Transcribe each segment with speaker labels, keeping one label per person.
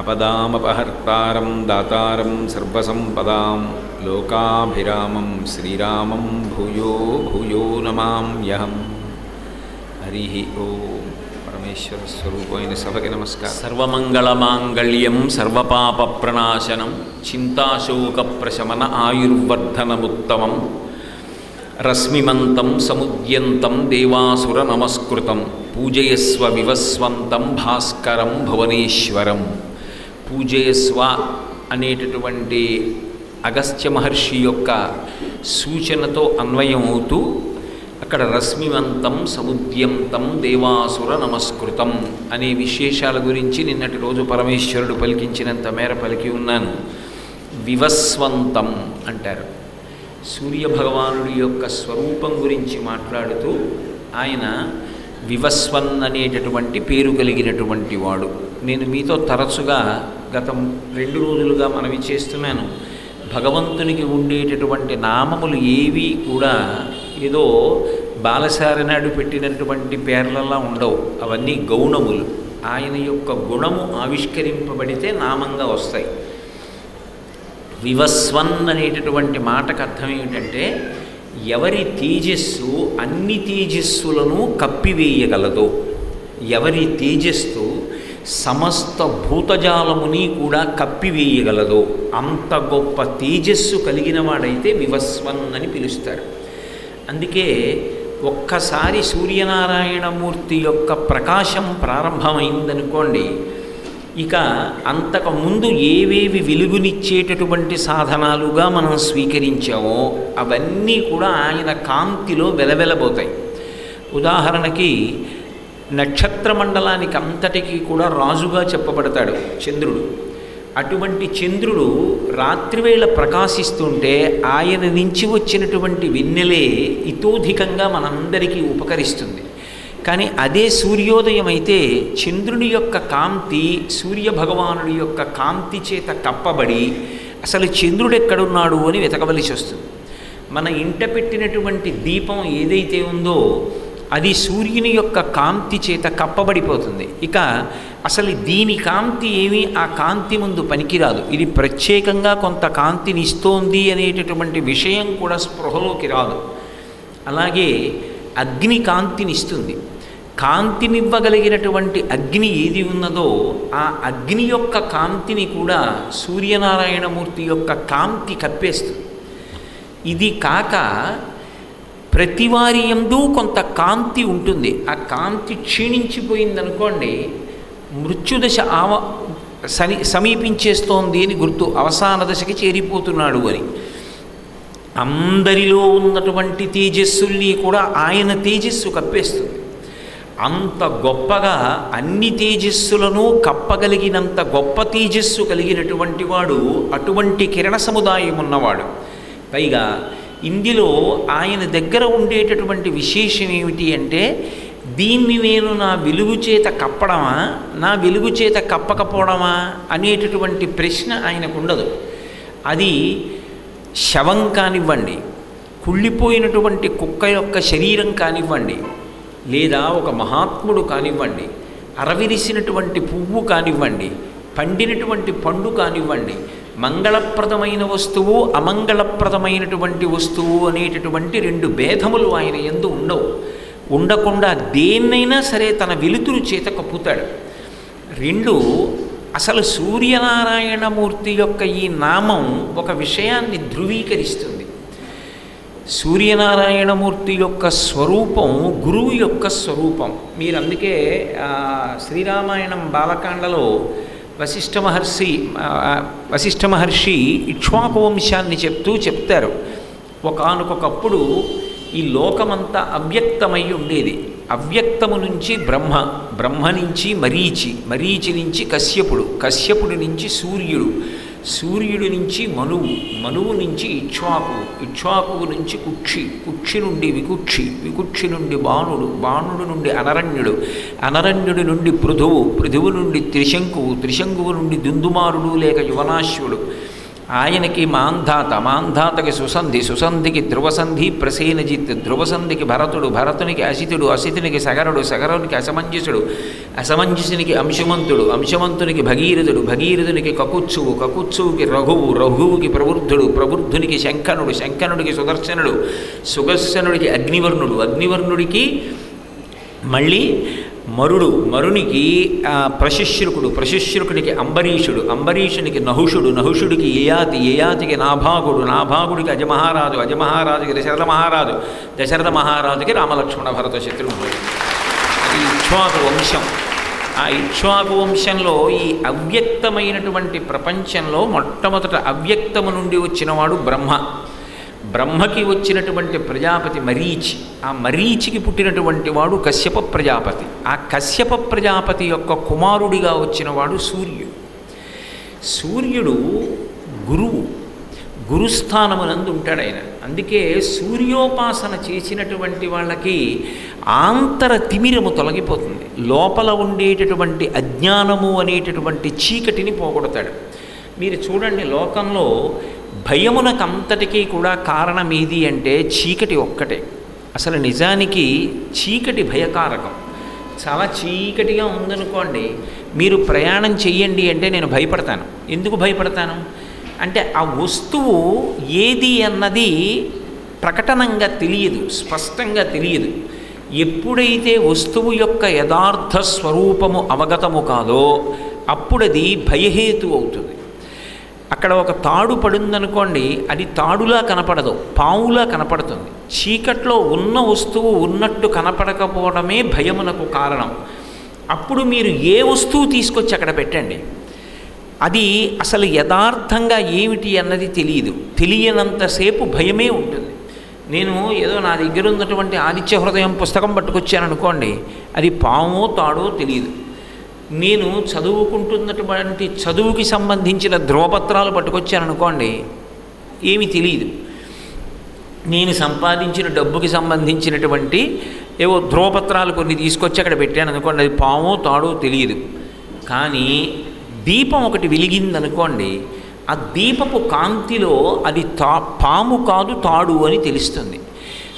Speaker 1: अपदामपहर्तारं दातारं सर्वसम्पदां लोकाभिरामं श्रीरामं भूयो भूयो नमां यहम्। हरिः ओं परमेश्वरस्वरूपेण सभिनमस्कारः सर्वमङ्गलमाङ्गल्यं
Speaker 2: सर्वपापप्रणाशनं चिन्ताशोकप्रशमन आयुर्वर्धनमुत्तमं रश्मिमन्तं समुद्यन्तं देवासुरनमस्कृतं पूजयस्व विवस्वन्तं भास्करं भुवनेश्वरम्। పూజయస్వ అనేటటువంటి అగస్త్య మహర్షి యొక్క సూచనతో అన్వయం అవుతూ అక్కడ రశ్మివంతం సముద్యంతం దేవాసుర నమస్కృతం అనే విశేషాల గురించి నిన్నటి రోజు పరమేశ్వరుడు పలికించినంత మేర పలికి ఉన్నాను. వివస్వంతం అంటారు. సూర్యభగవానుడి యొక్క స్వరూపం గురించి మాట్లాడుతూ ఆయన వివస్వన్ అనేటటువంటి పేరు కలిగినటువంటి వాడు. నేను మీతో తరచుగా గత రెండు రోజులుగా మనవి చేస్తున్నాను. భగవంతునికి ఉండేటటువంటి నామములు ఏవి కూడా ఏదో బాలసారి నాడు పెట్టినటువంటి పేర్లలా ఉండవు. అవన్నీ గౌణములు. ఆయన యొక్క గుణము ఆవిష్కరింపబడితే నామంగా వస్తాయి. వివస్వన్ అనేటటువంటి మాటకు అర్థం ఏమిటంటే ఎవరి తేజస్సు అన్ని తేజస్సులను కప్పివేయగలదో ఎవరి తేజస్సు సమస్త భూతజాలముని కూడా కప్పివేయగలదో అంత గొప్ప తేజస్సు కలిగిన వాడైతే వివస్వన్ అని పిలుస్తారు. అందుకే ఒక్కసారి సూర్యనారాయణమూర్తి యొక్క ప్రకాశం ప్రారంభమైందనుకోండి ఇక అంతకుముందు ఏవేవి వెలుగునిచ్చేటటువంటి సాధనాలుగా మనం స్వీకరించామో అవన్నీ కూడా ఆయన కాంతిలో వెలవెలబోతాయి. ఉదాహరణకి నక్షత్ర మండలానికి అంతటికీ కూడా రాజుగా చెప్పబడతాడు చంద్రుడు. అటువంటి చంద్రుడు రాత్రివేళ ప్రకాశిస్తుంటే ఆయన నుంచి వచ్చినటువంటి వెన్నెలే ఇతోధికంగా మనందరికీ ఉపకరిస్తుంది. కానీ అదే సూర్యోదయం అయితే చంద్రుని యొక్క కాంతి సూర్య భగవానుడి యొక్క కాంతి చేత కప్పబడి అసలు చంద్రుడు ఎక్కడున్నాడు అని వెతకవలసి వస్తుంది. మన ఇంట పెట్టినటువంటి దీపం ఏదైతే ఉందో అది సూర్యుని యొక్క కాంతి చేత కప్పబడిపోతుంది. ఇక అసలు దీని కాంతి ఏమి ఆ కాంతి ముందు పనికిరాదు. ఇది ప్రత్యేకంగా కొంత కాంతిని ఇస్తోంది అనేటటువంటి విషయం కూడా స్పృహలోకి రాదు. అలాగే అగ్ని కాంతినిస్తుంది కాంతినివ్వగలిగినటువంటి అగ్ని ఏది ఉన్నదో ఆ అగ్ని యొక్క కాంతిని కూడా సూర్యనారాయణమూర్తి యొక్క కాంతి కప్పేస్తుంది. ఇది కాక ప్రతివారి ఎందు కొంత కాంతి ఉంటుంది. ఆ కాంతి క్షీణించిపోయిందనుకోండి మృత్యుదశ ఆవ సని సమీపించేస్తోంది అని గుర్తు అవసాన దశకి చేరిపోతున్నాడు అని. అందరిలో ఉన్నటువంటి తేజస్సుల్ని కూడా ఆయన తేజస్సు కప్పేస్తుంది. అంత గొప్పగా అన్ని తేజస్సులను కప్పగలిగినంత గొప్ప తేజస్సు కలిగినటువంటి వాడు అటువంటి కిరణ సముదాయం ఉన్నవాడు. పైగా ఇందులో ఆయన దగ్గర ఉండేటటువంటి విశేషం ఏమిటి అంటే దీన్ని నేను నా వెలుగు చేత కప్పడమా? నా వెలుగు చేత కప్పకపోవడమా? అనేటటువంటి ప్రశ్న ఆయనకు ఉండదు. అది శవం కానివ్వండి కుళ్ళిపోయినటువంటి కుక్క యొక్క శరీరం కానివ్వండి లేదా ఒక మహాత్ముడు కానివ్వండి అరవిరిసినటువంటి పువ్వు కానివ్వండి పండినటువంటి పండు కానివ్వండి మంగళప్రదమైన వస్తువు అమంగళప్రదమైనటువంటి వస్తువు అనేటటువంటి రెండు భేదములు ఆయన ఎందు ఉండవు. ఉండకుండా దేన్నైనా సరే తన వెలుతురు చేత కప్పుతాడు. రెండు అసలు సూర్యనారాయణమూర్తి యొక్క ఈ నామం ఒక విషయాన్ని ధృవీకరిస్తుంది. సూర్యనారాయణమూర్తి యొక్క స్వరూపం గురువు యొక్క స్వరూపం. మీరు అందుకే శ్రీరామాయణం బాలకాండలో వశిష్ఠ మహర్షి వశిష్ఠ మహర్షి ఇక్ష్వాకువంశాన్ని చెప్తూ చెప్తారు. ఒకనకొకప్పుడు ఈ లోకమంతా అవ్యక్తమై ఉండేది. అవ్యక్తము నుంచి బ్రహ్మ బ్రహ్మ నుంచి మరీచి మరీచి నుంచి కశ్యపుడు కశ్యపుడి నుంచి సూర్యుడు. సూర్యుడి నుంచి మనువు మనువు నుంచి ఇక్ష్వాకు ఇక్ష్వాకువు నుంచి కుక్షి కుక్షి నుండి వికుక్షి వికుక్షి నుండి బాణుడు బాణుడు నుండి అనరణ్యుడు అనరణ్యుడి నుండి పృథువు పృథువు నుండి త్రిశంకువు త్రిశంకువు నుండి దుందుమారుడు లేక యువనాశ్వుడు ఆయనకి మాంధాత మాంధాతకి సుసంధి సుసంధికి ధ్రువసంధి ప్రసేనజిత్ ధ్రువసంధికి భరతుడు భరతునికి అసితుడు అసితునికి సగరుడు సగరునికి అసమంజసుడు అసమంజసునికి అంశుమంతుడు అంశమంతునికి భగీరథుడు భగీరథునికి కకుత్సువు కకుత్సువుకి రఘువు రఘువుకి ప్రవృద్ధుడు ప్రవృద్ధునికి శంకనుడు శంకనుడికి సుదర్శనుడు సుదర్శనుడికి అగ్నివర్ణుడు అగ్నివర్ణుడికి మళ్ళీ మరుడు మరునికి ప్రశిష్యుకుడు ప్రశిశ్రుకుడు అంబరీషుడు అంబరీషునికి నహుషుడు నహుషుడికి యయాతి యయాతికి నాభాగుడు నాభాగుడికి అజమహారాజు అజమహారాజుకి దశరథ మహారాజు దశరథ మహారాజుకి రామలక్ష్మణ భరత శత్రుఘ్నుడు అది ఇక్ష్వాకు వంశం. ఆ ఇక్ష్వాకు వంశంలో ఈ అవ్యక్తమైనటువంటి ప్రపంచంలో మొట్టమొదట అవ్యక్తము నుండి వచ్చినవాడు బ్రహ్మ. బ్రహ్మకి వచ్చినటువంటి ప్రజాపతి మరీచి ఆ మరీచికి పుట్టినటువంటి వాడు కశ్యప ప్రజాపతి. ఆ కశ్యప ప్రజాపతి యొక్క కుమారుడిగా వచ్చినవాడు సూర్యుడు. సూర్యుడు గురువు గురుస్థానమునందు ఉంటాడు ఆయన. అందుకే సూర్యోపాసన చేసినటువంటి వాళ్ళకి ఆంతర తిమిరము తొలగిపోతుంది. లోపల ఉండేటటువంటి అజ్ఞానము అనేటటువంటి చీకటిని పోగొడతాడు. మీరు చూడండి లోకంలో భయమునకంతటికీ కూడా కారణం ఏది అంటే చీకటి ఒక్కటే. అసలు నిజానికి చీకటి భయకారకం. చాలా చీకటిగా ఉందనుకోండి మీరు ప్రయాణం చెయ్యండి అంటే నేను భయపడతాను. ఎందుకు భయపడతాను? అంటే ఆ వస్తువు ఏది అన్నది ప్రకటనంగా తెలియదు స్పష్టంగా తెలియదు. ఎప్పుడైతే వస్తువు యొక్క యథార్థ స్వరూపము అవగతము కాదో అప్పుడది భయహేతు అవుతుంది. అక్కడ ఒక తాడు పడిందనుకోండి అది తాడులా కనపడదు పావులా కనపడుతుంది. చీకట్లో ఉన్న వస్తువు ఉన్నట్టు కనపడకపోవడమే భయమునకు కారణం. అప్పుడు మీరు ఏ వస్తువు తీసుకొచ్చి అక్కడ పెట్టండి? అది అసలు యథార్థంగా ఏమిటి అన్నది తెలియదు. తెలియనంతసేపు భయమే ఉంటుంది. నేను ఏదో నా దగ్గర ఉన్నటువంటి ఆదిత్య హృదయం పుస్తకం పట్టుకొచ్చాను అనుకోండి అది పామో తాడో తెలియదు. నేను చదువుకుంటున్నటువంటి చదువుకి సంబంధించిన ధ్రువపత్రాలు పట్టుకొచ్చాను అనుకోండి ఏమీ తెలియదు నేను సంపాదించిన డబ్బుకి సంబంధించినటువంటి ఏవో ధ్రువపత్రాలు కొన్ని తీసుకొచ్చి అక్కడ పెట్టాను అనుకోండి అది పాము తాడో తెలియదు కానీ దీపం ఒకటి వెలిగిందనుకోండి ఆ దీపపు కాంతిలో అది తా పాము కాదు తాడు అని తెలుస్తుంది.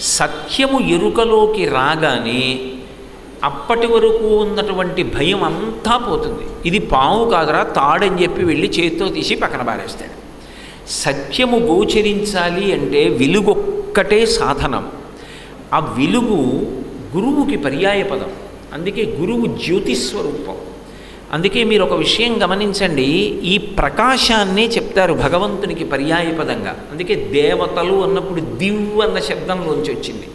Speaker 2: సత్యము ఎరుకలోకి రాగానే అప్పటి వరకు ఉన్నటువంటి భయం అంతా పోతుంది. ఇది పాము కాదురా తాడని చెప్పి వెళ్ళి చేతితో తీసి పక్కన పారేస్తాడు. సత్యము గోచరించాలి అంటే వెలుగొక్కటే సాధనం. ఆ వెలుగు గురువుకి పర్యాయపదం అందుకే గురువు జ్యోతిస్వరూపం. అందుకే మీరు ఒక విషయం గమనించండి ఈ ప్రకాశాన్నే చెప్తారు భగవంతునికి పర్యాయపదంగా అందుకే దేవతలు అన్నప్పుడు దివ్ అన్న శబ్దంలోంచి వచ్చింది.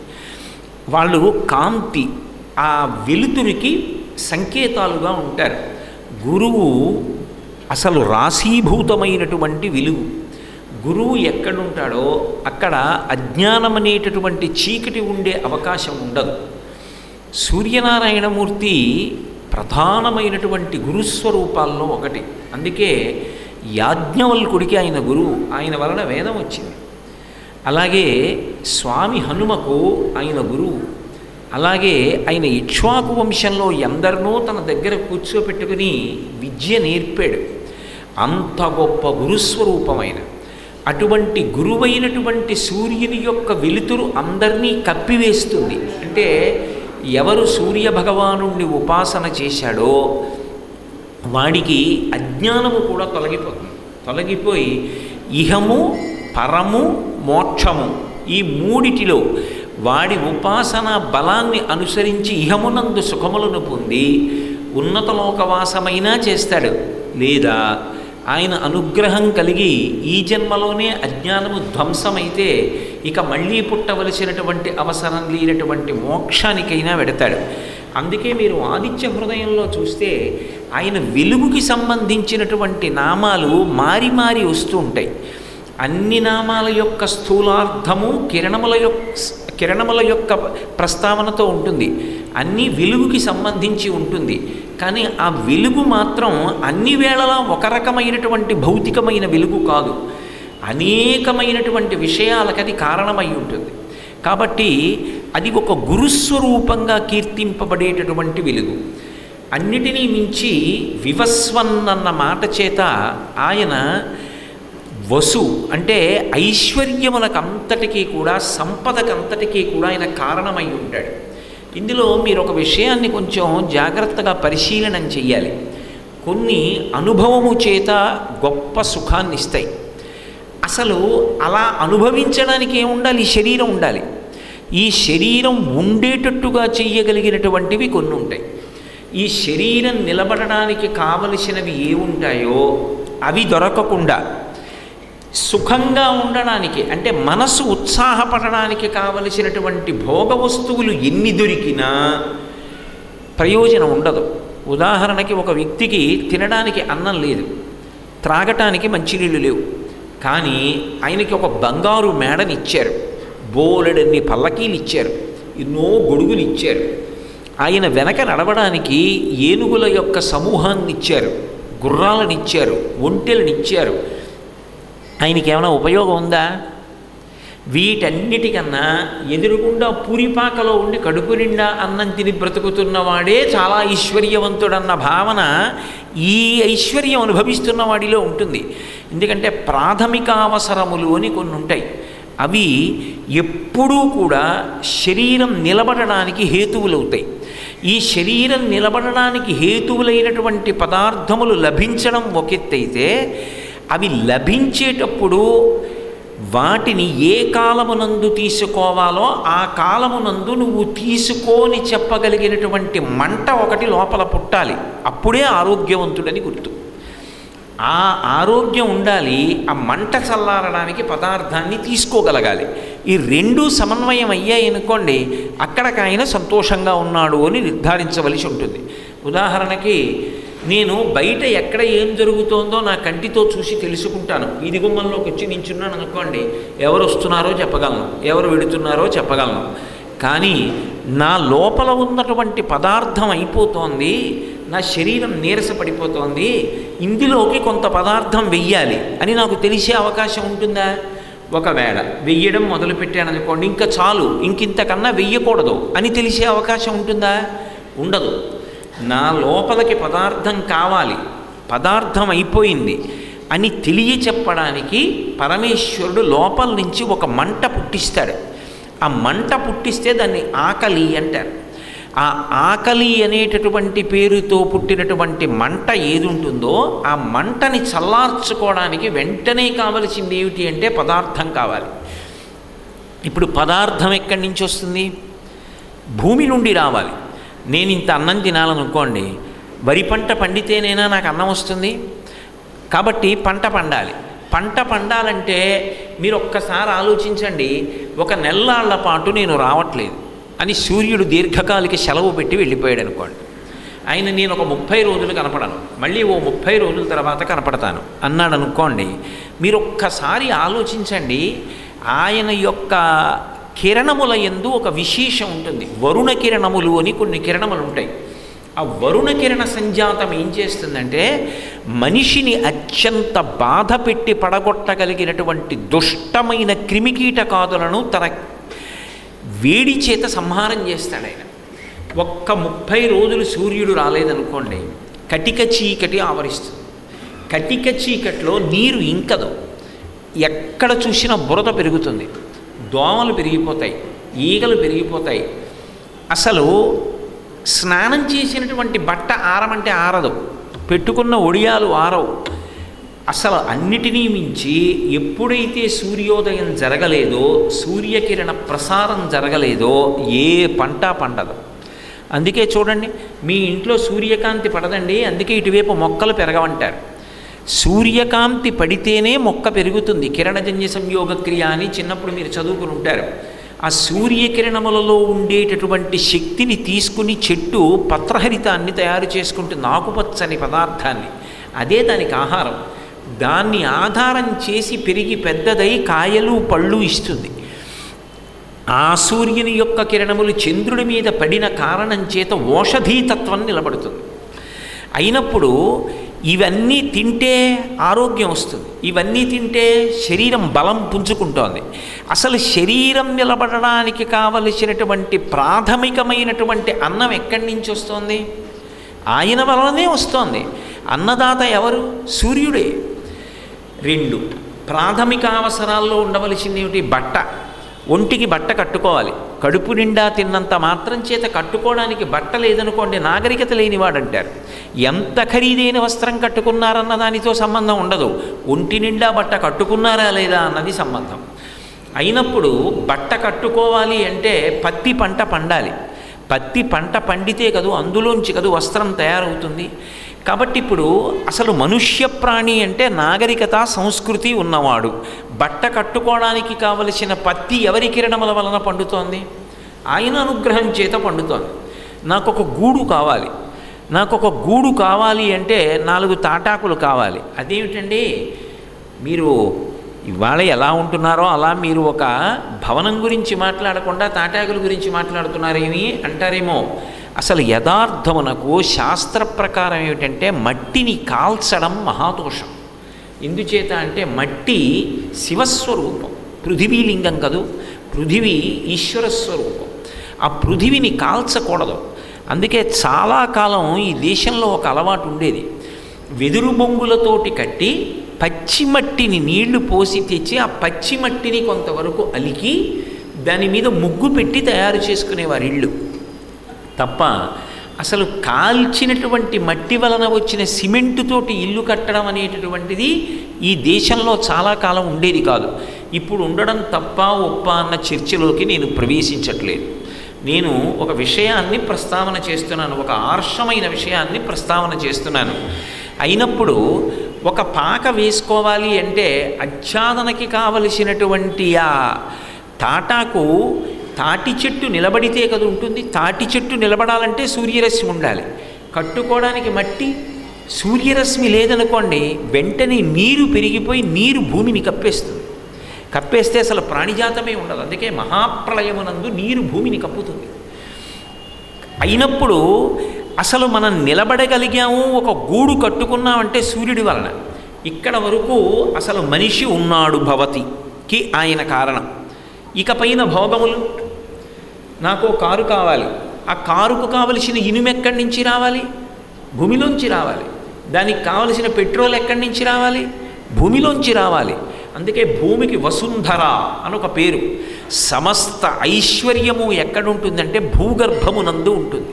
Speaker 2: వాళ్ళు కాంతి ఆ వెలుతురికి సంకేతాలుగా ఉంటారు. గురువు అసలు రాశీభూతమైనటువంటి వెలుగు. గురువు ఎక్కడుంటాడో అక్కడ అజ్ఞానం అనేటటువంటి చీకటి ఉండే అవకాశం ఉండదు. సూర్యనారాయణమూర్తి ప్రధానమైనటువంటి గురుస్వరూపాల్లో ఒకటి. అందుకే యాజ్ఞవల్కుడికి ఆయన గురువు. ఆయన వలన వేదం వచ్చింది. అలాగే స్వామి హనుమకు ఆయన గురువు. అలాగే ఆయన ఇక్ష్వాకు వంశంలో ఎందరినో తన దగ్గర కూర్చోపెట్టుకుని విద్య నేర్పాడు. అంత గొప్ప గురుస్వరూపమైన అటువంటి గురువైనటువంటి సూర్యుని యొక్క వెలుతురు అందరినీ కప్పివేస్తుంది. అంటే ఎవరు సూర్య భగవానుణ్ణి ఉపాసన చేశాడో వాడికి అజ్ఞానము కూడా తొలగిపోతుంది. తొలగిపోయి ఇహము పరము మోక్షము ఈ మూడిటిలో వాడి ఉపాసన బలాన్ని అనుసరించి ఇహమునందు సుఖములను పొంది ఉన్నత లోకవాసమైనా చేస్తాడు. లేదా ఆయన అనుగ్రహం కలిగి ఈ జన్మలోనే అజ్ఞానము ధ్వంసమైతే ఇక మళ్ళీ పుట్టవలసినటువంటి అవసరం లేనటువంటి మోక్షానికైనా వెడతాడు అందుకే మీరు ఆదిత్య హృదయంలో చూస్తే ఆయన వెలుగుకి సంబంధించినటువంటి నామాలు మారి మారి వస్తూ ఉంటాయి. అన్ని నామాల యొక్క స్థూలార్థము కిరణముల యొక్క కిరణముల యొక్క ప్రస్తావనతో ఉంటుంది. అన్ని వెలుగుకి సంబంధించి ఉంటుంది. కానీ ఆ వెలుగు మాత్రం అన్ని వేళలా ఒక రకమైనటువంటి భౌతికమైన వెలుగు కాదు. అనేకమైనటువంటి విషయాలకు అది కారణమై ఉంటుంది. కాబట్టి అది ఒక గురుస్వరూపంగా కీర్తింపబడేటటువంటి వెలుగు. అన్నిటినీ మించి వివస్వన్ అన్న మాట చేత ఆయన వసు అంటే ఐశ్వర్యములకంతటికీ కూడా సంపదకంతటికీ కూడా ఆయన కారణమై ఉంటాడు. ఇందులో మీరు ఒక విషయాన్ని కొంచెం జాగ్రత్తగా పరిశీలనం చెయ్యాలి. కొన్ని అనుభవము చేత గొప్ప సుఖాన్ని ఇస్తాయి అసలు అలా అనుభవించడానికి ఏముండాలి ఈ శరీరం ఉండాలి. ఈ శరీరం ఉండేటట్టుగా చెయ్యగలిగినటువంటివి కొన్ని ఉంటాయి ఈ శరీరం నిలబడడానికి కావలసినవి ఏ ఉంటాయో అవి దొరకకుండా సుఖంగా ఉండడానికి అంటే మనసు ఉత్సాహపడడానికి కావలసినటువంటి భోగ వస్తువులు ఎన్ని దొరికినా ప్రయోజనం ఉండదు. ఉదాహరణకి ఒక వ్యక్తికి తినడానికి అన్నం లేదు త్రాగటానికి మంచినీళ్ళు లేవు కానీ ఆయనకి ఒక బంగారు మేడని ఇచ్చారు బోలెడన్ని పల్లకీలు ఇచ్చారు ఎన్నో గొడుగులు ఇచ్చారు ఆయన వెనక నడవడానికి ఏనుగుల యొక్క సమూహాన్ని ఇచ్చారు గుర్రాలనిచ్చారు ఒంటెలనిచ్చారు ఆయనకి ఏమైనా ఉపయోగం ఉందా? వీటన్నిటికన్నా ఎదురుగుండా పూరిపాకలో ఉండి కడుపు నిండా అన్నం తిని బ్రతుకుతున్నవాడే చాలా ఐశ్వర్యవంతుడన్న భావన ఈ ఐశ్వర్యం అనుభవిస్తున్న వాడిలో ఉంటుంది. ఎందుకంటే ప్రాథమిక అవసరములు అని కొన్ని ఉంటాయి. అవి ఎప్పుడూ కూడా శరీరం నిలబడడానికి హేతువులవుతాయి. ఈ శరీరం నిలబడడానికి హేతువులైనటువంటి పదార్థములు లభించడం ఒకెత్తైతే అవి లభించేటప్పుడు వాటిని ఏ కాలమునందు తీసుకోవాలో ఆ కాలమునందు నువ్వు తీసుకోని చెప్పగలిగినటువంటి మంట ఒకటి లోపల పుట్టాలి. అప్పుడే ఆరోగ్యవంతుడని గుర్తు. ఆ ఆరోగ్యం ఉండాలి ఆ మంట చల్లారడానికి పదార్థాన్ని తీసుకోగలగాలి. ఈ రెండు సమన్వయం అయ్యాయి అనుకోండి సంతోషంగా ఉన్నాడు అని నిర్ధారించవలసి ఉంటుంది. ఉదాహరణకి నేను బయట ఎక్కడ ఏం జరుగుతోందో నా కంటితో చూసి తెలుసుకుంటాను. ఇది గుమ్మంలోకి వచ్చి నించున్నాను అనుకోండి ఎవరు వస్తున్నారో చెప్పగలను ఎవరు వెడుతున్నారో చెప్పగలను. కానీ నా లోపల ఉన్నటువంటి పదార్థం అయిపోతోంది నా శరీరం నీరసపడిపోతోంది ఇందులోకి కొంత పదార్థం వెయ్యాలి అని నాకు తెలిసే అవకాశం ఉంటుందా? ఒకవేళ వెయ్యడం మొదలుపెట్టాను అనుకోండి ఇంకా చాలు ఇంకింతకన్నా వెయ్యకూడదు అని తెలిసే అవకాశం ఉంటుందా? ఉండదు. నా లోపలికి పదార్థం కావాలి. పదార్థం అయిపోయింది అని తెలియ చెప్పడానికి పరమేశ్వరుడు లోపల నుంచి ఒక మంట పుట్టిస్తాడు. ఆ మంట పుట్టిస్తే దాన్ని ఆకలి అంటారు. ఆ ఆకలి అనేటటువంటి పేరుతో పుట్టినటువంటి మంట ఏది ఉంటుందో ఆ మంటని చల్లార్చుకోవడానికి వెంటనే కావలసింది ఏమిటి అంటే పదార్థం కావాలి. ఇప్పుడు పదార్థం ఎక్కడి నుంచి వస్తుంది? భూమి నుండి రావాలి. నేను ఇంత అన్నం తినాలనుకోండి వరి పంట పండితేనైనా నాకు అన్నం వస్తుంది. కాబట్టి పంట పండాలి. పంట పండాలంటే మీరు ఒక్కసారి ఆలోచించండి ఒక నెల్లాళ్ళ పాటు నేను రావట్లేదు అని సూర్యుడు దీర్ఘకాలిక సెలవు పెట్టి వెళ్ళిపోయాడు అనుకోండి. ఆయన నేను ఒక ముప్పై రోజులు కనపడను. మళ్ళీ ఓ ముప్పై రోజుల తర్వాత కనపడతాను. అన్నాడు అనుకోండి మీరు ఒక్కసారి ఆలోచించండి ఆయన యొక్క కిరణముల ఎందు ఒక విశేషం ఉంటుంది. వరుణ కిరణములు అని కొన్ని కిరణములు ఉంటాయి ఆ వరుణ కిరణ సంజాతం ఏం చేస్తుందంటే మనిషిని అత్యంత బాధ పెట్టి పడగొట్టగలిగినటువంటి దుష్టమైన క్రిమికీటకాదులను తన వేడి చేత సంహారం చేస్తాడు ఆయన. ఒక్క ముప్పై రోజులు సూర్యుడు రాలేదనుకోండి కటిక చీకటి ఆవరిస్తుంది. కటిక చీకట్లో నీరు ఇంకదు. ఎక్కడ చూసినా బురద పెరుగుతుంది. దోమలు పెరిగిపోతాయి ఈగలు పెరిగిపోతాయి. అసలు స్నానం చేసినటువంటి బట్ట ఆరమంటే ఆరదు పెట్టుకున్న ఒడియాలు ఆరవు. అసలు అన్నిటినీ మించి ఎప్పుడైతే సూర్యోదయం జరగలేదో సూర్యకిరణ ప్రసారం జరగలేదో ఏ పంట పండదు. అందుకే చూడండి మీ ఇంట్లో సూర్యకాంతి పడదండి అందుకే ఇటువైపు మొక్కలు పెరగవంటారు. సూర్యకాంతి పడితేనే మొక్క పెరుగుతుంది. కిరణజన్య సంయోగ క్రియ అని చిన్నప్పుడు మీరు చదువుకుని ఉంటారు. ఆ సూర్యకిరణములలో ఉండేటటువంటి శక్తిని తీసుకుని చెట్టు పత్రహరితాన్ని తయారు చేసుకుంటుంది. ఆకుపచ్చని పదార్థాన్ని. అదే దానికి ఆహారం. దాన్ని ఆధారం చేసి పెరిగి పెద్దదై కాయలు పళ్ళు ఇస్తుంది. ఆ సూర్యుని యొక్క కిరణములు చంద్రుడి మీద పడిన కారణం చేత ఓషధీతత్వం నిలబడుతుంది. అయినప్పుడు ఇవన్నీ తింటే ఆరోగ్యం వస్తుంది. ఇవన్నీ తింటే శరీరం బలం పుంజుకుంటోంది. అసలు శరీరం నిలబడడానికి కావలసినటువంటి ప్రాథమికమైనటువంటి అన్నం ఎక్కడి నుంచి వస్తుంది? ఆయన వలనే వస్తోంది. అన్నదాత ఎవరు? సూర్యుడే. రెండు ప్రాథమిక అవసరాల్లో ఉండవలసింది ఏమిటి బట్ట. ఒంటికి బట్ట కట్టుకోవాలి. కడుపు నిండా తిన్నంత మాత్రం చేత కట్టుకోవడానికి బట్ట లేదనుకోండి నాగరికత లేనివాడంటారు. ఎంత ఖరీదైన వస్త్రం కట్టుకున్నారన్న దానితో సంబంధం ఉండదు. ఒంటి నిండా బట్ట కట్టుకున్నారా లేదా అన్నది సంబంధం. అయినప్పుడు బట్ట కట్టుకోవాలి అంటే పత్తి పంట పండాలి. పత్తి పంట పండితే కదూ అందులోంచి కదూ వస్త్రం తయారవుతుంది. కాబట్టి ఇప్పుడు అసలు మనుష్య ప్రాణి అంటే నాగరికత సంస్కృతి ఉన్నవాడు. బట్ట కట్టుకోవడానికి కావలసిన పత్తి ఎవరి కిరణముల వలన పండుతోంది? ఆయన అనుగ్రహం చేత పండుతోంది. నాకు ఒక గూడు కావాలి. నాకు ఒక గూడు కావాలి అంటే నాలుగు తాటాకులు కావాలి. అదేమిటండి? మీరు ఇవాళ ఎలా ఉంటున్నారో అలా మీరు ఒక భవనం గురించి మాట్లాడకుండా తాటాకుల గురించి మాట్లాడుతున్నారేమి? అంటారేమో. అసలు యథార్థమునకు శాస్త్ర ప్రకారం ఏమిటంటే మట్టిని కాల్చడం మహాదోషం. ఎందుచేత అంటే మట్టి శివస్వరూపం పృథివీలింగం కదూ పృథివీ ఈశ్వర స్వరూపం ఆ పృథివిని కాల్చకూడదు. అందుకే చాలా కాలం ఈ దేశంలో ఒక అలవాటు ఉండేది. వెదురు బొంగులతోటి కట్టి పచ్చిమట్టిని నీళ్ళు పోసి తెచ్చి ఆ పచ్చిమట్టిని కొంతవరకు అలికి దాని మీద ముగ్గు పెట్టి తయారు చేసుకునేవారు ఇళ్ళు తప్ప అసలు కాల్చినటువంటి మట్టి వలన వచ్చిన సిమెంటుతోటి ఇల్లు కట్టడం అనేటటువంటిది ఈ దేశంలో చాలా కాలం ఉండేది కాదు. ఇప్పుడు ఉండడం తప్ప ఒప్ప అన్న చర్చలోకి నేను ప్రవేశించట్లేదు. నేను ఒక విషయాన్ని ప్రస్తావన చేస్తున్నాను ఒక ఆర్షమైన విషయాన్ని ప్రస్తావన చేస్తున్నాను. అయినప్పుడు ఒక పాక వేసుకోవాలి అంటే అచ్ఛాదనకి కావలసినటువంటి ఆ తాటాకు తాటి చెట్టు నిలబడితే కదా ఉంటుంది. తాటి చెట్టు నిలబడాలంటే సూర్యరశ్మి ఉండాలి. కట్టుకోవడానికి మట్టి సూర్యరశ్మి లేదనుకోండి వెంటనే నీరు పెరిగిపోయి నీరు భూమిని కప్పేస్తుంది. కప్పేస్తే అసలు ప్రాణిజాతమే ఉండదు. అందుకే మహాప్రళయమునందు నీరు భూమిని కప్పుతుంది. అయినప్పుడు అసలు మనం నిలబడగలిగాము ఒక గూడు కట్టుకున్నామంటే సూర్యుడి వలన. ఇక్కడ వరకు అసలు మనిషి ఉన్నాడు భవతికి ఆయన కారణం. ఇకపైన భోగములు నాకు ఓ కారు కావాలి. ఆ కారుకు కావలసిన ఇనుము ఎక్కడి నుంచి రావాలి? భూమిలోంచి రావాలి. దానికి కావలసిన పెట్రోల్ ఎక్కడి నుంచి రావాలి? భూమిలోంచి రావాలి. అందుకే భూమికి వసుంధర అని ఒక పేరు. సమస్త ఐశ్వర్యము ఎక్కడుంటుందంటే భూగర్భమునందు ఉంటుంది.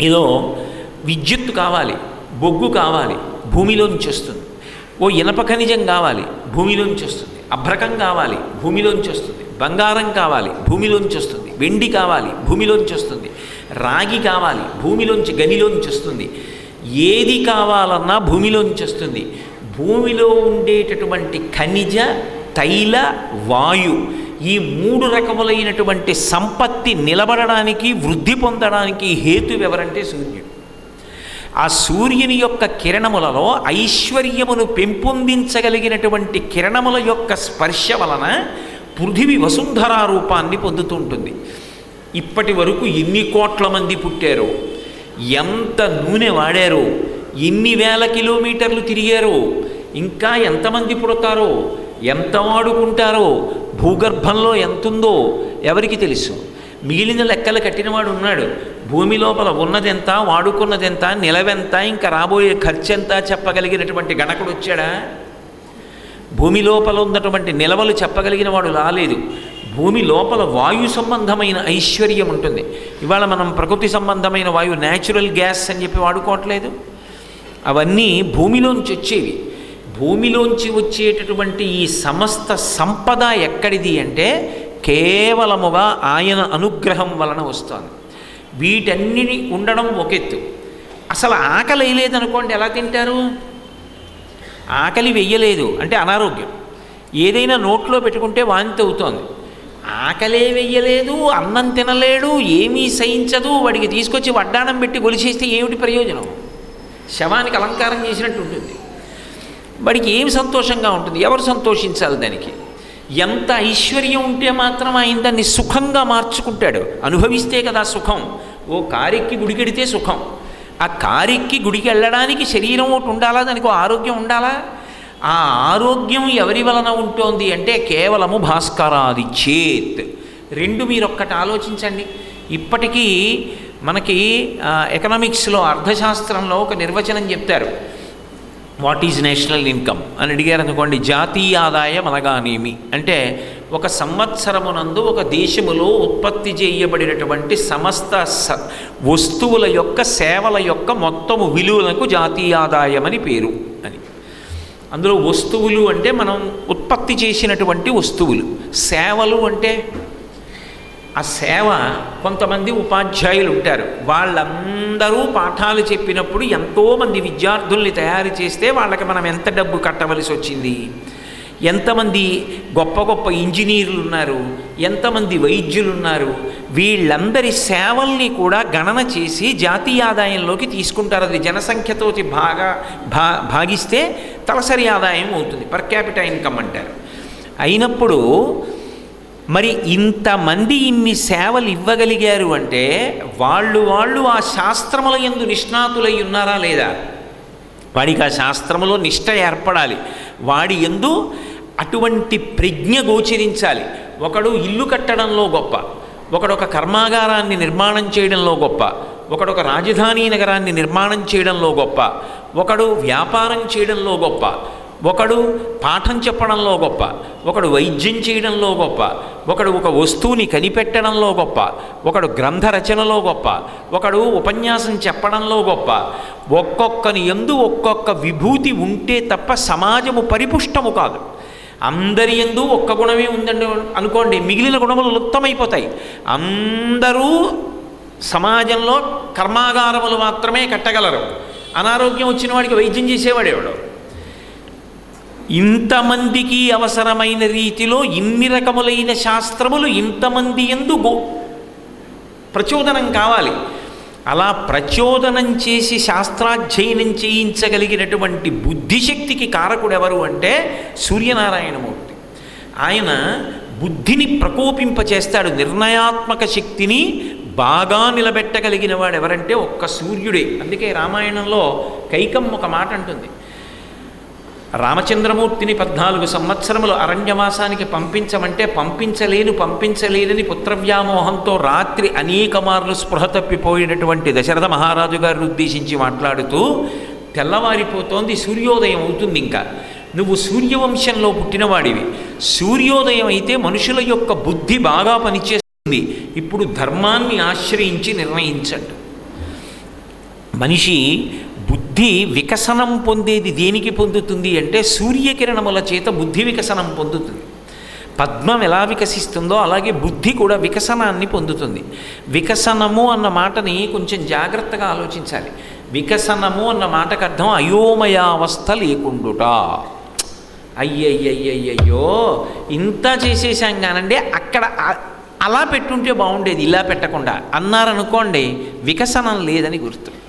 Speaker 2: ఏదో విద్యుత్తు కావాలి బొగ్గు కావాలి భూమిలోంచి వస్తుంది. ఓ ఇనప ఖనిజం కావాలి భూమిలోంచి వస్తుంది. అభ్రకం కావాలి భూమిలోంచి వస్తుంది. బంగారం కావాలి భూమిలోంచి వస్తుంది. వెండి కావాలి భూమిలోంచి వస్తుంది. రాగి కావాలి భూమిలోంచి గనిలోంచి వస్తుంది. ఏది కావాలన్నా భూమిలోంచి వస్తుంది. భూమిలో ఉండేటటువంటి ఖనిజ తైల వాయు ఈ మూడు రకములైనటువంటి సంపత్తి నిలబడడానికి వృద్ధి పొందడానికి హేతు ఎవరంటే సూర్యుడు. ఆ సూర్యుని యొక్క కిరణములలో ఐశ్వర్యమును పెంపొందించగలిగినటువంటి కిరణముల యొక్క స్పర్శ వలన పృథివి వసుంధరా రూపాన్ని పొందుతుంటుంది ఇప్పటి వరకు ఎన్ని కోట్ల మంది పుట్టారో ఎంత నూనె వాడారో ఎన్ని వేల కిలోమీటర్లు తిరిగారో ఇంకా ఎంతమంది పుడతారో ఎంత వాడుకుంటారో భూగర్భంలో ఎంతుందో ఎవరికి తెలుసు. మిగిలిన లెక్కలు కట్టినవాడు ఉన్నాడు. భూమి లోపల ఉన్నదెంత వాడుకున్నదెంత నిలవెంత ఇంకా రాబోయే ఖర్చెంత చెప్పగలిగినటువంటి గణకుడు వచ్చాడా? భూమి లోపల ఉన్నటువంటి నిలవలు చెప్పగలిగిన వాడు రాలేదు. భూమి లోపల వాయు సంబంధమైన ఐశ్వర్యం ఉంటుంది. ఇవాళ మనం ప్రకృతి సంబంధమైన వాయు న్యాచురల్ గ్యాస్ అని చెప్పి వాడుకోవట్లేదు. అవన్నీ భూమిలోంచి వచ్చేవి. భూమిలోంచి వచ్చేటటువంటి ఈ సమస్త సంపద ఎక్కడిది అంటే కేవలముగా ఆయన అనుగ్రహం వలన వస్తుంది. వీటన్నిటి ఉండడం ఒకెత్తు. అసలు ఆకలి వేయలేదనుకోండి ఎలా తింటారు? ఆకలి వెయ్యలేదు అంటే అనారోగ్యం. ఏదైనా నోట్లో పెట్టుకుంటే వాంతి అవుతోంది. ఆకలే వెయ్యలేదు అన్నం తినలేడు ఏమీ సహించదు వాడికి తీసుకొచ్చి వడ్డాణం పెట్టి గొలిచేస్తే ఏమిటి ప్రయోజనం? శవానికి అలంకారం చేసినట్టు ఉంటుంది. వాడికి ఏమి సంతోషంగా ఉంటుంది? ఎవరు సంతోషించాలి దానికి? ఎంత ఐశ్వర్యం ఉంటే మాత్రం ఆయన దాన్ని సుఖంగా మార్చుకుంటాడు. అనుభవిస్తే కదా సుఖం. ఓ కారెక్కి గుడికెడితే సుఖం. ఆ కారెక్కి గుడికి వెళ్ళడానికి శరీరం ఒకటి ఉండాలా? దానికి ఆరోగ్యం ఉండాలా? ఆ ఆరోగ్యం ఎవరి వలన ఉంటుంది అంటే కేవలము భాస్కరాది చేత్. రెండు మీరు ఒక్కటి ఆలోచించండి. ఇప్పటికీ మనకి ఎకనామిక్స్లో అర్థశాస్త్రంలో ఒక నిర్వచనం చెప్తారు. What is national income? అని అడిగారు అనుకోండి జాతీయ ఆదాయం అనగానేమి? అంటే ఒక సంవత్సరమునందు ఒక దేశములో ఉత్పత్తి చేయబడినటువంటి సమస్త స వస్తువుల యొక్క సేవల యొక్క మొత్తము విలువలకు జాతీయ ఆదాయం అని పేరు అని. అందులో వస్తువులు అంటే మనం ఉత్పత్తి చేసినటువంటి వస్తువులు. సేవలు అంటే ఆ సేవ కొంతమంది ఉపాధ్యాయులు ఉంటారు. వాళ్ళందరూ పాఠాలు చెప్పినప్పుడు ఎంతోమంది విద్యార్థుల్ని తయారు చేస్తే వాళ్ళకి మనం ఎంత డబ్బు కట్టవలసి వచ్చింది? ఎంతమంది గొప్ప గొప్ప ఇంజనీర్లు ఉన్నారు ఎంతమంది వైద్యులు ఉన్నారు వీళ్ళందరి సేవల్ని కూడా గణన చేసి జాతీయ ఆదాయంలోకి తీసుకుంటారు. అది జనసంఖ్యతో బాగా భా భాగిస్తే తలసరి ఆదాయం అవుతుంది పర్ క్యాపిటల్ ఇన్కమ్ అంటారు. అయినప్పుడు మరి ఇంతమంది ఇన్ని సేవలు ఇవ్వగలిగారు అంటే వాళ్ళు వాళ్ళు ఆ శాస్త్రముల ఎందు నిష్ణాతులై ఉన్నారా లేదా? వాడికి ఆ శాస్త్రములో నిష్ట ఏర్పడాలి. వాడి ఎందు అటువంటి ప్రజ్ఞ గోచరించాలి. ఒకడు ఇల్లు కట్టడంలో గొప్ప. ఒకడొక కర్మాగారాన్ని నిర్మాణం చేయడంలో గొప్ప. ఒకడొక రాజధాని నగరాన్ని నిర్మాణం చేయడంలో గొప్ప. ఒకడు వ్యాపారం చేయడంలో గొప్ప. ఒకడు పాఠం చెప్పడంలో గొప్ప. ఒకడు వైద్యం చేయడంలో గొప్ప. ఒకడు ఒక వస్తువుని కనిపెట్టడంలో గొప్ప. ఒకడు గ్రంథ రచనలో గొప్ప. ఒకడు ఉపన్యాసం చెప్పడంలో గొప్ప. ఒక్కొక్కని ఎందు ఒక్కొక్క విభూతి ఉంటే తప్ప సమాజము పరిపుష్టము కాదు. అందరి ఎందు ఒక్క గుణమే ఉందండి అనుకోండి మిగిలిన గుణములు లుప్తమైపోతాయి. అందరూ సమాజంలో కర్మాగారములు మాత్రమే కట్టగలరు. అనారోగ్యం వచ్చిన వాడికి వైద్యం చేసేవాడేవాడు ఇంతమందికి అవసరమైన రీతిలో ఇన్ని రకములైన శాస్త్రములు ఇంతమంది ఎందు ప్రచోదనం కావాలి. అలా ప్రచోదనం చేసి శాస్త్రాధ్యయనం చేయించగలిగినటువంటి బుద్ధిశక్తికి కారకుడు ఎవరు అంటే సూర్యనారాయణమూర్తి. ఆయన బుద్ధిని ప్రకోపింపచేస్తాడు. నిర్ణయాత్మక శక్తిని బాగా నిలబెట్టగలిగిన వాడు ఎవరంటే ఒక్క సూర్యుడే. అందుకే రామాయణంలో కైకం ఒక మాట అంటుంది. రామచంద్రమూర్తిని పద్నాలుగు సంవత్సరములు అరణ్యమాసానికి పంపించమంటే పంపించలేను పంపించలేనని పుత్రవ్యామోహంతో రాత్రి అనేక మార్లు స్పృహ తప్పిపోయినటువంటి దశరథ మహారాజు గారిని ఉద్దేశించి మాట్లాడుతూ తెల్లవారిపోతోంది సూర్యోదయం అవుతుంది ఇంకా. నువ్వు సూర్యవంశంలో పుట్టినవాడివి. సూర్యోదయం అయితే మనుషుల యొక్క బుద్ధి బాగా పనిచేస్తుంది. ఇప్పుడు ధర్మాన్ని ఆశ్రయించి నిర్ణయించండు. మనిషి బుద్ధి వికసనం పొందేది దేనికి పొందుతుంది అంటే సూర్యకిరణముల చేత బుద్ధి వికసనం పొందుతుంది. పద్మం ఎలా వికసిస్తుందో అలాగే బుద్ధి కూడా వికసనాన్ని పొందుతుంది. వికసనము అన్న మాటని కొంచెం జాగ్రత్తగా ఆలోచించాలి. వికసనము అన్న మాటకు అర్థం అయోమయావస్థ లేకుండుట. అయ్యయ్యయ్యయ్యో ఇంత చేసేసాం కానండి అక్కడ అలా పెట్టుంటే బాగుండేది ఇలా పెట్టకుండా. అన్నారనుకోండి వికసనం లేదని గుర్తు.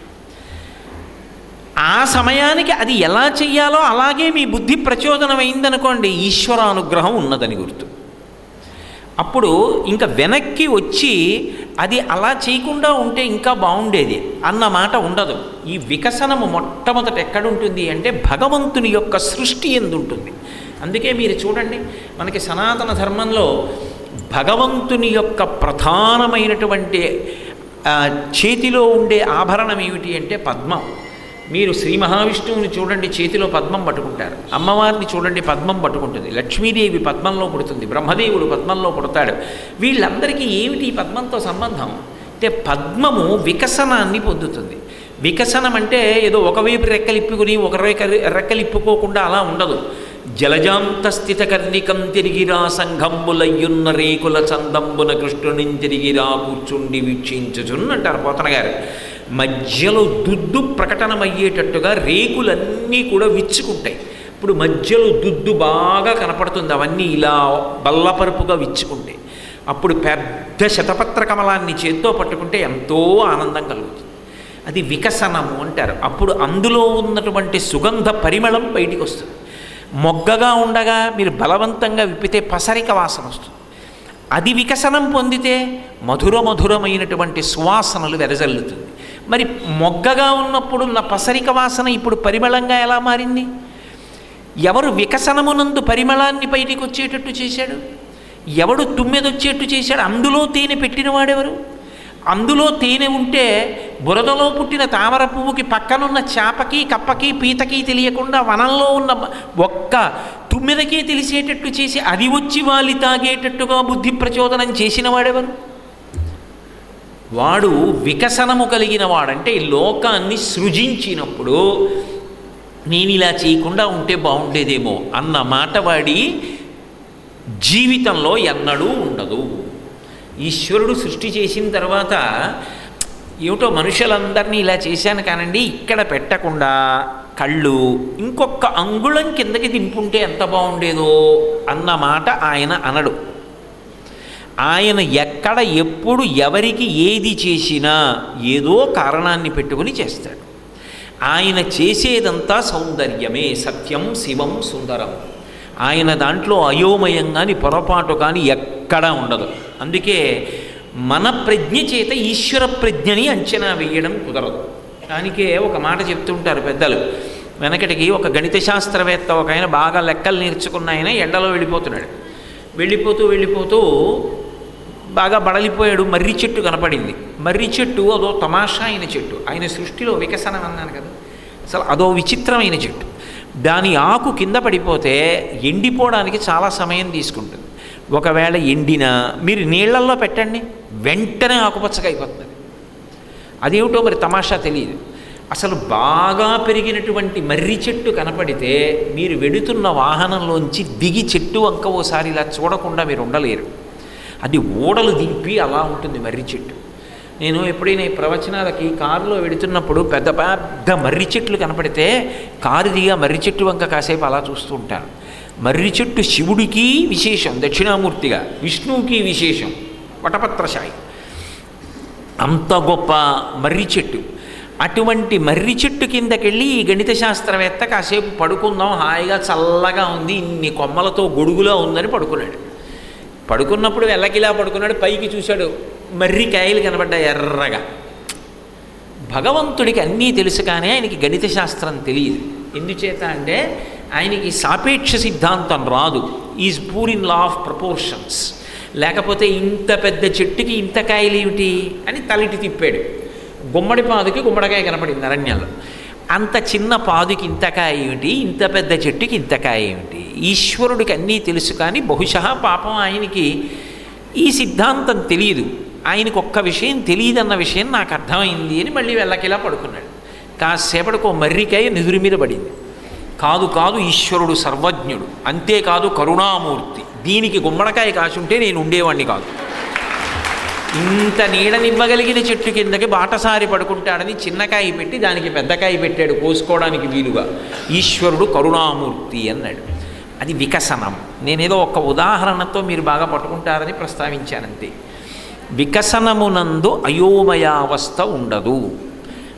Speaker 2: ఆ సమయానికి అది ఎలా చెయ్యాలో అలాగే మీ బుద్ధి ప్రచోదనమైందనుకోండి ఈశ్వరానుగ్రహం ఉన్నదని గుర్తు. అప్పుడు ఇంకా వెనక్కి వచ్చి అది అలా చేయకుండా ఉంటే ఇంకా బాగుండేది అన్న మాట ఉండదు. ఈ వికసనము మొట్టమొదట ఎక్కడుంటుంది అంటే భగవంతుని యొక్క సృష్టి ఎందుంటుంది. అందుకే మీరు చూడండి మనకి సనాతన ధర్మంలో భగవంతుని యొక్క ప్రధానమైనటువంటి చేతిలో ఉండే ఆభరణం ఏమిటి అంటే పద్మం. మీరు శ్రీ మహావిష్ణువుని చూడండి చేతిలో పద్మం పట్టుకుంటారు. అమ్మవారిని చూడండి పద్మం పట్టుకుంటుంది. లక్ష్మీదేవి పద్మంలో పుడుతుంది బ్రహ్మదేవుడు పద్మంలో పుడతాడు. వీళ్ళందరికీ ఏమిటి పద్మంతో సంబంధం? అంటే పద్మము వికసనాన్ని పొందుతుంది. వికసనం అంటే ఏదో ఒకవైపు రెక్కలిప్పుకుని ఒక రెక్క రెక్కలిప్పుకోకుండా అలా ఉండదు. జలజాంత కర్ణికం తిరిగిరా సంఘంబులయ్యున్న రేకుల చందంబున కృష్ణుని తిరిగిరా కూర్చుండి వీక్షించుచున్ అంటారు పోతన గారు. మధ్యలో దుద్దు ప్రకటనమయ్యేటట్టుగా రేకులన్నీ కూడా విచ్చుకుంటాయి. ఇప్పుడు మధ్యలో దుద్దు బాగా కనపడుతుంది అవన్నీ ఇలా బల్లపరుపుగా విచ్చుకుంటాయి. అప్పుడు పెద్ద శతపత్ర కమలాన్ని చేత్తో పట్టుకుంటే ఎంతో ఆనందం కలుగుతుంది. అది వికసనము అంటారు. అప్పుడు అందులో ఉన్నటువంటి సుగంధ పరిమళం బయటికి వస్తుంది. మొగ్గగా ఉండగా మీరు బలవంతంగా విప్పితే పసరిక వాసన వస్తుంది. అది వికసనం పొందితే మధుర మధురమైనటువంటి సువాసనలు వెదజల్లుతుంది. మరి మొగ్గగా ఉన్నప్పుడు ఉన్న పసరిక వాసన ఇప్పుడు పరిమళంగా ఎలా మారింది? ఎవరు వికసనమునందు పరిమళాన్ని బయటికి వచ్చేటట్టు చేశాడు? ఎవడు తుమ్మెదొచ్చేట్టు చేశాడు? అందులో తేనె పెట్టినవాడెవరు? అందులో తేనె ఉంటే బురదలో పుట్టిన తామర పువ్వుకి పక్కనున్న చేపకి కప్పకి పీతకి తెలియకుండా వనంలో ఉన్న ఒక్క తుమ్మిదకి తెలిసేటట్టు చేసి అది వచ్చి వాలి తాగేటట్టుగా బుద్ధి ప్రచోదనం చేసిన వాడెవరు? వాడు వికసనము కలిగిన వాడంటే లోకాన్ని సృజించినప్పుడు నేను ఇలా చేయకుండా ఉంటే బాగుండేదేమో అన్న మాట వాడి జీవితంలో ఎన్నడూ ఉండదు. ఈశ్వరుడు సృష్టి చేసిన తర్వాత ఏమిటో మనుషులందరినీ ఇలా చేశాను కానండి ఇక్కడ పెట్టకుండా కళ్ళు ఇంకొక అంగుళం కిందకి దింపుంటే ఎంత బాగుండేదో అన్న మాట ఆయన అనడు. ఆయన ఎక్కడ ఎప్పుడు ఎవరికి ఏది చేసినా ఏదో కారణాన్ని పెట్టుకుని చేస్తాడు. ఆయన చేసేదంతా సౌందర్యమే సత్యం శివం సుందరం. ఆయన దాంట్లో అయోమయం కానీ పొరపాటు కానీ ఎక్కడా ఉండదు. అందుకే మన ప్రజ్ఞ చేత ఈశ్వర ప్రజ్ఞని అంచనా వేయడం కుదరదు. దానికే ఒక మాట చెప్తుంటారు పెద్దలు. వెనకటికి ఒక గణిత శాస్త్రవేత్త ఒక ఆయన బాగా లెక్కలు నేర్చుకున్న ఆయన ఎండలో వెళ్ళిపోతున్నాడు. వెళ్ళిపోతూ వెళ్ళిపోతూ బాగా బడలిపోయాడు మర్రి చెట్టు కనపడింది. మర్రి చెట్టు అదో తమాషా అయిన చెట్టు. ఆయన సృష్టిలో వికసనం అన్నాను కదా. అసలు అదో విచిత్రమైన చెట్టు. దాని ఆకు కింద పడిపోతే ఎండిపోవడానికి చాలా సమయం తీసుకుంటుంది. ఒకవేళ ఎండినా మీరు నీళ్ళల్లో పెట్టండి వెంటనే ఆకుపచ్చగా అయిపోతుంది. అదేమిటో మరి తమాషా తెలియదు. అసలు బాగా పెరిగినటువంటి మర్రి చెట్టు కనపడితే మీరు వెడుతున్న వాహనంలోంచి దిగి చెట్టు వంక ఓసారి ఇలా చూడకుండా మీరు ఉండలేరు. అది ఓడలు దింపి అలా ఉంటుంది మర్రి చెట్టు. నేను ఎప్పుడైనా ఈ ప్రవచనాలకి కారులో వెడుతున్నప్పుడు పెద్ద పెద్ద మర్రి చెట్లు కనపడితే కారు దిగా మర్రి చెట్టు వంక కాసేపు అలా చూస్తూ ఉంటాను. మర్రి చెట్టు శివుడికి విశేషం దక్షిణామూర్తిగా విష్ణువుకి విశేషం వటపత్రశాయి. అంత గొప్ప మర్రి చెట్టు. అటువంటి మర్రి చెట్టు కిందకెళ్ళి ఈ గణిత శాస్త్రవేత్త కాసేపు పడుకుందాం హాయిగా చల్లగా ఉంది ఇన్ని కొమ్మలతో గొడుగులా ఉందని పడుకున్నాడు. పడుకున్నప్పుడు వెళ్ళకిలా పడుకున్నాడు పైకి చూశాడు మర్రి కాయలు కనబడ్డాయి ఎర్రగా. భగవంతుడికి అన్నీ తెలుసు కానీ ఆయనకి గణిత శాస్త్రం తెలియదు. ఎందుచేత అంటే ఆయనకి సాపేక్ష సిద్ధాంతం రాదు. Is poor in law of proportions లేకపోతే ఇంత పెద్ద చెట్టుకి ఇంత కాయలు ఏమిటి అని తలిటి తిప్పాడు. గుమ్మడి పాదుకి గుమ్మడికాయ కనపడింది అరణ్యంలో. అంత చిన్న పాదుకి ఇంతకాయ ఏమిటి? ఇంత పెద్ద చెట్టుకి ఇంతకాయ ఏమిటి? ఈశ్వరుడికి అన్నీ తెలుసు కానీ బహుశా పాపం ఆయనకి ఈ సిద్ధాంతం తెలియదు ఆయనకు ఒక్క విషయం తెలియదన్న విషయం నాకు అర్థమైంది అని మళ్ళీ వెళ్ళకిలా పడుకున్నాడు. కాసేపటికి ఓ మర్రికాయ నిదురు మీద పడింది. కాదు కాదు ఈశ్వరుడు సర్వజ్ఞుడు. అంతేకాదు కరుణామూర్తి. దీనికి గుమ్మడికాయ కాసుంటే నేను ఉండేవాడిని కాదు. ఇంత నీడనివ్వగలిగిన చెట్టు కిందకి బాటసారి పడుకుంటాడని చిన్నకాయ పెట్టి దానికి పెద్దకాయ పెట్టాడు కోసుకోవడానికి వీలుగా. ఈశ్వరుడు కరుణామూర్తి అన్నాడు. అది వికసనం. నేనేదో ఒక ఉదాహరణతో మీరు బాగా పట్టుకుంటారని ప్రస్తావించానంతే. వికసనమునందు అయోమయావస్థ ఉండదు.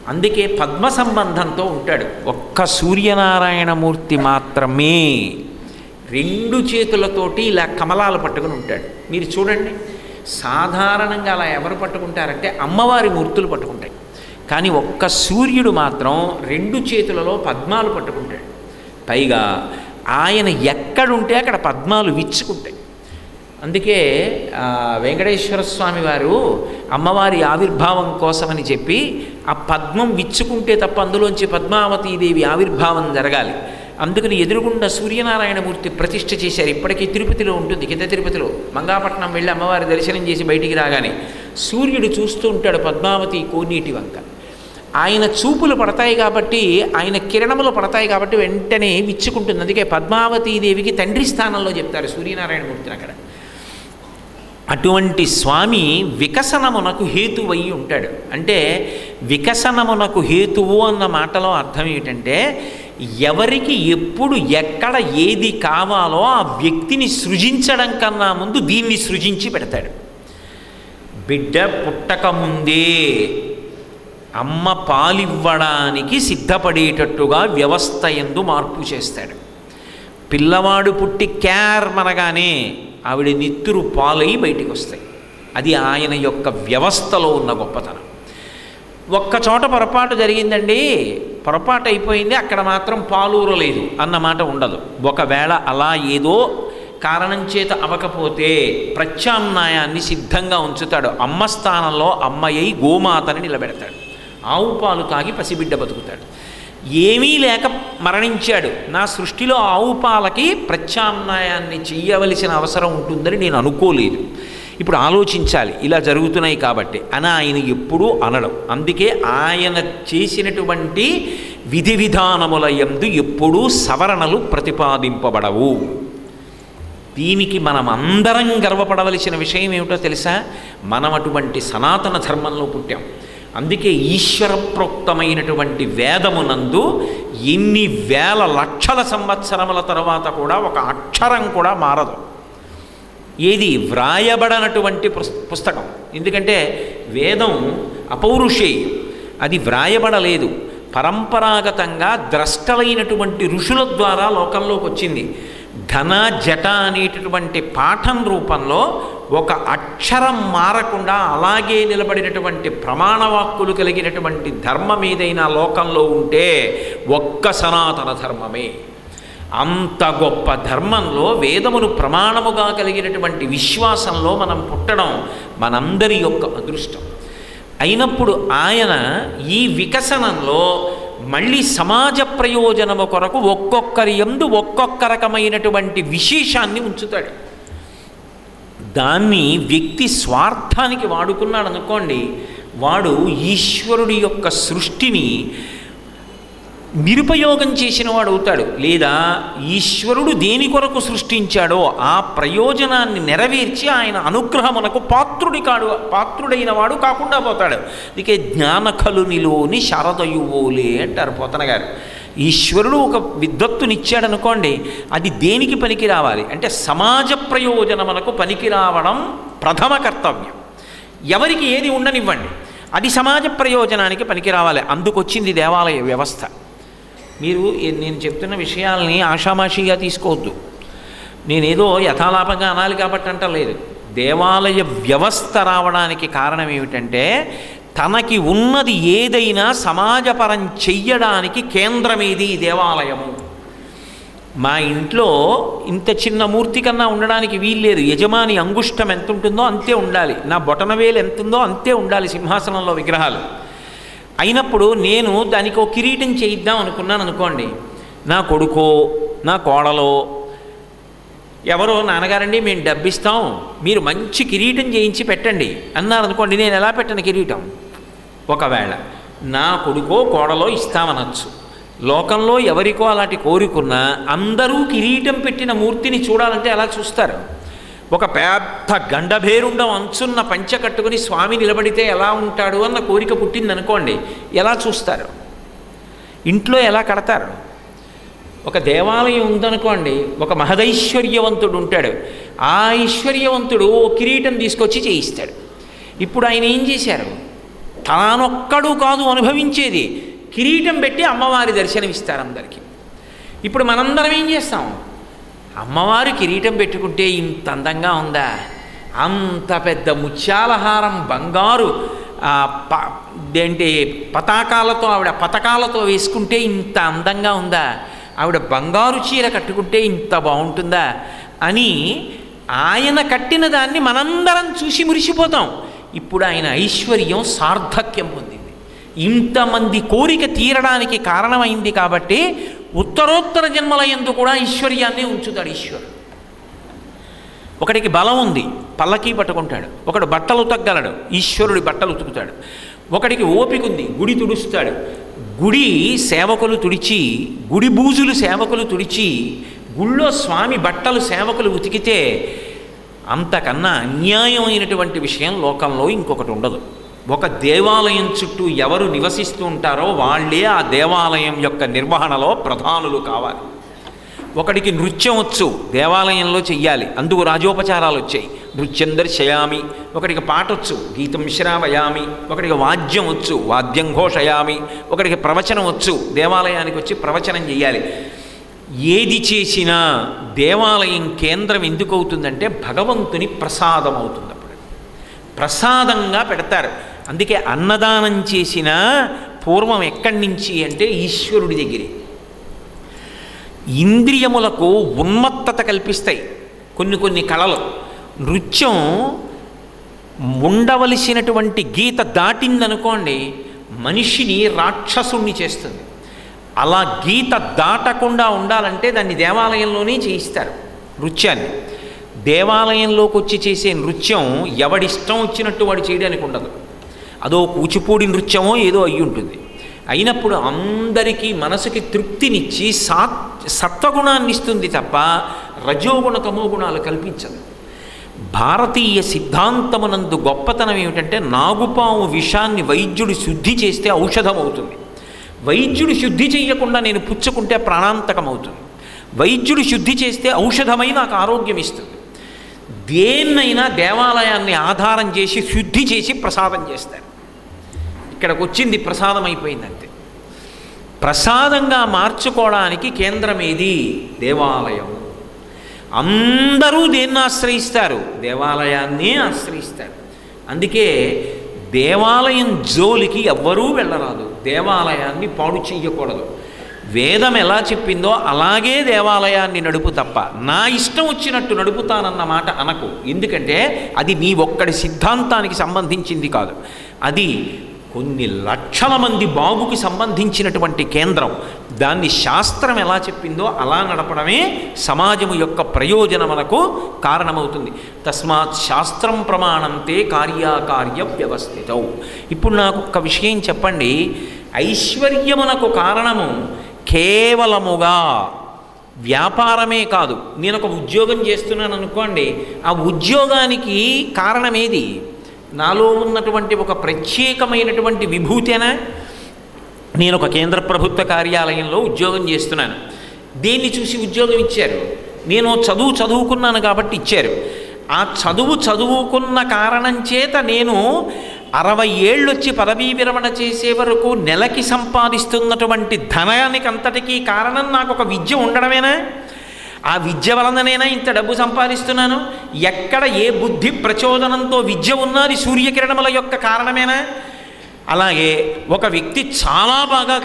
Speaker 2: అందుకే పద్మ సంబంధంతో ఉంటాడు. ఒక్క సూర్యనారాయణమూర్తి మాత్రమే. రెండు చేతులతోటి ఇలా కమలాలు పట్టుకుని ఉంటాడు. మీరు చూడండి. సాధారణంగా అలా ఎవరు పట్టుకుంటారంటే అమ్మవారి మూర్తులు పట్టుకుంటాయి. కానీ ఒక్క సూర్యుడు మాత్రం రెండు చేతులలో పద్మాలు పట్టుకుంటాడు. పైగా ఆయన ఎక్కడుంటే అక్కడ పద్మాలు విచ్చుకుంటాయి. అందుకే వెంకటేశ్వర స్వామి వారు అమ్మవారి ఆవిర్భావం కోసమని చెప్పి ఆ పద్మం విచ్చుకుంటే తప్ప అందులోంచి పద్మావతీదేవి ఆవిర్భావం జరగాలి. అందుకని ఎదురుగుండా సూర్యనారాయణమూర్తి ప్రతిష్ఠ చేశారు. ఇప్పటికీ తిరుపతిలో ఉంటుంది. కింద తిరుపతిలో మంగాపట్నం వెళ్ళి అమ్మవారి దర్శనం చేసి బయటికి రాగానే సూర్యుడు చూస్తూ ఉంటాడు పద్మావతి కోనీటి వంక. ఆయన చూపులు పడతాయి కాబట్టి ఆయన కిరణములు పడతాయి కాబట్టి వెంటనే విచ్చుకుంటుంది. అందుకే పద్మావతీదేవికి తండ్రి స్థానంలో చెప్తారు సూర్యనారాయణమూర్తిని అక్కడ. అటువంటి స్వామి వికసనమునకు హేతువై ఉంటాడు. అంటే వికసనమునకు హేతువు అన్న మాటలో అర్థం ఏమిటంటే ఎవరికి ఎప్పుడు ఎక్కడ ఏది కావాలో ఆ వ్యక్తిని సృజించడం కన్నా ముందు దీన్ని సృజించి పెడతాడు. బిడ్డ పుట్టకముందే అమ్మ పాలివ్వడానికి సిద్ధపడేటట్టుగా వ్యవస్థ ఎందు మార్పు చేస్తాడు. పిల్లవాడు పుట్టి క్యార్ మనగానే ఆవిడ నిత్తురు పాలై బయటికి వస్తాయి అది ఆయన యొక్క వ్యవస్థలో ఉన్న గొప్పతనం. ఒక్క చోట పొరపాటు జరిగిందండి పొరపాటు అయిపోయింది అక్కడ మాత్రం పాలూరలేదు అన్నమాట ఉండదు. ఒకవేళ అలా ఏదో కారణం చేత అవకపోతే ప్రత్యామ్నాయాన్ని సిద్ధంగా ఉంచుతాడు. అమ్మ స్థానంలో అమ్మయ్యి గోమాతని నిలబెడతాడు. ఆవు పాలు తాగి పసిబిడ్డ బతుకుతాడు. ఏమీ లేక మరణించాడు. నా సృష్టిలో ఆవు పాలకి ప్రత్యామ్నాయాన్ని చెయ్యవలసిన అవసరం ఉంటుందని నేను అనుకోలేదు. ఇప్పుడు ఆలోచించాలి. ఇలా జరుగుతున్నాయి కాబట్టి. అని ఆయన ఎప్పుడూ అనడం. అందుకే ఆయన చేసినటువంటి విధి విధానముల యందు ఎప్పుడూ సవరణలు ప్రతిపాదింపబడవు. దీనికి మనం అందరం గర్వపడవలసిన విషయం ఏమిటో తెలుసా? మనం అటువంటి సనాతన ధర్మంలో పుట్టాం. అందుకే ఈశ్వర ప్రోక్తమైనటువంటి వేదమునందు ఎన్ని వేల లక్షల సంవత్సరముల తర్వాత కూడా ఒక అక్షరం కూడా మారదు. ఏది వ్రాయబడనటువంటి పుస్- పుస్తకం. ఎందుకంటే వేదం అపౌరుషేయం. అది వ్రాయబడలేదు. పరంపరాగతంగా ద్రష్టలైనటువంటి ఋషుల ద్వారా లోకంలోకి వచ్చింది ఘన జట అనేటటువంటి పాఠం రూపంలో ఒక అక్షరం మారకుండా అలాగే నిలబడినటువంటి ప్రమాణవాక్కులు కలిగినటువంటి ధర్మం ఏదైనా లోకంలో ఉంటే ఒక్క సనాతన ధర్మమే. అంత గొప్ప ధర్మంలో వేదమును ప్రమాణముగా కలిగినటువంటి విశ్వాసంలో మనం పుట్టడం మనందరి యొక్క అదృష్టం. అయినప్పుడు ఆయన ఈ వికసనంలో మళ్ళీ సమాజ ప్రయోజనము కొరకు ఒక్కొక్కరి ఎందు ఒక్కొక్క రకమైనటువంటి విశేషాన్ని ఉంచుతాడు. దాన్ని వ్యక్తి స్వార్థానికి వాడుకున్నాడు అనుకోండి వాడు ఈశ్వరుడి యొక్క సృష్టిని నిరుపయోగం చేసిన వాడు అవుతాడు. లేదా ఈశ్వరుడు దేని కొరకు సృష్టించాడో ఆ ప్రయోజనాన్ని నెరవేర్చి ఆయన అనుగ్రహమునకు పాత్రుడి కాడు పాత్రుడైన వాడు కాకుండా పోతాడు. అందుకే జ్ఞానకలునిలోని శారదయువోలే అంటారు పోతన గారు ఈశ్వరుడు ఒక విద్వత్తునిచ్చాడనుకోండి అది దేనికి పనికి రావాలి? అంటే సమాజ ప్రయోజనమునకు పనికి రావడం ప్రథమ కర్తవ్యం. ఎవరికి ఏది ఉండనివ్వండి అది సమాజ ప్రయోజనానికి పనికి రావాలి. అందుకొచ్చింది దేవాలయ వ్యవస్థ. మీరు నేను చెప్తున్న విషయాల్ని ఆషామాషిగా తీసుకోవద్దు. నేనేదో యథాలాపంగా అనాలి కాబట్టి అంటలేదు. దేవాలయ వ్యవస్థ రావడానికి కారణం ఏమిటంటే తనకి ఉన్నది ఏదైనా సమాజపరం చెయ్యడానికి కేంద్రమేది ఈ దేవాలయము. మా ఇంట్లో ఇంత చిన్న మూర్తి కన్నా ఉండడానికి వీల్లేదు యజమాని అంగుష్టం ఎంత ఉంటుందో అంతే ఉండాలి. నా బొటనవేలు ఎంత ఉందో అంతే ఉండాలి సింహాసనంలో విగ్రహాలు. అయినప్పుడు నేను దానికి ఒక కిరీటం చేయిద్దాం అనుకున్నాను అనుకోండి. నా కొడుకో నా కోడలో ఎవరో నాన్నగారండి మేము డబ్బిస్తాం మీరు మంచి కిరీటం చేయించి పెట్టండి అన్నారు అనుకోండి నేను ఎలా పెట్టను కిరీటం? ఒకవేళ నా కొడుకో కోడలో ఇస్తామనొచ్చు. లోకంలో ఎవరికో అలాంటి కోరికున్నా అందరూ కిరీటం పెట్టిన మూర్తిని చూడాలంటే ఎలా చూస్తారు. ఒక పెద్ద గండభేరుండం అంచున్న పంచ కట్టుకుని స్వామి నిలబడితే ఎలా ఉంటాడు అన్న కోరిక పుట్టిందనుకోండి ఎలా చూస్తారు? ఇంట్లో ఎలా కడతారు? ఒక దేవాలయం ఉందనుకోండి ఒక మహదైశ్వర్యవంతుడు ఉంటాడు. ఆ ఐశ్వర్యవంతుడు ఓ కిరీటం తీసుకొచ్చి చేయిస్తాడు. ఇప్పుడు ఆయన ఏం చేశారు? తానొక్కడు కాదు అనుభవించేది కిరీటం పెట్టి అమ్మవారి దర్శనమిస్తారు అందరికీ. ఇప్పుడు మనందరం ఏం చేస్తాం? అమ్మవారు కిరీటం పెట్టుకుంటే ఇంత అందంగా ఉందా? అంత పెద్ద ముత్యాలహారం బంగారు ప ఏంటి పతాకాలతో ఆవిడ పతకాలతో వేసుకుంటే ఇంత అందంగా ఉందా? ఆవిడ బంగారు చీర కట్టుకుంటే ఇంత బాగుంటుందా? అని ఆయన కట్టిన దాన్ని మనందరం చూసి మురిసిపోతాం. ఇప్పుడు ఆయన ఐశ్వర్యం సార్థక్యం పొందింది. ఇంతమంది కోరిక తీరడానికి కారణమైంది కాబట్టి ఉత్తరోత్తర జన్మల ఎందు కూడా ఐశ్వర్యాన్ని ఉంచుతాడు ఈశ్వరుడు. ఒకడికి బలం ఉంది పల్లకీ పట్టుకుంటాడు. ఒకడు బట్టలు ఉతకగలడు ఈశ్వరుడి బట్టలు ఉతుకుతాడు. ఒకడికి ఓపిక ఉంది గుడి తుడుస్తాడు. గుడి సేవకులు తుడిచి గుడి బూజులు సేవకులు తుడిచి గుళ్ళో స్వామి బట్టలు సేవకులు ఉతికితే అంతకన్నా అన్యాయమైనటువంటి విషయం లోకంలో ఇంకొకటి ఉండదు. ఒక దేవాలయం చుట్టూ ఎవరు నివసిస్తూ ఉంటారో వాళ్ళే ఆ దేవాలయం యొక్క నిర్వహణలో ప్రధానులు కావాలి. ఒకడికి నృత్యం వచ్చు దేవాలయంలో చెయ్యాలి అందుకు రాజోపచారాలు వచ్చాయి. నృత్యం దర్శయామి ఒకడికి పాట వచ్చు గీతం శ్రావయామి ఒకడికి వాద్యం వచ్చు వాద్యం ఘోషయామి ఒకడికి ప్రవచనం వచ్చు దేవాలయానికి వచ్చి ప్రవచనం చేయాలి ఏది చేసినా దేవాలయం కేంద్రం ఎందుకు అవుతుందంటే భగవంతుని ప్రసాదం అవుతుంది అప్పుడు. ప్రసాదంగా పెడతారు. అందుకే అన్నదానం చేసిన పూర్వం ఎక్కడి నుంచి అంటే ఈశ్వరుడి దగ్గరే. ఇంద్రియములకు ఉన్మత్తత కల్పిస్తాయి కొన్ని కొన్ని కళలు. నృత్యం ఉండవలసినటువంటి గీత దాటిందనుకోండి మనిషిని రాక్షసుణ్ణి చేస్తుంది. అలా గీత దాటకుండా ఉండాలంటే దాన్ని దేవాలయంలోనే చేయిస్తారు నృత్యాన్ని. దేవాలయంలోకి వచ్చి చేసే నృత్యం ఎవడిష్టం వచ్చినట్టు వాడు చేయడానికి ఉండదు. అదో కూచిపూడి నృత్యమో ఏదో అయ్యి ఉంటుంది. అయినప్పుడు అందరికీ మనసుకి తృప్తినిచ్చి సా సత్వగుణాన్ని ఇస్తుంది తప్ప రజోగుణ తమోగుణాలు కల్పించదు. భారతీయ సిద్ధాంతమునందు గొప్పతనం ఏమిటంటే నాగుపాము విషాన్ని వైద్యుడు శుద్ధి చేస్తే ఔషధం అవుతుంది వైద్యుడు శుద్ధి చేయకుండా నేను పుచ్చుకుంటే ప్రాణాంతకం అవుతుంది వైద్యుడు శుద్ధి చేస్తే ఔషధమై నాకు ఆరోగ్యం ఇస్తుంది. దేన్నైనా దేవాలయాన్ని ఆధారం చేసి శుద్ధి చేసి ప్రసాదం చేస్తారు. ఇక్కడికి వచ్చింది ప్రసాదం అయిపోయింది అంతే ప్రసాదంగా మార్చుకోవడానికి కేంద్రం ఏది? దేవాలయం. అందరూ దేన్ని ఆశ్రయిస్తారు? దేవాలయాన్నే ఆశ్రయిస్తారు. అందుకే దేవాలయం జోలికి ఎవ్వరూ వెళ్ళరాదు. దేవాలయాన్ని పాడు చెయ్యకూడదు. వేదం ఎలా చెప్పిందో అలాగే దేవాలయాన్ని నడుపు తప్ప. నా ఇష్టం వచ్చినట్టు నడుపుతానన్న మాట అనకు. ఎందుకంటే అది నీ ఒక్కడి సిద్ధాంతానికి సంబంధించింది కాదు. అది కొన్ని లక్షల మంది బాబుకి సంబంధించినటువంటి కేంద్రం. దాన్ని శాస్త్రం ఎలా చెప్పిందో అలా నడపడమే సమాజము యొక్క ప్రయోజనమునకు కారణమవుతుంది. తస్మాత్ శాస్త్రం ప్రమాణంతే కార్యాకార్య వ్యవస్థితౌ. ఇప్పుడు నాకు ఒక విషయం చెప్పండి. ఐశ్వర్యమునకు కారణము కేవలముగా వ్యాపారమే కాదు. నేను ఒక ఉద్యోగం చేస్తున్నాను అనుకోండి ఆ ఉద్యోగానికి కారణమేది? నాలో ఉన్నటువంటి ఒక ప్రత్యేకమైనటువంటి విభూతేనా నేను ఒక కేంద్ర ప్రభుత్వ కార్యాలయంలో ఉద్యోగం చేస్తున్నాను. దేన్ని చూసి ఉద్యోగం ఇచ్చారు? నేను చదువు చదువుకున్నాను కాబట్టి ఇచ్చారు. ఆ చదువు చదువుకున్న కారణం చేత నేను అరవై ఏళ్ళు వచ్చి పదవీ విరమణ చేసే వరకు నెలకి సంపాదిస్తున్నటువంటి ధనానికి అంతటికీ కారణం నాకు ఒక విద్య ఉండడమేనా? ఆ విద్య వలననేనా ఇంత డబ్బు సంపాదిస్తున్నాను? ఎక్కడ ఏ బుద్ధి ప్రచోదనంతో విద్య ఉన్నది సూర్యకిరణముల యొక్క కారణమేనా? అలాగే ఒక వ్యక్తి చాలా బాగా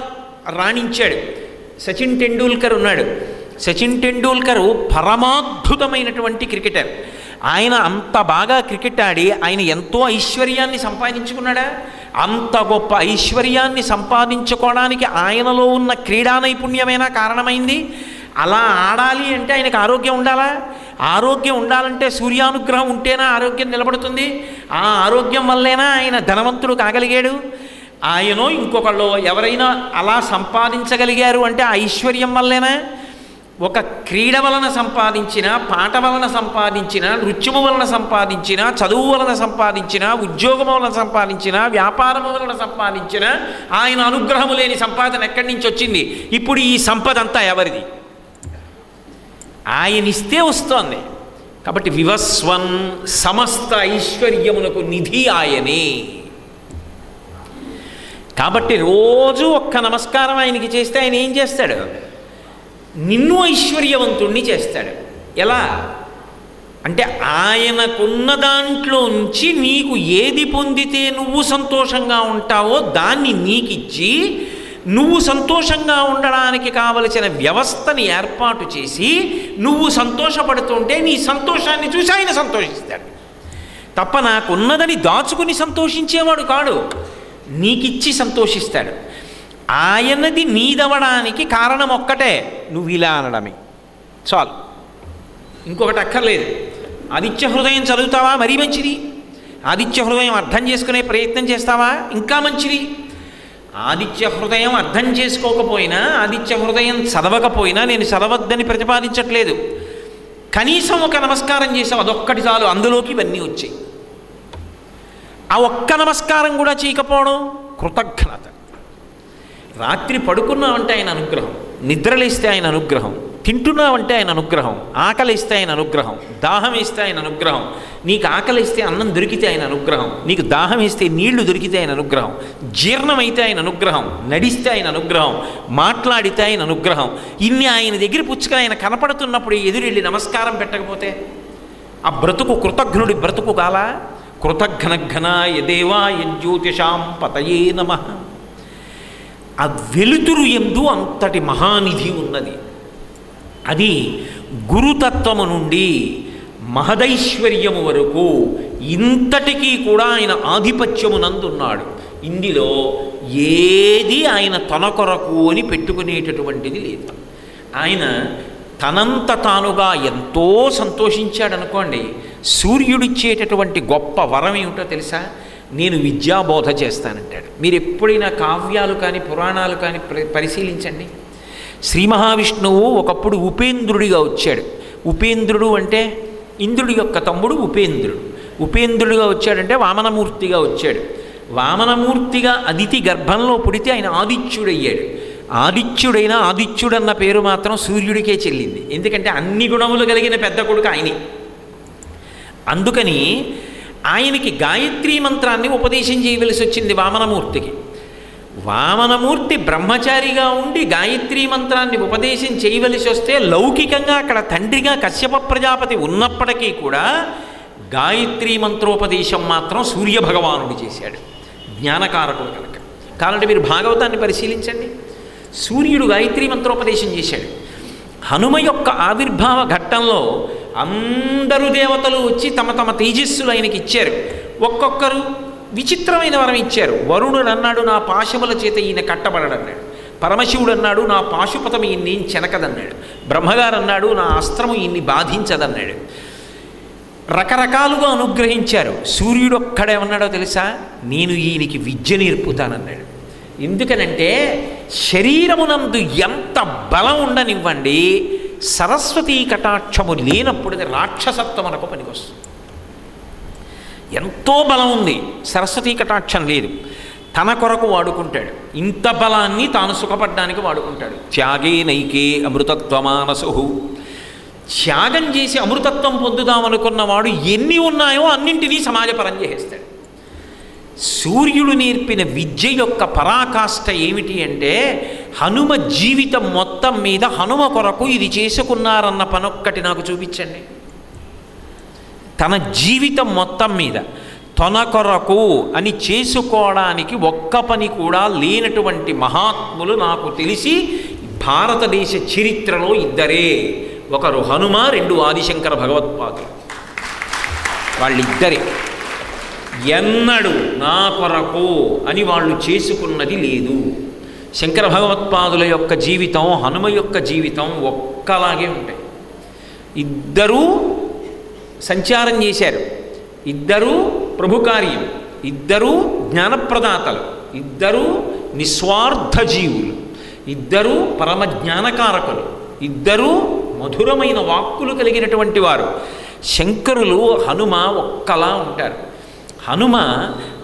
Speaker 2: రాణించాడు. సచిన్ టెండూల్కర్ ఉన్నాడు. సచిన్ టెండూల్కర్ పరమాద్భుతమైనటువంటి క్రికెటర్. ఆయన అంత బాగా క్రికెట్ ఆడి ఆయన ఎంతో ఐశ్వర్యాన్ని సంపాదించుకున్నాడా? అంత గొప్ప ఐశ్వర్యాన్ని సంపాదించుకోవడానికి ఆయనలో ఉన్న క్రీడా నైపుణ్యమైనా కారణమైంది? అలా ఆడాలి అంటే ఆయనకు ఆరోగ్యం ఉండాలా? ఆరోగ్యం ఉండాలంటే సూర్యానుగ్రహం ఉంటేనా ఆరోగ్యం నిలబడుతుంది? ఆ ఆరోగ్యం వల్లేనా ఆయన ధనవంతుడు కాగలిగాడు? ఆయనో ఇంకొకళ్ళు ఎవరైనా అలా సంపాదించగలిగారు అంటే ఆ ఐశ్వర్యం వల్లేనా? ఒక క్రీడ వలన సంపాదించిన పాట వలన సంపాదించిన నృత్యము వలన సంపాదించిన చదువు వలన సంపాదించిన ఉద్యోగం వలన సంపాదించిన వ్యాపారం వలన సంపాదించిన ఆయన అనుగ్రహము లేని సంపాదన ఎక్కడి నుంచి వచ్చింది? ఇప్పుడు ఈ సంపద అంతా ఎవరిది? ఆయన ఇస్తే వస్తోంది. కాబట్టి వివస్వన్ సమస్త ఐశ్వర్యమునకు నిధి ఆయనే. కాబట్టి రోజు ఒక్క నమస్కారం ఆయనకి చేస్తే ఆయన ఏం చేస్తాడు? నిన్ను ఐశ్వర్యవంతుణ్ణి చేస్తాడు. ఎలా? అంటే ఆయనకున్న దాంట్లోంచి నీకు ఏది పొందితే నువ్వు సంతోషంగా ఉంటావో దాన్ని నీకిచ్చి నువ్వు సంతోషంగా ఉండడానికి కావలసిన వ్యవస్థని ఏర్పాటు చేసి నువ్వు సంతోషపడుతుంటే నీ సంతోషాన్ని చూసి ఆయన సంతోషిస్తాడు. తప్ప నాకున్నదని దాచుకుని సంతోషించేవాడు కాడు. నీకిచ్చి సంతోషిస్తాడు. ఆయనది నీదవడానికి కారణం ఒక్కటే నువ్వు ఇలా అనడమే. చాలు. ఇంకొకటి అక్కర్లేదు. ఆదిత్య హృదయం చదువుతావా? మరీ మంచిది. ఆదిత్య హృదయం అర్థం చేసుకునే ప్రయత్నం చేస్తావా? ఇంకా మంచిది. ఆదిత్య హృదయం అర్థం చేసుకోకపోయినా ఆదిత్య హృదయం చదవకపోయినా నేను చదవద్దని ప్రతిపాదించట్లేదు. కనీసం ఒక నమస్కారం చేసావు అదొక్కటి చాలు అందులోకి ఇవన్నీ వచ్చాయి. ఆ ఒక్క నమస్కారం కూడా చేయకపోవడం కృతజ్ఞత. రాత్రి పడుకున్నావంటే ఆయన అనుగ్రహం నిద్రలేస్తే ఆయన అనుగ్రహం. తింటున్నావంటే ఆయన అనుగ్రహం ఆకలిస్తే ఆయన అనుగ్రహం దాహం ఇస్తే ఆయన అనుగ్రహం నీకు ఆకలిస్తే అన్నం దొరికితే ఆయన అనుగ్రహం నీకు దాహం ఇస్తే నీళ్ళు దొరికితే ఆయన అనుగ్రహం జీర్ణమైతే ఆయన అనుగ్రహం నడిస్తే ఆయన అనుగ్రహం మాట్లాడితే ఆయన అనుగ్రహం ఇన్ని ఆయన దగ్గర పుచ్చుకొని ఆయన కనపడుతున్నప్పుడు ఎదురెళ్ళి నమస్కారం పెట్టకపోతే ఆ బ్రతుకు కృతజ్ఞుడి బ్రతుకు కాలా? కృతఘ్నఘ్నాయ దేవాయ యజ్యోతిషాం పతయే నమ. ఆ వెలుతురు ఎందు అంతటి మహానిధి ఉన్నది. అది గురుతత్వము నుండి మహదైశ్వర్యము వరకు ఇంతటికీ కూడా ఆయన ఆధిపత్యమునందున్నాడు ఇందులో ఏది ఆయన తన కొరకు అని పెట్టుకునేటటువంటిది లేదు. ఆయన తనంత తానుగా ఎంతో సంతోషించాడనుకోండి సూర్యుడిచ్చేటటువంటి గొప్ప వరం ఏమిటో తెలుసా? నేను విద్యాబోధ చేస్తానంటాడు. మీరు ఎప్పుడైనా కావ్యాలు కానీ పురాణాలు కానీ పరిశీలించండి. శ్రీ మహావిష్ణువు ఒకప్పుడు ఉపేంద్రుడిగా వచ్చాడు. ఉపేంద్రుడు అంటే ఇంద్రుడి యొక్క తమ్ముడు ఉపేంద్రుడు. ఉపేంద్రుడిగా వచ్చాడంటే వామనమూర్తిగా వచ్చాడు. వామనమూర్తిగా అదితి గర్భంలో పుడితే ఆయన ఆదిత్యుడయ్యాడు. ఆదిత్యుడైన ఆదిత్యుడన్న పేరు మాత్రం సూర్యుడికే చెల్లింది. ఎందుకంటే అన్ని గుణములు కలిగిన పెద్ద కొడుకు ఆయనే. అందుకని ఆయనకి గాయత్రీ మంత్రాన్ని ఉపదేశం చేయవలసి వచ్చింది వామనమూర్తికి. వామనమూర్తి బ్రహ్మచారిగా ఉండి గాయత్రీ మంత్రాన్ని ఉపదేశం చేయవలసి వస్తే లౌకికంగా అక్కడ తండ్రిగా కశ్యప ప్రజాపతి ఉన్నప్పటికీ కూడా గాయత్రీ మంత్రోపదేశం మాత్రం సూర్య భగవానుడు చేశాడు. జ్ఞానకారకుడు కనుక. కాబట్టి మీరు భాగవతాన్ని పరిశీలించండి. సూర్యుడు గాయత్రీ మంత్రోపదేశం చేశాడు. హనుమ యొక్క ఆవిర్భావ ఘట్టంలో అందరూ దేవతలు వచ్చి తమ తమ తేజస్సులు ఆయనకి ఇచ్చారు. ఒక్కొక్కరు విచిత్రమైన వరం ఇచ్చారు. వరుణుడు అన్నాడు నా పాశముల చేత ఈయన కట్టబడడన్నాడు. పరమశివుడు అన్నాడు నా పాశుపతం ఈయన్ని చెనకదన్నాడు. బ్రహ్మగారు అన్నాడు నా అస్త్రము ఈయన్ని బాధించదన్నాడు. రకరకాలుగా అనుగ్రహించారు. సూర్యుడు ఒక్కడేమన్నాడో తెలుసా? నేను ఈయనకి విద్య నేర్పుతానన్నాడు. ఎందుకనంటే శరీరమునందు ఎంత బలం ఉండనివ్వండి సరస్వతీ కటాక్షము లేనప్పుడు రాక్షసత్వం రాక్షసత్వమునకు పనికొస్తుంది. ఎంతో బలం ఉంది. సరస్వతీ కటాక్షం లేదు. తన కొరకు వాడుకుంటాడు. ఇంత బలాన్ని తాను సుఖపడ్డానికి వాడుకుంటాడు. త్యాగే నైకే అమృతత్వమానసు త్యాగం చేసి అమృతత్వం పొందుదామనుకున్నవాడు ఎన్ని ఉన్నాయో అన్నింటినీ సమాజపరం చేసేస్తాడు. సూర్యుడు నేర్పిన విద్య యొక్క పరాకాష్ట ఏమిటి అంటే హనుమ జీవితం మొత్తం మీద హనుమ కొరకు ఇది చేసుకున్నారన్న పనొక్కటి నాకు చూపించండి. తన జీవితం మొత్తం మీద తన కొరకు అని చేసుకోవడానికి ఒక్క పని కూడా లేనటువంటి మహాత్ములు నాకు తెలిసి భారతదేశ చరిత్రలో ఇద్దరే. ఒకరు హనుమ రెండు ఆదిశంకర భగవత్పాదులు. వాళ్ళిద్దరే. ఎన్నడు నా కొరకు అని వాళ్ళు చేసుకున్నది లేదు. శంకర భగవత్పాదుల యొక్క జీవితం హనుమ యొక్క జీవితం ఒక్కలాగే ఉంటాయి. ఇద్దరూ సంచారం చేశారు. ఇద్దరూ ప్రభుకార్యం ఇద్దరూ జ్ఞానప్రదాతలు ఇద్దరూ నిస్వార్థ జీవులు ఇద్దరూ పరమ జ్ఞానకారకులు ఇద్దరూ మధురమైన వాక్కులు కలిగినటువంటి వారు. శంకరులు హనుమ ఒక్కలా ఉంటారు. హనుమ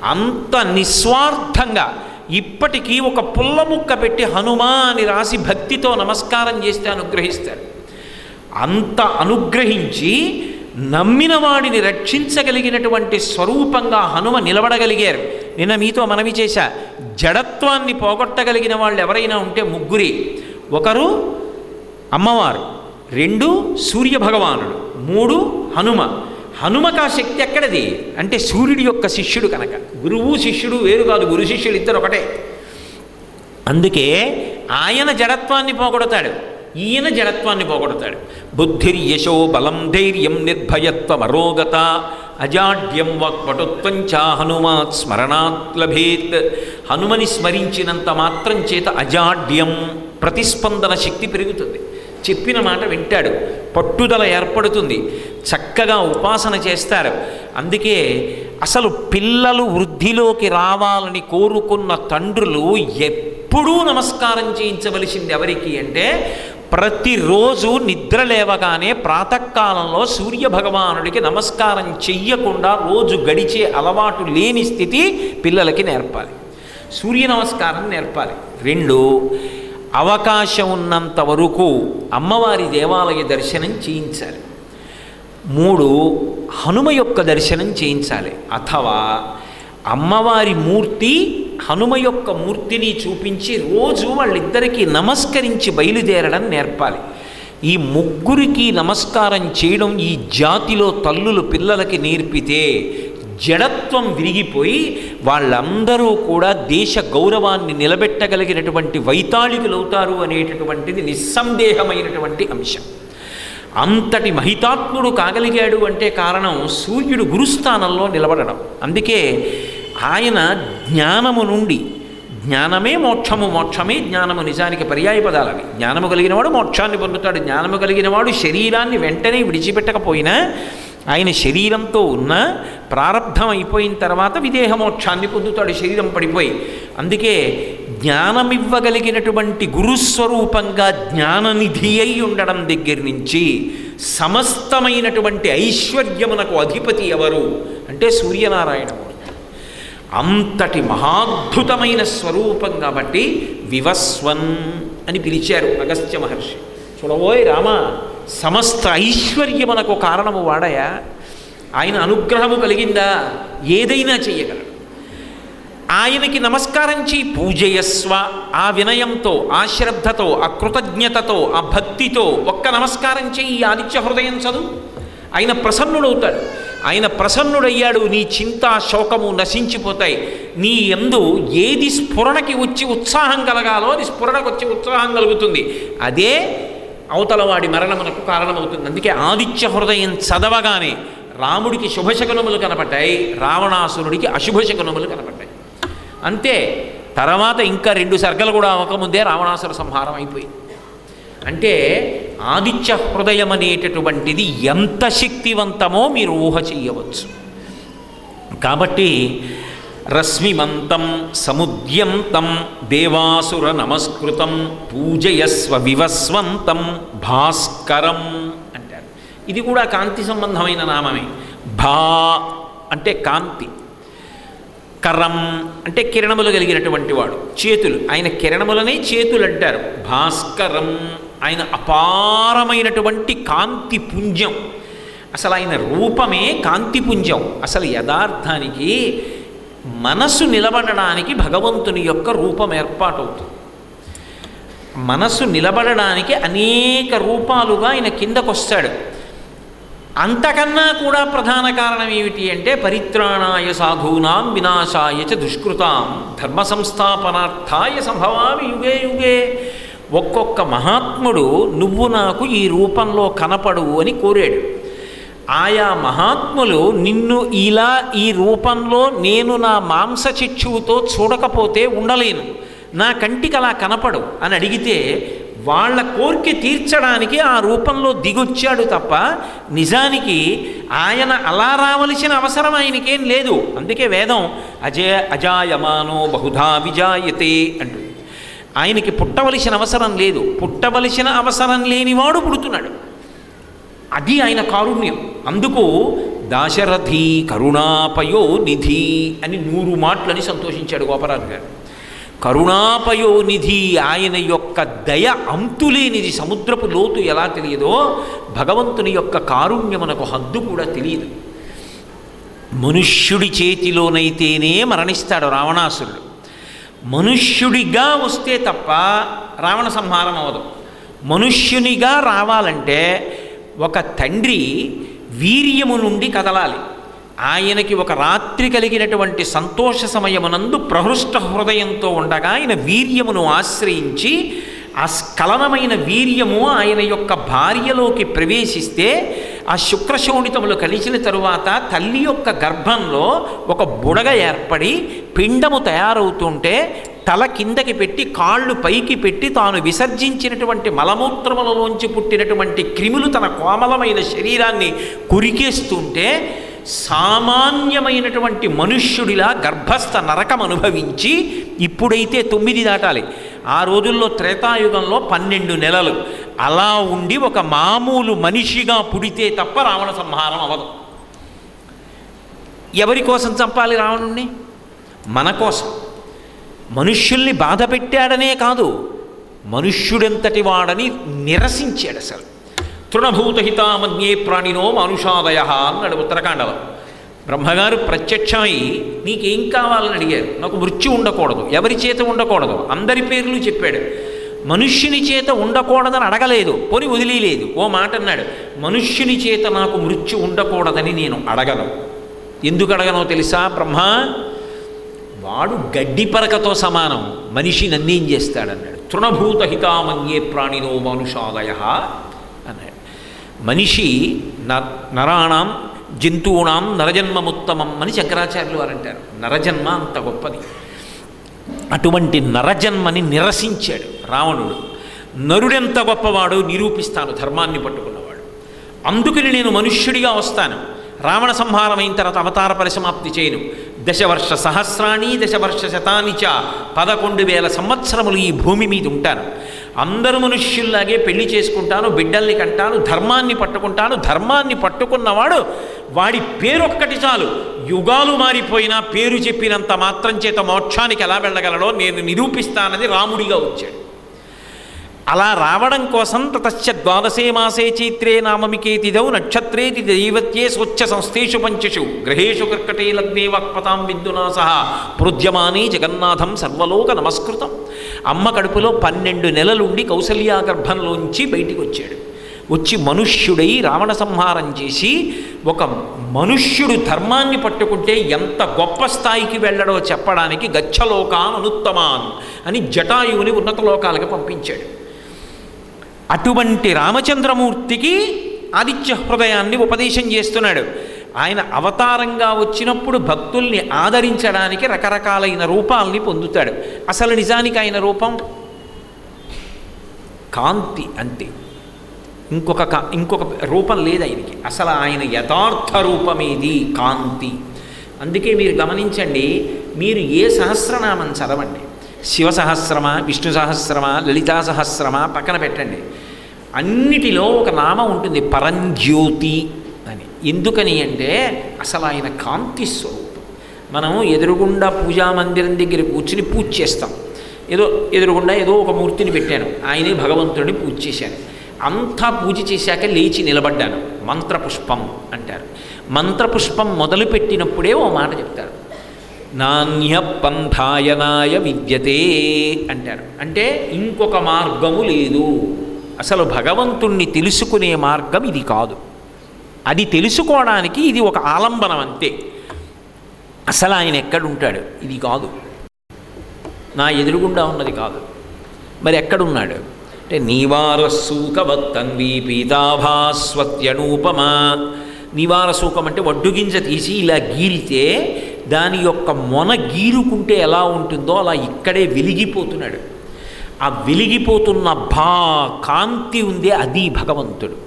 Speaker 2: అంత నిస్వార్థంగా ఇప్పటికీ ఒక పుల్ల ముక్క పెట్టి హనుమ అని రాసి భక్తితో నమస్కారం చేస్తే అనుగ్రహిస్తారు. అంత అనుగ్రహించి నమ్మిన వాడిని రక్షించగలిగినటువంటి స్వరూపంగా హనుమ నిలబడగలిగారు. నిన్న మీతో మనవి చేశా జడత్వాన్ని పోగొట్టగలిగిన వాళ్ళు ఎవరైనా ఉంటే ముగ్గురి. ఒకరు అమ్మవారు రెండు సూర్య భగవానుడు మూడు హనుమ. హనుమకు ఆ శక్తి ఎక్కడది? అంటే సూర్యుడి యొక్క శిష్యుడు కనుక. గురువు శిష్యుడు వేరు కాదు గురు శిష్యుడు ఇద్దరు ఒకటే. అందుకే ఆయన జడత్వాన్ని పోగొడతాడు. ఈయన జడత్వాన్ని పోగొడతాడు. బుద్ధిర్యశో బలం ధైర్యం నిర్భయత్వం అరోగత అజాడ్యం వక్పటుత్వం చ హనుమాత్ స్మరణాత్ లభేత్. హనుమని స్మరించినంత మాత్రం చేత అజాడ్యం ప్రతిస్పందన శక్తి పెరుగుతుంది. చెప్పిన మాట వింటాడు. పట్టుదల ఏర్పడుతుంది. చక్కగా ఉపాసన చేస్తారు. అందుకే అసలు పిల్లలు వృద్ధిలోకి రావాలని కోరుకున్న తండ్రులు ఎప్పుడూ నమస్కారం చేయించవలసింది ఎవరికి అంటే ప్రతిరోజు నిద్ర లేవగానే ప్రాతకాలంలో సూర్య భగవానుడికి నమస్కారం చెయ్యకుండా రోజు గడిచే అలవాటు లేని స్థితి పిల్లలకి నేర్పాలి. సూర్య నమస్కారం నేర్పాలి. రెండు అవకాశం ఉన్నంత వరకు అమ్మవారి దేవాలయ దర్శనం చేయించాలి. మూడు హనుమ యొక్క దర్శనం చేయించాలి. అథవా అమ్మవారి మూర్తి హనుమ యొక్క మూర్తిని చూపించి రోజు వాళ్ళిద్దరికీ నమస్కరించి బయలుదేరడం నేర్పాలి. ఈ ముగ్గురికి నమస్కారం చేయడం ఈ జాతిలో తల్లులు పిల్లలకి నేర్పితే జడత్వం విరిగిపోయి వాళ్ళందరూ కూడా దేశ గౌరవాన్ని నిలబెట్టగలిగినటువంటి వైతాళికులవుతారు అనేటటువంటిది నిస్సందేహమైనటువంటి అంశం. అంతటి మహితాత్ముడు కాగలిగాడు అంటే కారణం సూర్యుడు గురుస్థానంలో నిలబడడం. అందుకే ఆయన జ్ఞానము నుండి జ్ఞానమే మోక్షము మోక్షమే జ్ఞానము నిజానికి పర్యాయ పదాలవి జ్ఞానము కలిగినవాడు మోక్షాన్ని పొందుతాడు జ్ఞానము కలిగినవాడు శరీరాన్ని వెంటనే విడిచిపెట్టకపోయినా ఆయన శరీరంతో ఉన్న ప్రారంధం అయిపోయిన తర్వాత విదేహ మోక్షాన్ని పొందుతాడు శరీరం పడిపోయి. అందుకే జ్ఞానమివ్వగలిగినటువంటి గురుస్వరూపంగా జ్ఞాననిధి అయి ఉండడం దగ్గర నుంచి సమస్తమైనటువంటి ఐశ్వర్యమునకు అధిపతి ఎవరు? అంటే సూర్యనారాయణమూర్తి అంతటి మహాద్భుతమైన స్వరూపం కాబట్టి వివస్వన్ అని పిలిచారు అగస్త్య మహర్షి. చూడబోయ్ రామ సమస్త ఐశ్వర్యమునకు కారణము వాడయా? ఆయన అనుగ్రహము కలిగిందా? ఏదైనా చేయగలడు ఆయనకి నమస్కారం చేయి పూజయస్వ. ఆ వినయంతో ఆ శ్రద్ధతో ఆ కృతజ్ఞతతో ఆ భక్తితో ఒక్క నమస్కారం చేయి ఆదిత్య హృదయం చదువు. ఆయన ప్రసన్నుడవుతాడు. ఆయన ప్రసన్నుడయ్యాడు నీ చింత శోకము నశించిపోతాయి. నీ ఎందు ఏది స్ఫురణకి వచ్చి ఉత్సాహం కలగాలో అది స్ఫురణకు వచ్చి ఉత్సాహం కలుగుతుంది. అదే అవతలవాడి మరణమునకు కారణమవుతుంది. అందుకే ఆదిత్య హృదయం చదవగానే రాముడికి శుభశకునములు కనపడ్డాయి రావణాసురుడికి అశుభశకునములు కనపడ్డాయి. అంతే తర్వాత ఇంకా రెండు సర్గలు కూడా అవ్వకముందే రావణాసుర సంహారం అయిపోయింది అంటే ఆదిత్య హృదయం అనేటటువంటిది ఎంత శక్తివంతమో మీరు ఊహ చెయ్యవచ్చు కాబట్టి రశ్మిమంతం సముద్యంతం దేవాసుర నమస్కృతం పూజయస్వ వివస్వంతం భాస్కరం అంటారు. ఇది కూడా కాంతి సంబంధమైన నామమే. భా అంటే కాంతి. కరం అంటే కిరణములు కలిగినటువంటి వాడు. చేతులు. ఆయన కిరణములనే చేతులు అంటారు. భాస్కరం ఆయన అపారమైనటువంటి కాంతి పుంజం. అసలు ఆయన రూపమే కాంతి పుంజం. అసలు యథార్థానికి మనసు నిలబడడానికి భగవంతుని యొక్క రూపం ఏర్పాటవుతుంది. మనసు నిలబడడానికి అనేక రూపాలుగా ఆయన కిందకొస్తాడు. అంతకన్నా కూడా ప్రధాన కారణం ఏమిటి అంటే పరిత్రాణాయ సాధూనాం వినాశాయ చ దుష్కృతాం ధర్మ సంస్థాపనార్థాయ సంభవామి యుగే యుగే. ఒక్కొక్క మహాత్ముడు నువ్వు నాకు ఈ రూపంలో కనపడువు అని కోరాడు. ఆయా మహాత్ములు నిన్ను ఇలా ఈ రూపంలో నేను నా మాంస చిచ్చువుతో చూడకపోతే ఉండలేను. నా కంటికి అలా కనపడు అని అడిగితే వాళ్ళ కోరిక తీర్చడానికి ఆ రూపంలో దిగొచ్చాడు తప్ప నిజానికి ఆయన అలా రావలసిన అవసరం ఆయనకేం లేదు. అందుకే వేదం అజయ అజాయమానో బహుధా విజాయతే అంటుంది. ఆయనకి పుట్టవలసిన అవసరం లేదు. పుట్టవలసిన అవసరం లేనివాడు పుడుతున్నాడు. అది ఆయన కారుణ్యం. అందుకు దాశరథి కరుణాపయో నిధి అని నూరు మాటలని సంతోషించాడు గోపరాజు గారు. కరుణాపయో నిధి ఆయన యొక్క దయ అంతులేనిది సముద్రపు లోతు ఎలా తెలియదో భగవంతుని యొక్క కారుణ్యమునకు హద్దు కూడా తెలియదు. మనుష్యుడి చేతిలోనైతేనే మరణిస్తాడు రావణాసురుడు. మనుష్యుడిగా వస్తే తప్ప రావణ సంహారం అవదు మనుష్యునిగా రావాలంటే ఒక తండ్రి వీర్యము నుండి కదలాలి. ఆయనకి ఒక రాత్రి కలిగినటువంటి సంతోష సమయమునందు ప్రహృష్ట హృదయంతో ఉండగా ఆయన వీర్యమును ఆశ్రయించి ఆ స్ఖలనమైన వీర్యము ఆయన యొక్క భార్యలోకి ప్రవేశిస్తే ఆ శుక్రశోణితములు కలిసిన తరువాత తల్లి యొక్క గర్భంలో ఒక బుడగ ఏర్పడి పిండము తయారవుతుంటే తల కిందకి పెట్టి కాళ్ళు పైకి పెట్టి తాను విసర్జించినటువంటి మలమూత్రములలోంచి పుట్టినటువంటి క్రిములు తన కోమలమైన శరీరాన్ని కురికేస్తుంటే సామాన్యమైనటువంటి మనుష్యుడిలా గర్భస్థ నరకం అనుభవించి ఇప్పుడైతే తొమ్మిది దాటాలి. ఆ రోజుల్లో త్రేతాయుగంలో పన్నెండు నెలలు. అలా ఉండి ఒక మామూలు మనిషిగా పుడితే తప్ప రావణ సంహారం అవదు ఎవరి కోసం చంపాలి రావణుణ్ణి? మన కోసం. మనుష్యుల్ని బాధ పెట్టాడనే కాదు మనుష్యుడెంతటి వాడని నిరసించాడు అసలు. తృణభూతహితామన్యే ప్రాణినో మనుషాదయ అన్నాడు ఉత్తరాఖండలో బ్రహ్మగారు ప్రత్యక్షమై నీకేం కావాలని అడిగారు? నాకు మృత్యు ఉండకూడదు ఎవరి చేత ఉండకూడదు? అందరి పేర్లు చెప్పాడు. మనుష్యుని చేత ఉండకూడదని అడగలేదు పోని వదిలేదు ఓ మాట అన్నాడు. మనుష్యుని చేత నాకు మృత్యు ఉండకూడదని నేను అడగను. ఎందుకు అడగనో తెలుసా బ్రహ్మ? వాడు గడ్డి పరకతో సమానం మనిషి నన్నేం చేస్తాడన్నాడు తృణభూత హితామన్యే ప్రాణినో మనుషాదయ అన్నాడు. మనిషి న నరాణం జంతువునాం నరజన్మముత్తమం అని శంకరాచార్యులు వారు అంటారు నరజన్మ అంత గొప్పది. అటువంటి నరజన్మని నిరసించాడు రావణుడు. నరుడెంత గొప్పవాడో నిరూపిస్తాను ధర్మాన్ని పట్టుకున్నవాడు. అందుకని నేను మనుష్యుడిగా వస్తాను. రావణ సంహారం అయిన తర్వాత అవతార పరిసమాప్తి చేయను. దశవర్ష సహస్రాణి దశవర్ష శతాని చ పదకొండు వేల సంవత్సరములు ఈ భూమి మీద ఉంటాను అందరు మనుష్యుల్లాగే పెళ్ళి చేసుకుంటాను బిడ్డల్ని కంటాను ధర్మాన్ని పట్టుకుంటాను ధర్మాన్ని పట్టుకున్నవాడు వాడి పేరొక్కటి చాలు. యుగాలు మారిపోయినా పేరు చెప్పినంత మాత్రం చేత మోక్షానికి ఎలా వెళ్ళగలడో నేను నిరూపిస్తానని రాముడిగా వచ్చాడు. అలా రావడం కోసం తతశ్చ ద్వాదశే మాసే చైత్రే నామమికేతిదౌ నక్షత్రేతి దైవత్యే స్వచ్ఛ సంస్థేషు పంచషు. గ్రహేషు కర్కటే లగ్నే వాక్పతాం విద్యునా సహా. ప్రోద్యమానే జగన్నాథం సర్వలోక నమస్కృతం. అమ్మ కడుపులో పన్నెండు నెలలుండి కౌసల్యా గర్భంలోంచి బయటికి వచ్చాడు వచ్చి మనుష్యుడై రావణ సంహారం చేసి ఒక మనుష్యుడు ధర్మాన్ని పట్టుకుంటే ఎంత గొప్ప స్థాయికి వెళ్ళడో చెప్పడానికి గచ్చలోకాన్ అనుత్తమాన్ అని జటాయువుని ఉన్నత లోకాలకు పంపించాడు. అటువంటి రామచంద్రమూర్తికి ఆదిత్య హృదయాన్ని ఉపదేశం చేస్తున్నాడు. ఆయన అవతారంగా వచ్చినప్పుడు భక్తుల్ని ఆదరించడానికి రకరకాలైన రూపాల్ని పొందుతాడు. అసలు నిజానికి ఆయన రూపం? కాంతి అంతే. ఇంకొక కా- ఇంకొక రూపం లేదు ఆయనకి. అసలు ఆయన యథార్థ రూపమేది? కాంతి. అందుకే మీరు గమనించండి మీరు ఏ సహస్రనామం చదవండి. శివ సహస్రమా విష్ణు సహస్రమా లలితా సహస్రమా పక్కన పెట్టండి. అన్నిటిలో ఒక నామం ఉంటుంది పరంజ్యోతి. ఎందుకని అంటే అసలు ఆయన కాంతి స్వరూపం. మనం ఎదురుగుండా పూజా మందిరం దగ్గర కూర్చుని పూజ చేస్తాం. ఏదో ఎదురుగుండా ఏదో ఒక మూర్తిని పెట్టాను. ఆయనే భగవంతుడిని పూజ చేశాను అంతా పూజ చేశాక లేచి నిలబడ్డాను. మంత్రపుష్పం అంటారు. మంత్రపుష్పం మొదలుపెట్టినప్పుడే ఓ మాట చెప్తారు. నాణ్య పంథాయనాయ విద్యతే అంటారు. అంటే ఇంకొక మార్గము లేదు. అసలు భగవంతుణ్ణి తెలుసుకునే మార్గం ఇది కాదు. అది తెలుసుకోవడానికి ఇది ఒక ఆలంబనం అంతే. అసలు ఆయన ఎక్కడుంటాడు? ఇది కాదు. నా ఎదురుగుండా ఉన్నది కాదు. మరి ఎక్కడున్నాడు? అంటే నీవారసూకవత్తన్వీ పీతాభాస్వత్యనూపమా. నివారసూకం అంటే వడ్డుగింజ తీసి ఇలా గీరితే దాని యొక్క మొన గీరుకుంటే ఎలా ఉంటుందో అలా ఇక్కడే వెలిగిపోతున్నాడు. ఆ వెలిగిపోతున్న భా కాంతి ఉందే అది భగవంతుడు.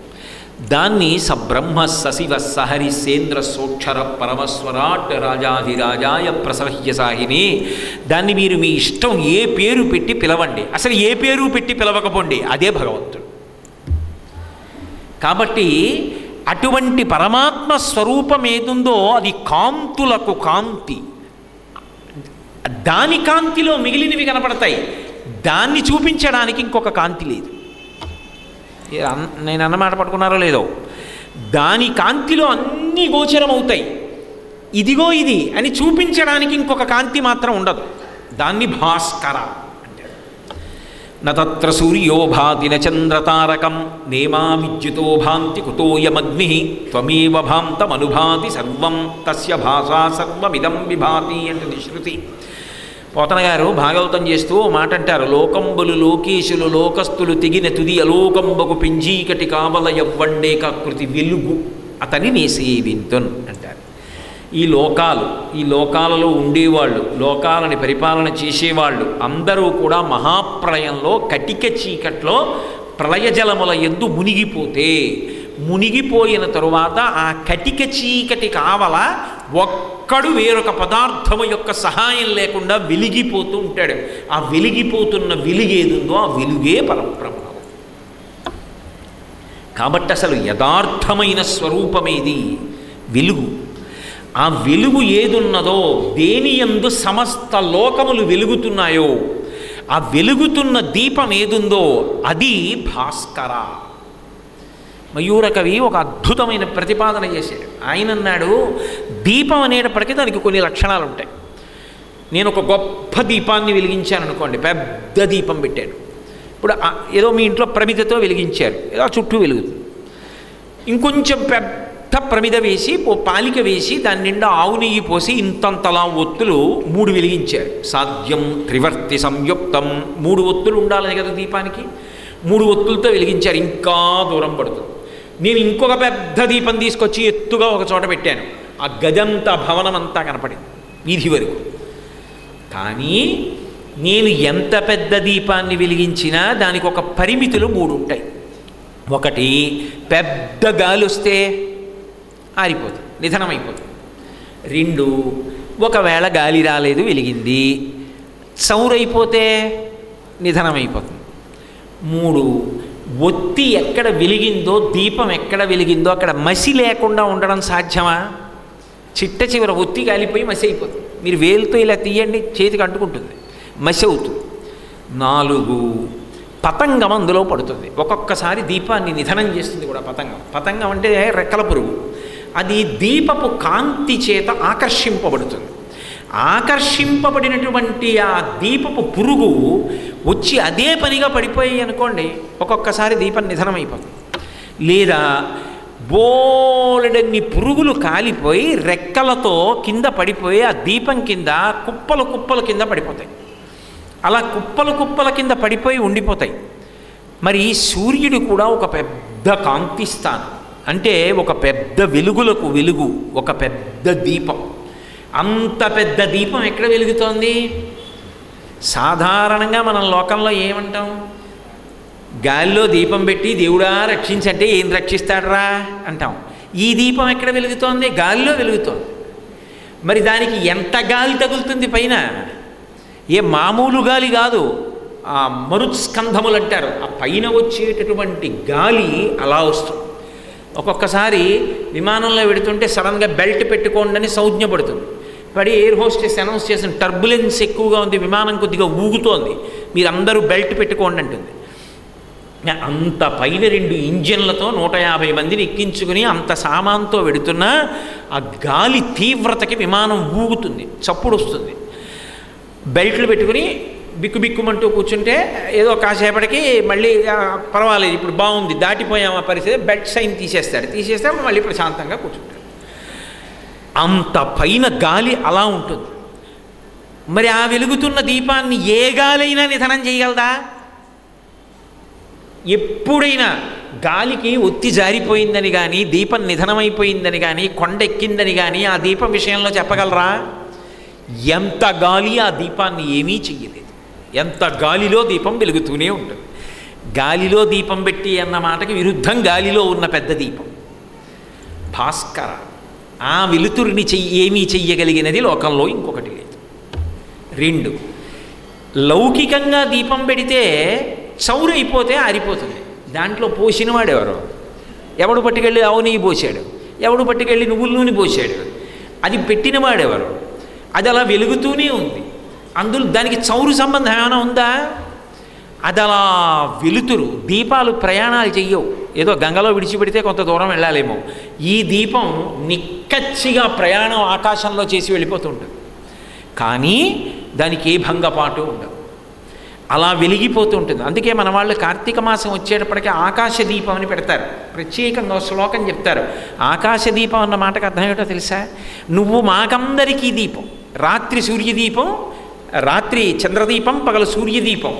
Speaker 2: దాన్ని సబ్రహ్మ సశివ సహరి సేంద్ర సోక్షర పరమస్వరాట్ రాజాధిరాజాయ ప్రసహ్య సాహిని. దాన్ని మీరు మీ ఇష్టం ఏ పేరు పెట్టి పిలవండి. అసలు ఏ పేరు పెట్టి పిలవకపోండి. అదే భగవంతుడు. కాబట్టి అటువంటి పరమాత్మ స్వరూపం ఏదుందో అది కాంతులకు కాంతి. దాని కాంతిలో మిగిలినవి కనపడతాయి. దాన్ని చూపించడానికి ఇంకొక కాంతి లేదు. నేను అన్నమాట పట్టుకున్నారో లేదో. దాని కాంతిలో అన్నీ గోచరం అవుతాయి ఇదిగో ఇది అని చూపించడానికి ఇంకొక కాంతి మాత్రం ఉండదు. దాన్ని భాస్కర అంటారు. నత్ర సూర్యో భాతి న చంద్రతారకం నేమా విద్యుతో భాంతి కుతోయమగ్ని త్వమేవ భాంతమనుభాతి సర్వం తస్య భాషా సర్వమిదం విభాతి అంటే శృతి. పోతన గారు భాగవతం చేస్తూ మాట అంటారు లోకంబులు లోకేశులు లోకస్తులు తెగిన తుది అలోకంబకు పింజీకటి కావల ఎవ్వండే కాకృతి వెలుగు అతని నే సేవింతున్ అంటారు. ఈ లోకాలు ఈ లోకాలలో ఉండేవాళ్ళు లోకాలని పరిపాలన చేసేవాళ్ళు అందరూ కూడా మహాప్రళయంలో కటిక చీకట్లో ప్రళయజలముల ఎందు మునిగిపోతే మునిగిపోయిన తరువాత ఆ కటిక చీకటి కావల ఒక్కడు వేరొక పదార్థము యొక్క సహాయం లేకుండా వెలిగిపోతూ ఉంటాడు. ఆ వెలిగిపోతున్న వెలుగేదుందో ఆ వెలుగే పరబ్రహ్మ కాబట్టి అసలు యథార్థమైన స్వరూపమేది? వెలుగు. ఆ వెలుగు ఏదున్నదో దేని యందు సమస్త లోకములు వెలుగుతున్నాయో ఆ వెలుగుతున్న దీపం ఏదుందో అది భాస్కర. మయూర కవి ఒక అద్భుతమైన ప్రతిపాదన చేశాడు. ఆయన అన్నాడు దీపం అనేటప్పటికీ దానికి కొన్ని లక్షణాలు ఉంటాయి. నేను ఒక గొప్ప దీపాన్ని వెలిగించాను అనుకోండి పెద్ద దీపం పెట్టాను. ఇప్పుడు ఏదో మీ ఇంట్లో ప్రమిదతో వెలిగించారు ఏదో చుట్టూ వెలుగుతుంది. ఇంకొంచెం పెద్ద ప్రమిద వేసి ఓ పాలిక వేసి దాని నిండా ఆవు నెయ్యి పోసి ఇంతంతలా ఒత్తులు మూడు వెలిగించారు. సాధ్యం త్రివర్తి సంయుక్తం. మూడు ఒత్తులు ఉండాలి కదా దీపానికి. మూడు ఒత్తులతో వెలిగించారు ఇంకా దూరం పడుతుంది. నేను ఇంకొక పెద్ద దీపం తీసుకొచ్చి ఎత్తుగా ఒక చోట పెట్టాను. ఆ గదంతా భవనం అంతా కనపడింది. వీధి వరకు. కానీ నేను ఎంత పెద్ద దీపాన్ని వెలిగించినా దానికి ఒక పరిమితులు మూడు ఉంటాయి ఒకటి పెద్ద గాలి వస్తే ఆరిపోతుంది నిధనమైపోతుంది రెండు ఒకవేళ గాలి రాలేదు వెలిగింది చౌరైపోతే నిధనమైపోతుంది. మూడు ఒత్తి ఎక్కడ వెలిగిందో దీపం ఎక్కడ వెలిగిందో అక్కడ మసి లేకుండా ఉండడం సాధ్యమా? చిట్ట చివర ఒత్తి కాలిపోయి మసి అయిపోతుంది. మీరు వేలుతో ఇలా తీయండి చేతికి అంటుకుంటుంది. మసి అవుతుంది. నాలుగు పతంగం అందులో పడుతుంది. ఒక్కొక్కసారి దీపాన్ని నిధనం చేస్తుంది కూడా పతంగం. పతంగం అంటే రెక్కల పురుగు. అది దీపపు కాంతి చేత ఆకర్షింపబడుతుంది. ఆకర్షింపబడినటువంటి ఆ దీపపు పురుగు వచ్చి అదే పనిగా పడిపోయి అనుకోండి ఒక్కొక్కసారి దీపం నిధనమైపోతుంది. లేదా బోలెడన్ని పురుగులు కాలిపోయి రెక్కలతో కింద పడిపోయి ఆ దీపం కింద కుప్పలు కుప్పల కింద పడిపోతాయి. అలా కుప్పలు కుప్పల కింద పడిపోయి ఉండిపోతాయి. మరి సూర్యుడు కూడా ఒక పెద్ద కాంతిస్థానం. అంటే ఒక పెద్ద వెలుగులకు వెలుగు ఒక పెద్ద దీపం. అంత పెద్ద దీపం ఎక్కడ వెలుగుతోంది? సాధారణంగా మనం లోకంలో ఏమంటాం? గాలిలో దీపం పెట్టి దేవుడా రక్షించంటే ఏం రక్షిస్తాడరా అంటాం. ఈ దీపం ఎక్కడ వెలుగుతోంది? గాలిలో వెలుగుతోంది. మరి దానికి ఎంత గాలి తగులుతుంది పైన? ఏ మామూలు గాలి కాదు. ఆ మరుత్స్కంధములు అంటారు. ఆ పైన వచ్చేటటువంటి గాలి అలా వస్తుంది. ఒక్కొక్కసారి విమానంలో పెడుతుంటే సడన్గా బెల్ట్ పెట్టుకోండి అని సంజ్ఞ పడుతుంది పడి ఎయిర్ హోస్టెస్ అనౌన్స్ చేసిన టర్బులెన్స్ ఎక్కువగా ఉంది విమానం కొద్దిగా ఊగుతోంది. మీరందరూ బెల్ట్ పెట్టుకోండి అంటుంది. అంత పైన రెండు ఇంజన్లతో నూట యాభై మందిని ఎక్కించుకుని అంత సామాన్తో వెడుతున్నా ఆ గాలి తీవ్రతకి విమానం ఊగుతుంది చప్పుడు వస్తుంది. బెల్ట్లు పెట్టుకుని బిక్కుబిక్కుమంటూ కూర్చుంటే ఏదో కాసేపటికి మళ్ళీ పర్వాలేదు ఇప్పుడు బాగుంది దాటిపోయాం ఆ పరిస్థితి బెల్ట్ సైన్ తీసేస్తాడు. తీసేస్తే మళ్ళీ ప్రశాంతంగా కూర్చుంటాడు. అంత పైన గాలి అలా ఉంటుంది. మరి ఆ వెలుగుతున్న దీపాన్ని ఏ గాలైనా నిధనం చేయగలదా? ఎప్పుడైనా గాలికి ఒత్తి జారిపోయిందని కానీ దీపం నిధనమైపోయిందని కానీ కొండెక్కిందని కానీ ఆ దీపం విషయంలో చెప్పగలరా? ఎంత గాలి ఆ దీపాన్ని ఏమీ చెయ్యలేదు. ఎంత గాలిలో దీపం వెలుగుతూనే ఉంటుంది. గాలిలో దీపం పెట్టి అన్న మాటకి విరుద్ధం గాలిలో ఉన్న పెద్ద దీపం. భాస్కర ఆ వెలుతురిని చెయ్యి ఏమీ చెయ్యగలిగినది లోకంలో ఇంకొకటి లేదు. రెండు లౌకికంగా దీపం పెడితే చౌరైపోతే ఆరిపోతుంది. దాంట్లో పోసిన వాడెవరు? ఎవడు పట్టుకెళ్ళి ఆవు నెయ్యి పోసాడు? ఎవడు పట్టుకెళ్ళి నువ్వుల నూనె పోసాడు? అది పెట్టిన వాడెవరు? అది అలా వెలుగుతూనే ఉంది. అందులో దానికి చౌరు సంబంధం ఏమైనా ఉందా? అది అలా వెలుతురు. దీపాలు ప్రయాణాలు చెయ్యవు. ఏదో గంగలో విడిచిపెడితే కొంత దూరం వెళ్ళాలేమో. ఈ దీపం నిక్కచ్చిగా ప్రయాణం ఆకాశంలో చేసి వెళ్ళిపోతుంటుంది. కానీ దానికి ఏ భంగపాటు ఉండదు. అలా వెలిగిపోతూ ఉంటుంది అందుకే మన వాళ్ళు కార్తీక మాసం వచ్చేటప్పటికి ఆకాశ దీపం అని పెడతారు. ప్రత్యేకంగా శ్లోకం చెప్తారు. ఆకాశ దీపం అన్న మాటకు అర్థం ఏమిటో తెలుసా? నువ్వు మాకందరికీ దీపం. రాత్రి సూర్యదీపం రాత్రి చంద్రదీపం పగల సూర్యదీపం.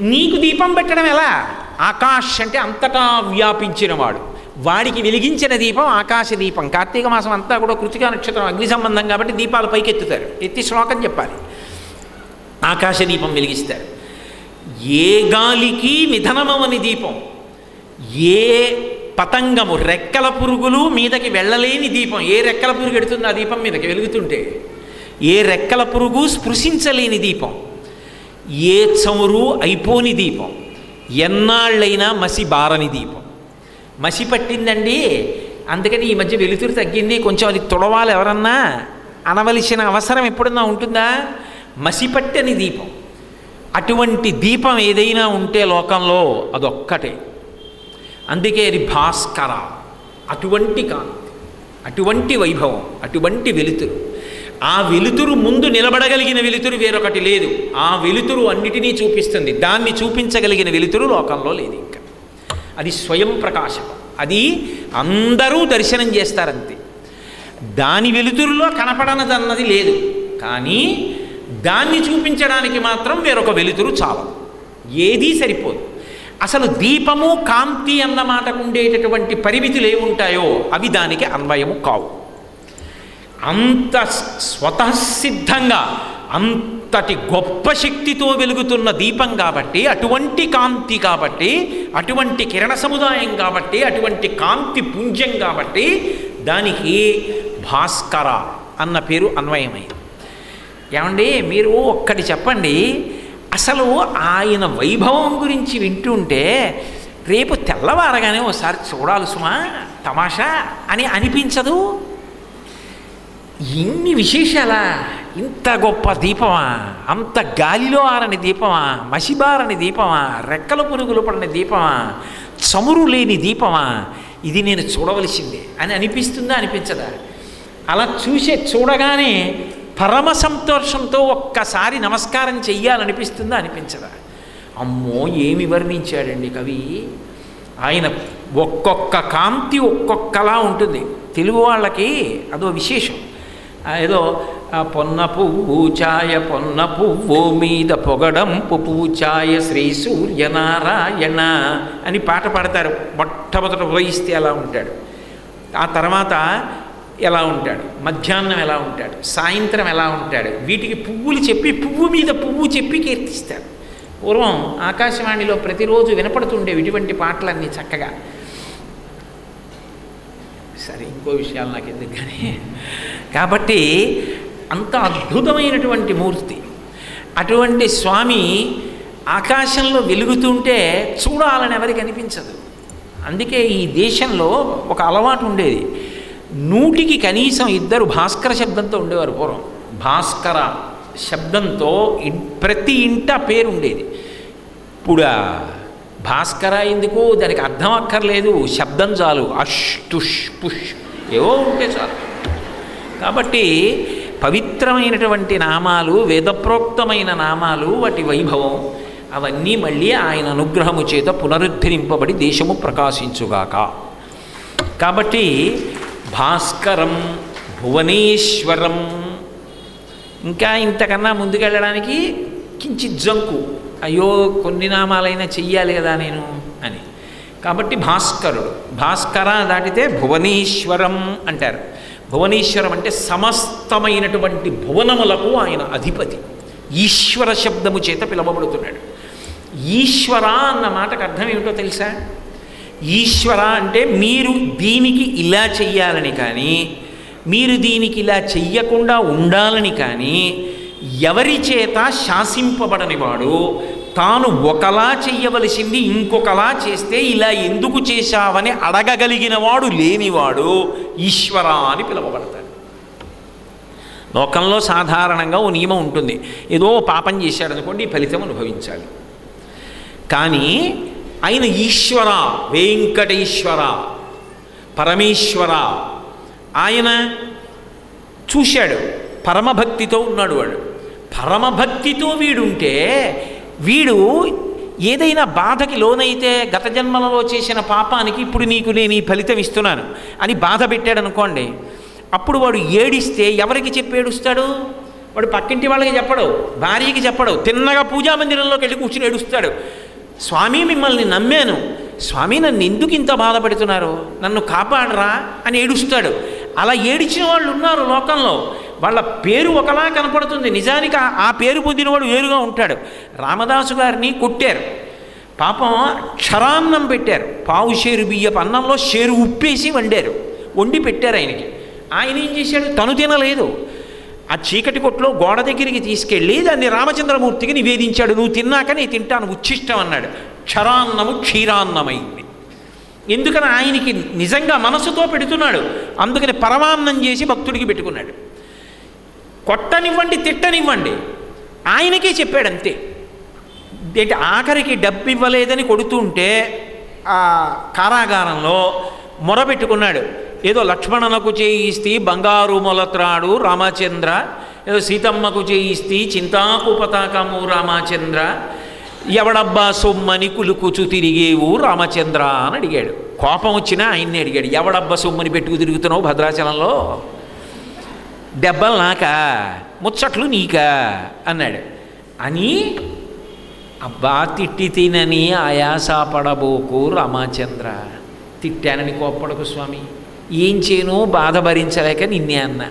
Speaker 2: నీకు దీపం పెట్టడం ఎలా? ఆకాష్ అంటే అంతటా వ్యాపించినవాడు. వాడికి వెలిగించిన దీపం ఆకాశ దీపం. కార్తీక మాసం అంతా కూడా కృతికా నక్షత్రం అగ్ని సంబంధం కాబట్టి దీపాలు పైకి ఎత్తుతారు ఎత్తి శ్లోకం చెప్పాలి. ఆకాశ దీపం వెలిగిస్తారు. ఏ గాలికి నిధనమవని దీపం? ఏ పతంగము రెక్కల పురుగులు మీదకి వెళ్ళలేని దీపం? ఏ రెక్కల పురుగు ఎడుతుంది ఆ దీపం మీదకి వెలుగుతుంటే. ఏ రెక్కల పురుగు స్పృశించలేని దీపం? ఏ చమురు అయిపోని దీపం? ఎన్నాళ్ళైనా మసి బారని దీపం. మసి పట్టిందండి. అందుకని ఈ మధ్య వెలుతురు తగ్గింది. కొంచెం అది తుడవాలి ఎవరన్నా? అనవలసిన అవసరం ఎప్పుడన్నా ఉంటుందా? మసి పట్టని దీపం. అటువంటి దీపం ఏదైనా ఉంటే లోకంలో అదొక్కటే. అందుకే అది భాస్కర. అటువంటి కాంతి అటువంటి వైభవం. అటువంటి వెలుతురు. ఆ వెలుతురు ముందు నిలబడగలిగిన వెలుతురు వేరొకటి లేదు. ఆ వెలుతురు అన్నిటినీ చూపిస్తుంది. దాన్ని చూపించగలిగిన వెలుతురు లోకంలో లేదు ఇంకా. అది స్వయం ప్రకాశం. అది అందరూ దర్శనం చేస్తారంతే. దాని వెలుతురులో కనపడనదన్నది లేదు. కానీ దాన్ని చూపించడానికి మాత్రం వేరొక వెలుతురు చాలదు. ఏదీ సరిపోదు. అసలు దీపము కాంతి అన్న మాటకు ఉండేటటువంటి పరిమితులు ఏముంటాయో అవి దానికి అన్వయము కావు. అంత స్వతసిద్ధంగా అంతటి గొప్ప శక్తితో వెలుగుతున్న దీపం కాబట్టి అటువంటి కాంతి కాబట్టి అటువంటి కిరణ సముదాయం కాబట్టి అటువంటి కాంతి పుంజం కాబట్టి దానికి భాస్కర అన్న పేరు అన్వయమైంది. ఏమండి మీరు ఒక్కటి చెప్పండి అసలు ఆయన వైభవం గురించి వింటుంటే రేపు తెల్లవారగానే ఒకసారి చూడాలి సుమా తమాషా అని అనిపించదు? ఇన్ని విశేషాలా? ఇంత గొప్ప దీపమా? అంత గాలిలో ఆరని దీపమా? మసిబారని దీపమా? రెక్కల పురుగులు పడని దీపమా? చమురు లేని దీపమా? ఇది నేను చూడవలసిందే అని అనిపిస్తుందా అనిపించదా? అలా చూసే చూడగానే పరమ సంతోషంతో ఒక్కసారి నమస్కారం చెయ్యాలనిపిస్తుందా అనిపించదా? అమ్మో ఏమి వర్ణించాడండి కవి? ఆయన ఒక్కొక్క కాంతి ఒక్కొక్కలా ఉంటుంది. తెలుగు వాళ్ళకి అదో విశేషం. ఏదో ఆ పొన్న పువ్వు ఛాయ పొన్న పువ్వు మీద పొగడంపు పూచాయ శ్రీ సూర్యనారాయణ అని పాట పాడతారు. మొట్టమొదట ఉదయిస్తే ఎలా ఉంటాడు. ఆ తర్వాత ఎలా ఉంటాడు? మధ్యాహ్నం ఎలా ఉంటాడు? సాయంత్రం ఎలా ఉంటాడు? వీటికి పువ్వులు చెప్పి పువ్వు మీద పువ్వు చెప్పి కీర్తిస్తాడు పూర్వం ఆకాశవాణిలో ప్రతిరోజు వినపడుతుండేవి ఇటువంటి పాటలన్నీ చక్కగా. సరే ఇంకో విషయాలు నాకు ఎందుకు కానీ కాబట్టి అంత అద్భుతమైనటువంటి మూర్తి. అటువంటి స్వామి ఆకాశంలో వెలుగుతుంటే చూడాలని ఎవరికి అనిపించదు. అందుకే ఈ దేశంలో ఒక అలవాటు ఉండేది. నూటికి కనీసం ఇద్దరు భాస్కర శబ్దంతో ఉండేవారు పూర్వం. భాస్కర శబ్దంతో ప్రతి ఇంట పేరు ఉండేది. ఇప్పుడా భాస్కర ఎందుకు దానికి అర్థం అక్కర్లేదు శబ్దం చాలు. అష్ తుష్ పుష్. ఏవో ఉంటే చాలు. కాబట్టి పవిత్రమైనటువంటి నామాలు వేదప్రోక్తమైన నామాలు వాటి వైభవం అవన్నీ మళ్ళీ ఆయన అనుగ్రహము చేత పునరుద్ధరింపబడి దేశము ప్రకాశించుగాక. కాబట్టి భాస్కరం భువనేశ్వరం ఇంకా ఇంతకన్నా ముందుకెళ్ళడానికి కించిత్ జంకు. అయ్యో కొన్ని నామాలైనా చెయ్యాలి కదా నేను అని. కాబట్టి భాస్కరుడు భాస్కర దాటితే భువనేశ్వరం అంటారు. భువనేశ్వరం అంటే సమస్తమైనటువంటి భువనములకు ఆయన అధిపతి. ఈశ్వర శబ్దము చేత పిలవబడుతున్నాడు. ఈశ్వర అన్న మాటకు అర్థం ఏమిటో తెలుసా? ఈశ్వర అంటే మీరు దీనికి ఇలా చెయ్యాలని కానీ మీరు దీనికి ఇలా చెయ్యకుండా ఉండాలని కానీ ఎవరి చేత శాసింపబడనివాడు తాను ఒకలా చెయ్యవలసింది ఇంకొకలా చేస్తే ఇలా ఎందుకు చేశావని అడగగలిగిన వాడు లేనివాడు ఈశ్వర అని పిలువబడతాడు. లోకంలో సాధారణంగా ఓ నియమం ఉంటుంది. ఏదో పాపం చేశాడు అనుకోండి ఈ ఫలితం అనుభవించాలి. కానీ ఆయన ఈశ్వర వెంకటేశ్వర పరమేశ్వర ఆయన చూశాడు పరమభక్తితో ఉన్నాడు వాడు. పరమభక్తితో వీడుంటే వీడు ఏదైనా బాధకి లోనైతే గత జన్మలలో చేసిన పాపానికి ఇప్పుడు నీకు నేను ఈ ఫలితం ఇస్తున్నాను అని బాధ పెట్టాడు అనుకోండి అప్పుడు వాడు ఏడిస్తే ఎవరికి చెప్పి ఏడుస్తాడు? వాడు పక్కింటి వాళ్ళకి చెప్పడు భార్యకి చెప్పడు తిన్నగా పూజా మందిరంలోకి వెళ్ళి కూర్చుని ఏడుస్తాడు. స్వామి మిమ్మల్ని నమ్మాను. స్వామి నన్ను ఎందుకు ఇంత బాధపడుతున్నారు నన్ను కాపాడరా? అని ఏడుస్తాడు. అలా ఏడిచిన వాళ్ళు ఉన్నారు లోకంలో. వాళ్ళ పేరు ఒకలా కనపడుతుంది. నిజానికి ఆ- పేరు పొందినవాడు వేరుగా ఉంటాడు. రామదాసు గారిని కొట్టారు. పాపం క్షరాన్నం పెట్టారు. పావు షేరు బియ్యపు అన్నంలో షేరు ఉప్పేసి వండారు. వండి పెట్టారు ఆయనకి. ఆయన ఏం చేశాడు? తను తినలేదు. ఆ చీకటి కొట్లో గోడ దగ్గరికి తీసుకెళ్ళి దాన్ని రామచంద్రమూర్తికి నివేదించాడు. నువ్వు తిన్నాక నేను తింటాను. ఉచ్ఛిష్టం అన్నాడు. క్షరాన్నము క్షీరాన్నమైంది. ఎందుకని ఆయనకి నిజంగా మనసుతో పెడుతున్నాడు. అందుకని పరమాన్నం చేసి భక్తుడికి పెట్టుకున్నాడు. కొట్టనివ్వండి తిట్టనివ్వండి. ఆయనకే చెప్పాడు అంతే అంటే ఆఖరికి డబ్బు ఇవ్వలేదని కొడుతుంటే ఆ కారాగారంలో మొరబెట్టుకున్నాడు ఏదో లక్ష్మణులకు చేయిస్తే బంగారు మొలత్రాడు రామచంద్ర ఏదో సీతమ్మకు చేయిస్తే చింతాకు పతాకము రామచంద్ర ఎవడబ్బా సొమ్మని కులుకుచు తిరిగేవు రామచంద్ర అని అడిగాడు. కోపం వచ్చినా ఆయన్ని అడిగాడు. ఎవడబ్బా సొమ్మని పెట్టుకు తిరుగుతున్నావు భద్రాచలంలో? దెబ్బలు నాకా ముచ్చట్లు నీకా అన్నాడు. అని అబ్బా తిట్టి తినని ఆయాసపడబోకు రామచంద్ర. తిట్టానని కోప్పడకు స్వామి. ఏం చేయను బాధ భరించలేక నిన్నే అన్న.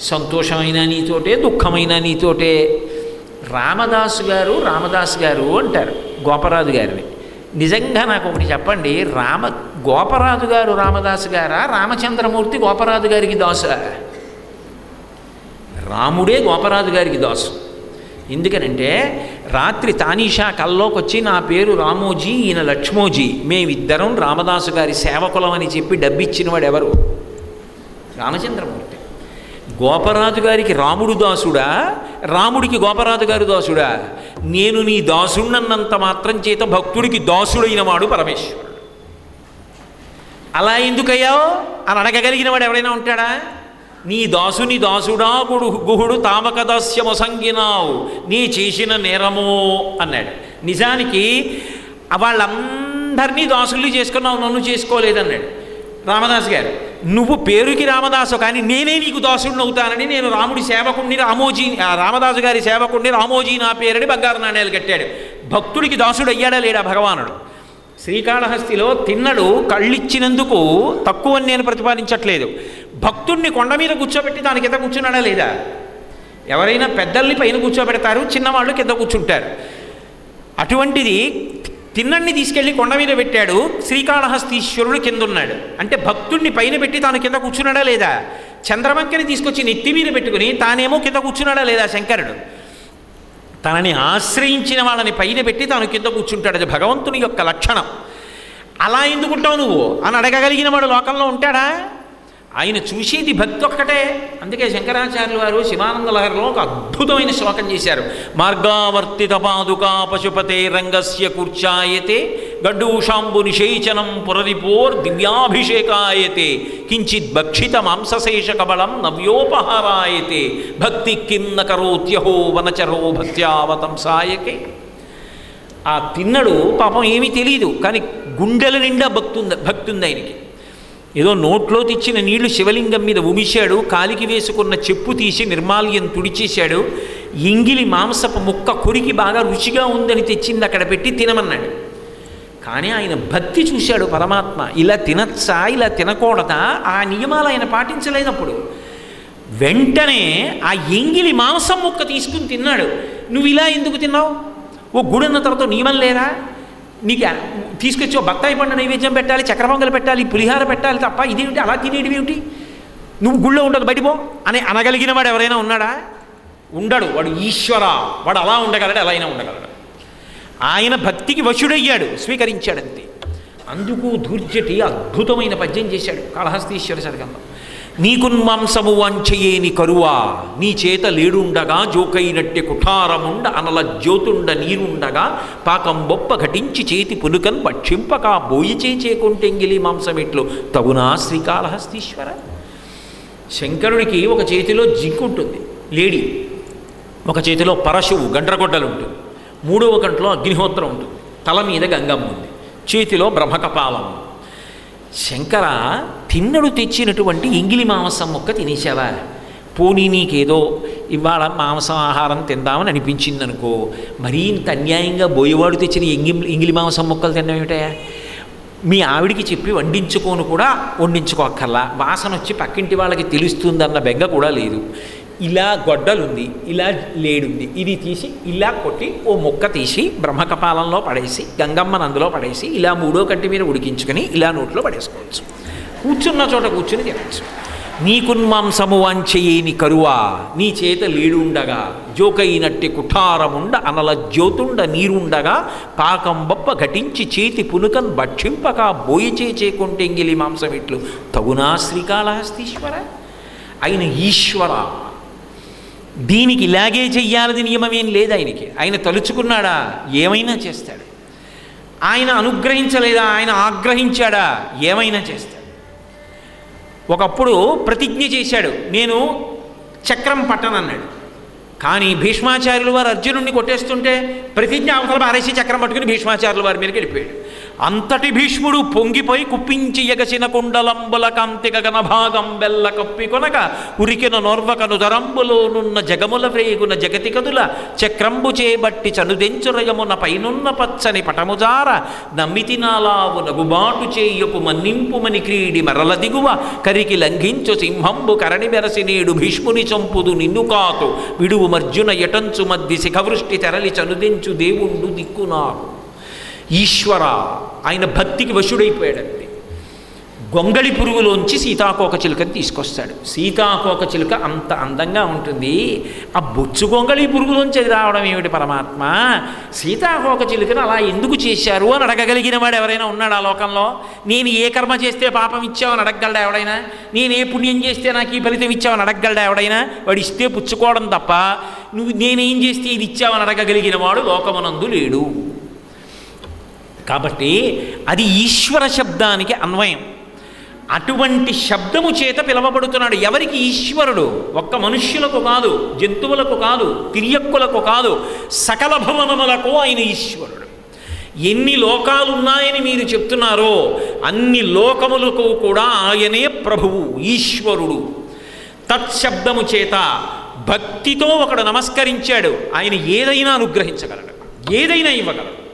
Speaker 2: సంతోషమైన నీతోటే దుఃఖమైన నీతోటే. రామదాసు గారు రామదాసు గారు అంటారు గోపరాజు గారిని. నిజంగా నాకు ఒకటి చెప్పండి రామ గోపరాజు గారు రామదాసు గారా రామచంద్రమూర్తి గోపరాజు గారికి దాస? రాముడే గోపరాజు గారికి దాసు. ఎందుకనంటే రాత్రి తానీషా కల్లోకి వచ్చి నా పేరు రామోజీ ఈయన లక్ష్మోజీ మేమిద్దరం రామదాసు గారి సేవకులం అని చెప్పి డబ్బిచ్చిన వాడు ఎవరు రామచంద్రమూర్తి. గోపరాజు గారికి రాముడు దాసుడా? రాముడికి గోపరాజు గారు దాసుడా? నేను నీ దాసుణ్ణన్నంత మాత్రం చేత భక్తుడికి దాసుడైన వాడు పరమేశ్వరుడు. అలా ఎందుకయ్యావు? అని అడగగలిగిన వాడు ఎవడైనా ఉంటాడా? నీ దాసుని దాసుడా గుడు గుహుడు తామకదాస్యమొసంగినావు. నీ చేసిన నేరము అన్నాడు. నిజానికి వాళ్ళందరినీ దాసుల్ని చేసుకున్నావు నన్ను చేసుకోలేదన్నాడు. రామదాస్ గారు నువ్వు పేరుకి రామదాసు కానీ నేనే నీకు దాసుడిని అవుతానని నేను రాముడి సేవకుణ్ణి రామోజీ ఆ రామదాసు గారి సేవకుణ్ణి రామోజీ నా పేరని బంగారు నాణ్యాలు కట్టాడు. భక్తుడికి దాసుడు అయ్యాడా లేడా భగవానుడు? శ్రీకాళహస్తిలో తిన్నడు కళ్ళిచ్చినందుకు తక్కువ నేను ప్రతిపాదించట్లేదు. భక్తుణ్ణి కొండ మీద కూర్చోబెట్టి దాని కింద కూర్చున్నాడా లేదా? ఎవరైనా పెద్దల్ని పైన కూర్చోబెడతారు చిన్నవాళ్ళు కింద కూర్చుంటారు. అటువంటిది తిన్నడిని తీసుకెళ్ళి కొండ మీద పెట్టాడు శ్రీకాళహస్తీశ్వరుడు కింద ఉన్నాడు అంటే భక్తుణ్ణి పైన పెట్టి తాను కింద కూర్చున్నాడా లేదా? చంద్రవంకని తీసుకొచ్చి నెత్తి మీద పెట్టుకుని తానేమో కింద కూర్చున్నాడా లేదా శంకరుడు? తనని ఆశ్రయించిన వాళ్ళని పైన పెట్టి తాను కింద కూర్చుంటాడు. అది భగవంతుని యొక్క లక్షణం. అలా ఎందుకుంటావు నువ్వు? అని అడగగలిగిన వాడు లోకంలో ఉంటాడా? ఆయన చూసేది భక్తి ఒక్కటే. అందుకే శంకరాచార్యులు వారు శివానంద లహరిలో ఒక అద్భుతమైన శ్లోకం చేశారు. మార్గావర్తిత పాదుకా పశుపతే రంగస్య కూర్చాయతే గడ్డూషాంబు నిషేచనం పురరిపోర్ దివ్యాభిషేకాయతే కించిత్ భక్షిత మాంసశేష కబళం నవ్యోపహారాయతే భక్తి కిన్న కరోత్యహో వనచరో భక్త్యావతంసాయకే ఆ తిన్నడు పాపం ఏమీ తెలియదు కానీ గుండెల నిండా భక్తుంది భక్తుంది ఆయనకి ఏదో నోట్లో తెచ్చిన నీళ్ళు శివలింగం మీద ఉమిశాడు కాలికి వేసుకున్న చెప్పు తీసి నిర్మాల్యం తుడిచేశాడు. ఎంగిలి మాంసపు ముక్క కొరికి బాగా రుచిగా ఉందని తెచ్చింది అక్కడ పెట్టి తినమన్నాడు. కానీ ఆయన భక్తి చూశాడు పరమాత్మ. ఇలా తినచ్చా? ఇలా తినకూడదా? ఆ నియమాలు ఆయన పాటించలేనప్పుడు. వెంటనే ఆ ఎంగిలి మాంసం ముక్క తీసుకుని తిన్నాడు. నువ్వు ఇలా ఎందుకు తిన్నావు? ఓ గుడన్న తర్వాత నియమం లేదా? నీకు తీసుకొచ్చి బత్తాయి పండు నైవేద్యం పెట్టాలి చక్రపొంగలు పెట్టాలి పులిహార పెట్టాలి తప్ప ఇదేమిటి అలా తినేటివి ఏమిటి నువ్వు గుళ్ళో ఉండదు బయటిపో అని అనగలిగిన వాడు ఎవరైనా ఉన్నాడా? ఉండడు. వాడు ఈశ్వర. వాడు అలా ఉండగలడు ఎలా అయినా ఉండగలడు. ఆయన భక్తికి వశుడయ్యాడు స్వీకరించాడంతే. అందుకు ధూర్జటి అద్భుతమైన పద్యం చేశాడు కాళహస్తీశ్వర సర్గంలో నీకున్మాంసము వంచయేని కరువా నీ చేత లేడుండగా జోకైనట్టే కుఠారముండ అనల జ్యోతుండ నీరుండగా పాకం బొప్ప ఘటించి చేతి పులుకన్ భక్షింపక బోయి చేకుంటెంగిలి మాంసమిట్లు. తగునా శ్రీకాళహస్తీశ్వర. శంకరుడికి ఒక చేతిలో జింకు ఉంటుంది లేడి. ఒక చేతిలో పరశువు గండ్రగొడ్డలు ఉంటుంది మూడవ కంట్లో అగ్నిహోత్రం ఉంటుంది తల మీద గంగమ్మ ఉంది చేతిలో బ్రహ్మకపాలం శంకర తిన్నడు తెచ్చినటువంటి ఎంగిలి మాంసం ముక్క తినేసావా పోనీ నీకేదో ఇవాళ మాంసం ఆహారం తిందామని అనిపించింది అనుకో మరీ ఇంత అన్యాయంగా బోయవాడు తెచ్చిన ఎంగి ఎంగిలి మాంసం ముక్కలు తినడం మీ ఆవిడికి చెప్పి వండించుకోను కూడా వండించుకోక్కర్లా వాసన వచ్చి పక్కింటి వాళ్ళకి తెలుస్తుందన్న బెంగ కూడా లేదు. ఇలా గొడ్డలుంది ఇలా లేడుంది. ఇది తీసి ఇలా కొట్టి ఓ ముక్క తీసి బ్రహ్మకపాలంలో పడేసి గంగమ్మను అందులో పడేసి ఇలా మూడో కంటి మీద ఉడికించుకొని ఇలా నోట్లో పడేసుకోవచ్చు. కూర్చున్న చోట కూర్చుని తినచ్చు. నీకున్మాంసము వంచయేని కరువా నీ చేత లేడుండగా జోకైనట్టి కుఠారముండ అనల జ్యోతుండ నీరుండగా పాకం బొప్ప ఘటించి చేతి పునుకన్ భక్షింపక బోయిచే చేకుంటెంగిలి మాంసమిట్లు. తగునా శ్రీకాళహస్తీశ్వర? ఆయన ఈశ్వర. దీనికి ఇలాగే చెయ్యాలని నియమమేం లేదు ఆయనకి. ఆయన తలుచుకున్నాడా? ఏమైనా చేస్తాడు. ఆయన అనుగ్రహించలేదా? ఆయన ఆగ్రహించాడా? ఏమైనా చేస్తాడు. ఒకప్పుడు ప్రతిజ్ఞ చేశాడు నేను చక్రం పట్టనన్నాడు. కానీ భీష్మాచార్యులు వారు అర్జునుడిని కొట్టేస్తుంటే ప్రతిజ్ఞ అవతల పారేసి చక్రం పట్టుకుని భీష్మాచార్యుల వారి మీదకి వెళ్ళిపోయాడు. అంతటి భీష్ముడు పొంగిపోయి కుప్పించి ఎగసిన కుండలంబుల కాంతిక గణభాగం బెల్ల కప్పి కొనక ఉరికిన నోర్వకను దరంబులోనున్న జగముల వేగున జగతి కదుల చక్రంబు చేబట్టి చనుదెంచురయమున పైనున్న పచ్చని పటముజార నమ్మితి నాలావు నగుబాటు చేయపు మన్నింపుమని క్రీడి మరల దిగువ కరికి లంఘించు సింహంబు కరణి మెరసి నేడు భీష్ముని చంపుదు నిన్ను కాకు విడువు మర్జున ఎటంచు మద్ది శిఖవృష్టి తెరలి చనుదెంచు దేవుండు దిక్కునాకు ఈశ్వర ఆయన భక్తికి వశుడైపోయాడంతే. గొంగళి పురుగులోంచి సీతాకోక చిలుకని తీసుకొస్తాడు. సీతాకోక చిలుక అంత అందంగా ఉంటుంది. ఆ బొచ్చు గొంగళి పురుగులోంచి అది రావడం ఏమిటి పరమాత్మ? సీతాకోక చిలుకను అలా ఎందుకు చేశారు అని అడగగలిగిన వాడు ఎవరైనా ఉన్నాడు ఆ లోకంలో? నేను ఏ కర్మ చేస్తే పాపం ఇచ్చావని అడగగలడా ఎవడైనా? నేను ఏ పుణ్యం చేస్తే నాకు ఈ ఫలితం ఇచ్చావని అడగగలడా ఎవడైనా? వాడు ఇస్తే పుచ్చుకోవడం తప్ప నువ్వు నేనేం చేస్తే ఇది ఇచ్చావని అడగగలిగిన వాడు లోకమునందు లేడు. కాబట్టి అది ఈశ్వర శబ్దానికి అన్వయం. అటువంటి శబ్దము చేత పిలవబడుతున్నాడు. ఎవరికి? ఈశ్వరుడు. ఒక్క మనుష్యులకు కాదు జంతువులకు కాదు తిరియక్కులకు కాదు సకల భవనములకు ఆయన ఈశ్వరుడు. ఎన్ని లోకాలున్నాయని మీరు చెప్తున్నారో అన్ని లోకములకు కూడా ఆయనే ప్రభువు ఈశ్వరుడు. తత్శబ్దము చేత భక్తితో ఒకడు నమస్కరించాడు. ఆయన ఏదైనా అనుగ్రహించగలడు. ఏదైనా ఇవ్వగలడు.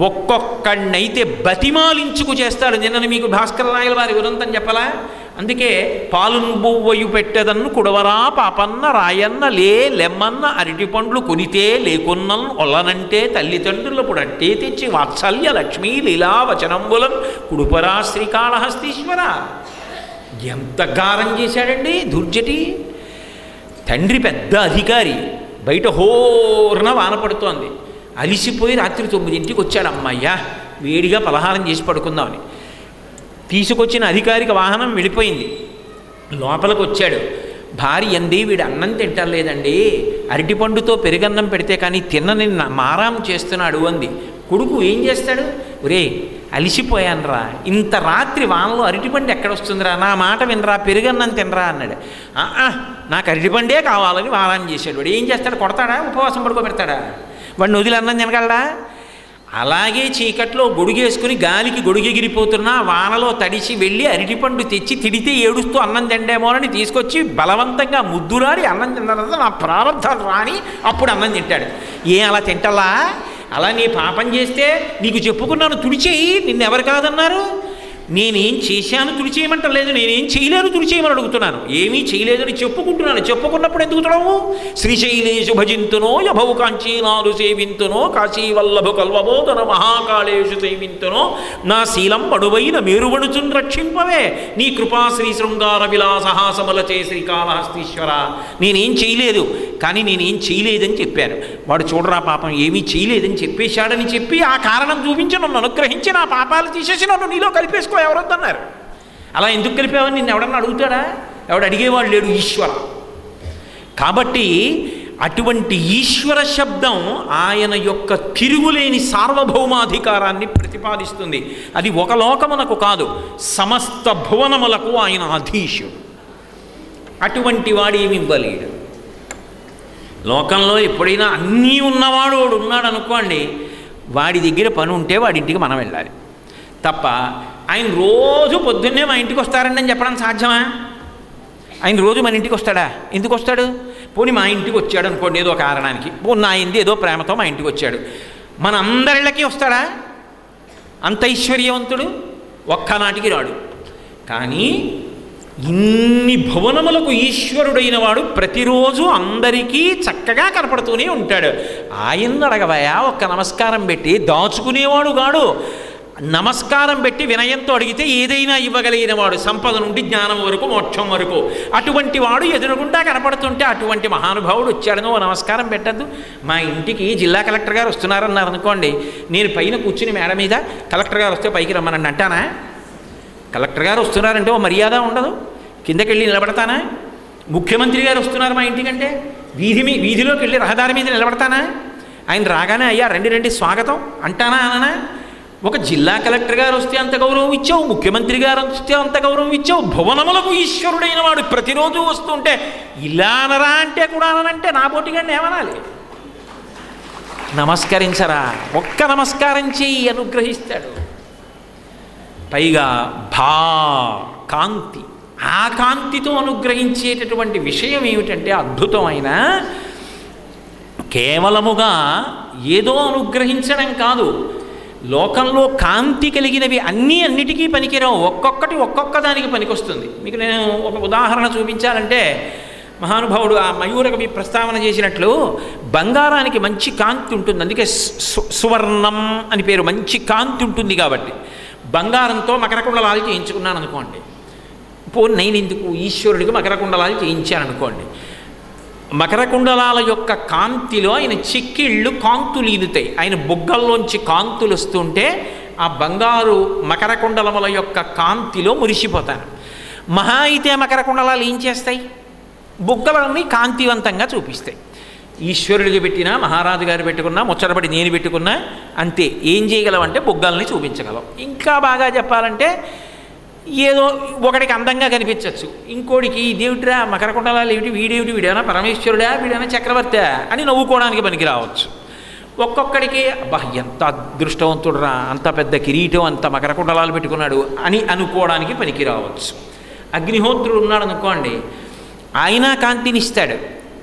Speaker 2: ఒక్కొక్కడినైతే బతిమాలించుకు చేస్తాడు. నిన్న మీకు భాస్కర రాయల వారి ఉదంతం చెప్పలా? అందుకే పాలున్బువ్వయు పెట్టెదన్ను కుడవరా పాపన్న రాయన్న లే లెమ్మన్న అరటి పండ్లు కొనితే లేకున్నన్ ఒల్లనంటే తల్లిదండ్రులపుడంటే తెచ్చి వాత్సల్య లక్ష్మీ లీలా వచనంబులం కుడుపరా శ్రీకాళహస్తీశ్వర. ఎంత గారం చేశాడండి దుర్జటి. తండ్రి పెద్ద అధికారి. బయట హోరన వాన పడుతోంది. అలిసిపోయి రాత్రి తొమ్మిదింటికి వచ్చాడు అమ్మయ్య వేడిగా పలహారం చేసి పడుకుందామని. తీసుకొచ్చిన అధికారిక వాహనం వెళ్ళిపోయింది. లోపలికి వచ్చాడు. భార్య అంది వీడు అన్నం తింటలేదండి. అరటిపండుతో పెరుగన్నం పెడితే కానీ తిన్నని మారాం చేస్తున్నాడు అంది. కొడుకు ఏం చేస్తాడు? ఒరే అలిసిపోయానురా. ఇంత రాత్రి వానలో అరటిపండు ఎక్కడొస్తుందిరా? నా మాట వినరా పెరుగన్నం తినరా అన్నాడు. "ఆ, నాకు అరటిపండే కావాలని వారాన్ని చేశాడు. వాడు ఏం చేస్తాడు? కొడతాడా? ఉపవాసం పడుకోబెడతాడా? వాడిని వదిలి అన్నం తినగలడా? అలాగే చీకట్లో గొడుగేసుకుని గాలికి గొడుగెగిరిపోతున్నా వానలో తడిసి వెళ్ళి అరటిపండు తెచ్చి తిడితే ఏడుస్తూ అన్నం తిండేమోనని తీసుకొచ్చి బలవంతంగా ముద్దురాడి అన్నం తిన్న నా ప్రారంభాలు రాని అప్పుడు అన్నం తింటాడు. ఏం అలా తింటలా? అలా నీ పాపం చేస్తే నీకు చెప్పుకున్నాను తుడిచేయి నిన్నెవరు కాదన్నారు? నేనేం చేశాను తుడిచేయమంటలేదు నేనేం చేయలేను తుడిచేయమని అడుగుతున్నాను. ఏమీ చేయలేదని చెప్పుకుంటున్నాను. చెప్పుకున్నప్పుడు ఎందుకు తుడవు శ్రీశైలేషు భజింతునో యభవు కాంచీనాలు సేవింతునో కాశీవల్లభు కల్వబోధన మహాకాళేషు సేవింతునో నా శీలం పడువైన మేరువణుచున్ రక్షింపవే. నీ కృపా శ్రీ శృంగార విలాసహాసములచే శ్రీకాళహస్తీశ్వర నేనేం చేయలేదు కానీ నేనేం చేయలేదని చెప్పాను. వాడు చూడరా పాపం ఏమీ చేయలేదని చెప్పేశాడని చెప్పి ఆ కారణం చూపించి నన్ను అనుగ్రహించి నా పాపాలు తీసేసి నన్ను నీలో కలిపేసుకో ఎవరొద్దన్నారు? అలా ఎందుకు కలిపావని నిన్ను ఎవడన్నా అడుగుతాడా? ఎవడు అడిగేవాడు లేడు ఈశ్వర. కాబట్టి అటువంటి ఈశ్వర శబ్దం ఆయన యొక్క తిరుగులేని సార్వభౌమాధికారాన్ని ప్రతిపాదిస్తుంది. అది ఒక లోకమునకు కాదు సమస్త భువనములకు ఆయన అధీశుడు అటువంటి వాడు ఏమి ఇవ్వలేడు. లోకంలో ఎప్పుడైనా అన్నీ ఉన్నవాడు వాడు ఉన్నాడు అనుకోండి వాడి దగ్గర పని ఉంటే వాడింటికి మనం వెళ్ళాలి. తప్ప ఆయన రోజు పొద్దున్నే మా ఇంటికి వస్తారండి అని చెప్పడం సాధ్యమా? ఆయన రోజు మన ఇంటికి వస్తాడా? ఎందుకు వస్తాడు? పోనీ మా ఇంటికి వచ్చాడు అనుకోండి ఏదో కారణానికి. పోనీ నా ఇంది ఏదో ప్రేమతో మా ఇంటికి వచ్చాడు. మన అందరిళ్ళకి వస్తాడా? అంత ఐశ్వర్యవంతుడు ఒక్కనాటికి రాడు. కానీ ఇన్ని భువనములకు ఈశ్వరుడైన వాడు ప్రతిరోజు అందరికీ చక్కగా కనపడుతూనే ఉంటాడు. ఆయన్ని అడగవయా ఒక్క నమస్కారం పెట్టి దాచుకునేవాడు గాడు నమస్కారం పెట్టి వినయంతో అడిగితే ఏదైనా ఇవ్వగలిగిన వాడు సంపద నుండి జ్ఞానం వరకు మోక్షం వరకు. అటువంటి వాడు ఎదురుగుండా కనపడుతుంటే అటువంటి మహానుభావుడు వచ్చాడని ఓ నమస్కారం పెట్టద్దు. మా ఇంటికి జిల్లా కలెక్టర్ గారు వస్తున్నారన్నారు అనుకోండి. నేను పైన కూర్చుని మేడ మీద కలెక్టర్ గారు వస్తే పైకి రమ్మనండి అంటానా? కలెక్టర్ గారు వస్తున్నారంటే ఓ మర్యాద ఉండదు. కిందకి వెళ్ళి నిలబడతానా? ముఖ్యమంత్రి గారు వస్తున్నారు మా ఇంటికంటే. వీధి మీ వీధిలోకి వెళ్ళి రహదారి మీద నిలబడతానా? ఆయన రాగానే అయ్యా రండి రండి స్వాగతం అంటానా అననా? ఒక జిల్లా కలెక్టర్ గారు వస్తే అంత గౌరవం ఇచ్చావు ముఖ్యమంత్రి గారు వస్తే అంత గౌరవం ఇచ్చావు భువనములకు ఈశ్వరుడైన వాడు ప్రతిరోజు వస్తుంటే ఇలా అనరా అంటే కూడా అనంటే నా పోటీగాడిని ఏమనాలి? నమస్కరించరా ఒక్క నమస్కారం చెయ్యి అనుగ్రహిస్తాడు. పైగా భా కాంతి ఆ కాంతితో అనుగ్రహించేటటువంటి విషయం ఏమిటంటే అద్భుతమైన కేవలముగా ఏదో అనుగ్రహించడం కాదు లోకంలో కాంతి కలిగినవి అన్నీ అన్నిటికీ పనికిరావు. ఒక్కొక్కటి ఒక్కొక్క దానికి పనికొస్తుంది. మీకు నేను ఒక ఉదాహరణ చూపించాలంటే మహానుభావుడు ఆ మయూరకవి ప్రస్తావన చేసినట్లు బంగారానికి మంచి కాంతి ఉంటుంది. అందుకే సువర్ణం అని పేరు. మంచి కాంతి ఉంటుంది కాబట్టి. బంగారంతో మకరకుండలాలు చేయించుకున్నాను అనుకోండి. పో నేను ఎందుకు? ఈశ్వరుడికి మకరకుండలాలు చేయించాను అనుకోండి. మకర కుండలాల యొక్క కాంతిలో ఆయన చిక్కిళ్ళు కాంతులు ఈదుతాయి ఆయన బుగ్గల్లోంచి కాంతులు వస్తుంటే ఆ బంగారు మకర కుండలముల యొక్క కాంతిలో మురిసిపోతాను మహా అయితే మకర కుండలాలు ఏం చేస్తాయి? బుగ్గలన్నీ కాంతివంతంగా చూపిస్తాయి. ఈశ్వరుడికి పెట్టినా మహారాజు గారు పెట్టుకున్నా ముచ్చటపడి నేను పెట్టుకున్నా అంతే. ఏం చేయగలవంటే బుగ్గల్ని చూపించగలం. ఇంకా బాగా చెప్పాలంటే ఏదో ఒకడికి అందంగా కనిపించవచ్చు ఇంకోడికి దేవుడిరా మకర కుండలాలు ఏమిటి వీడేమిటి వీడేనా పరమేశ్వరుడా వీడేనా చక్రవర్తి అని నవ్వుకోవడానికి పనికి రావచ్చు. ఒక్కొక్కడికి అబ్బా ఎంత అదృష్టవంతుడురా అంత పెద్ద కిరీటం అంత మకర కుండలాలు పెట్టుకున్నాడు అని అనుకోవడానికి పనికి రావచ్చు. అగ్నిహోత్రుడు ఉన్నాడు అనుకోండి ఆయన కాంతిని ఇస్తాడు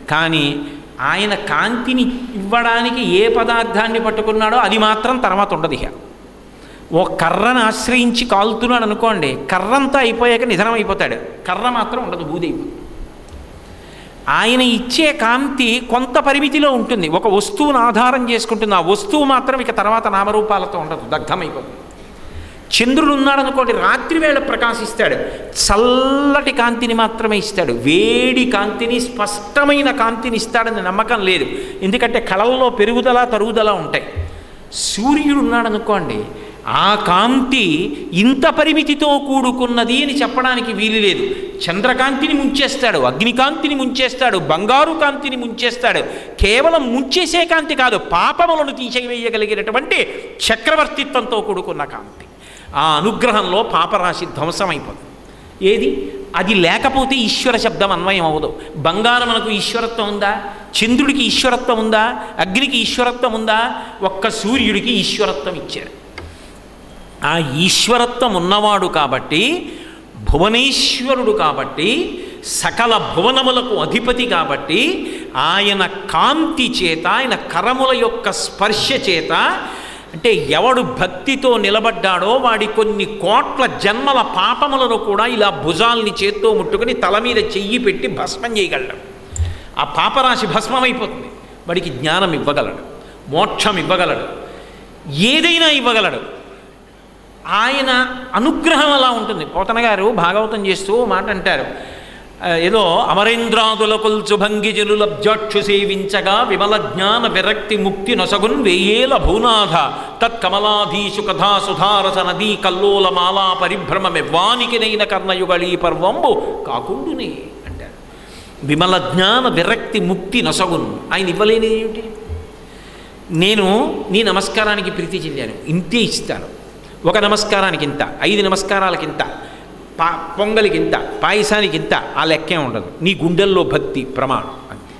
Speaker 2: కానీ ఆయన కాంతిని ఇవ్వడానికి ఏ పదార్థాన్ని పట్టుకున్నాడో అది మాత్రం తర్వాత ఉండదు ఇక. ఓ కర్రను ఆశ్రయించి కాలుతున్నాడు అనుకోండి కర్రంతా అయిపోయాక నిధనం అయిపోతాడు. కర్ర మాత్రం ఉండదు భూదేవి ఆయన ఇచ్చే కాంతి కొంత పరిమితిలో ఉంటుంది. ఒక వస్తువును ఆధారం చేసుకుంటుంది. ఆ వస్తువు మాత్రం ఇక తర్వాత నామరూపాలతో ఉండదు దగ్ధమైపోతుంది. చంద్రుడు ఉన్నాడు అనుకోండి రాత్రి వేళ ప్రకాశిస్తాడు. చల్లటి కాంతిని మాత్రమే ఇస్తాడు. వేడి కాంతిని స్పష్టమైన కాంతిని ఇస్తాడని నమ్మకం లేదు. ఎందుకంటే కళల్లో పెరుగుదల తరుగుదల ఉంటాయి. సూర్యుడు ఉన్నాడు అనుకోండి ఆ కాంతి ఇంత పరిమితితో కూడుకున్నది అని చెప్పడానికి వీలు లేదు. చంద్రకాంతిని ముంచేస్తాడు అగ్నికాంతిని ముంచేస్తాడు బంగారు కాంతిని ముంచేస్తాడు. కేవలం ముంచేసే కాంతి కాదు పాపములను తీసివేయగలిగినటువంటి చక్రవర్తిత్వంతో కూడుకున్న కాంతి. ఆ అనుగ్రహంలో పాపరాశి ధ్వంసమైపోతుంది. ఏది? అది లేకపోతే ఈశ్వర శబ్దం అన్వయం అవ్వదు. బంగారమునకు ఈశ్వరత్వం ఉందా? చంద్రుడికి ఈశ్వరత్వం ఉందా? అగ్నికి ఈశ్వరత్వం ఉందా? ఒక్క సూర్యుడికి ఈశ్వరత్వం ఇచ్చారు. ఆ ఈశ్వరత్వం ఉన్నవాడు కాబట్టి భువనేశ్వరుడు కాబట్టి సకల భువనములకు అధిపతి కాబట్టి ఆయన కాంతి చేత ఆయన కరముల యొక్క స్పర్శ చేత అంటే ఎవడు భక్తితో నిలబడ్డాడో వాడి కొన్ని కోట్ల జన్మల పాపములను కూడా ఇలా భుజాల్ని చేత్తో ముట్టుకుని తల మీద చెయ్యి పెట్టి భస్మం చేయగలడు. ఆ పాపరాశి భస్మమైపోతుంది. వాడికి జ్ఞానం ఇవ్వగలడు. మోక్షం ఇవ్వగలడు. ఏదైనా ఇవ్వగలడు. ఆయన అనుగ్రహం అలా ఉంటుంది. పోతన గారు భాగవతం చేస్తూ మాట అంటారు. ఏదో అమరేంద్రాదుల కొల్చు భంగిజులు లబ్జాక్షు సేవించగా విమల జ్ఞాన విరక్తి ముక్తి నొసగున్ వేయేల భూనాథ. తత్కమలాధీషు కథా సుధారస నదీ కల్లోల మాలా పరిభ్రమమెవ్వానికినైన కర్ణయుగళీ పర్వంబు కాకుండునే అంటారు. విమల జ్ఞాన విరక్తి ముక్తి నొసగున్. ఆయన ఇవ్వలేనిది ఏమిటి నేను నీ నమస్కారానికి ప్రీతి చెందాను. ఇంతే ఇస్తాను. ఒక నమస్కారానికింత ఐదు నమస్కారాలకింత పా పొంగలికింత పాయసానికింత ఆ లెక్కే ఉండదు. నీ గుండెల్లో భక్తి ప్రమాణం అంతే.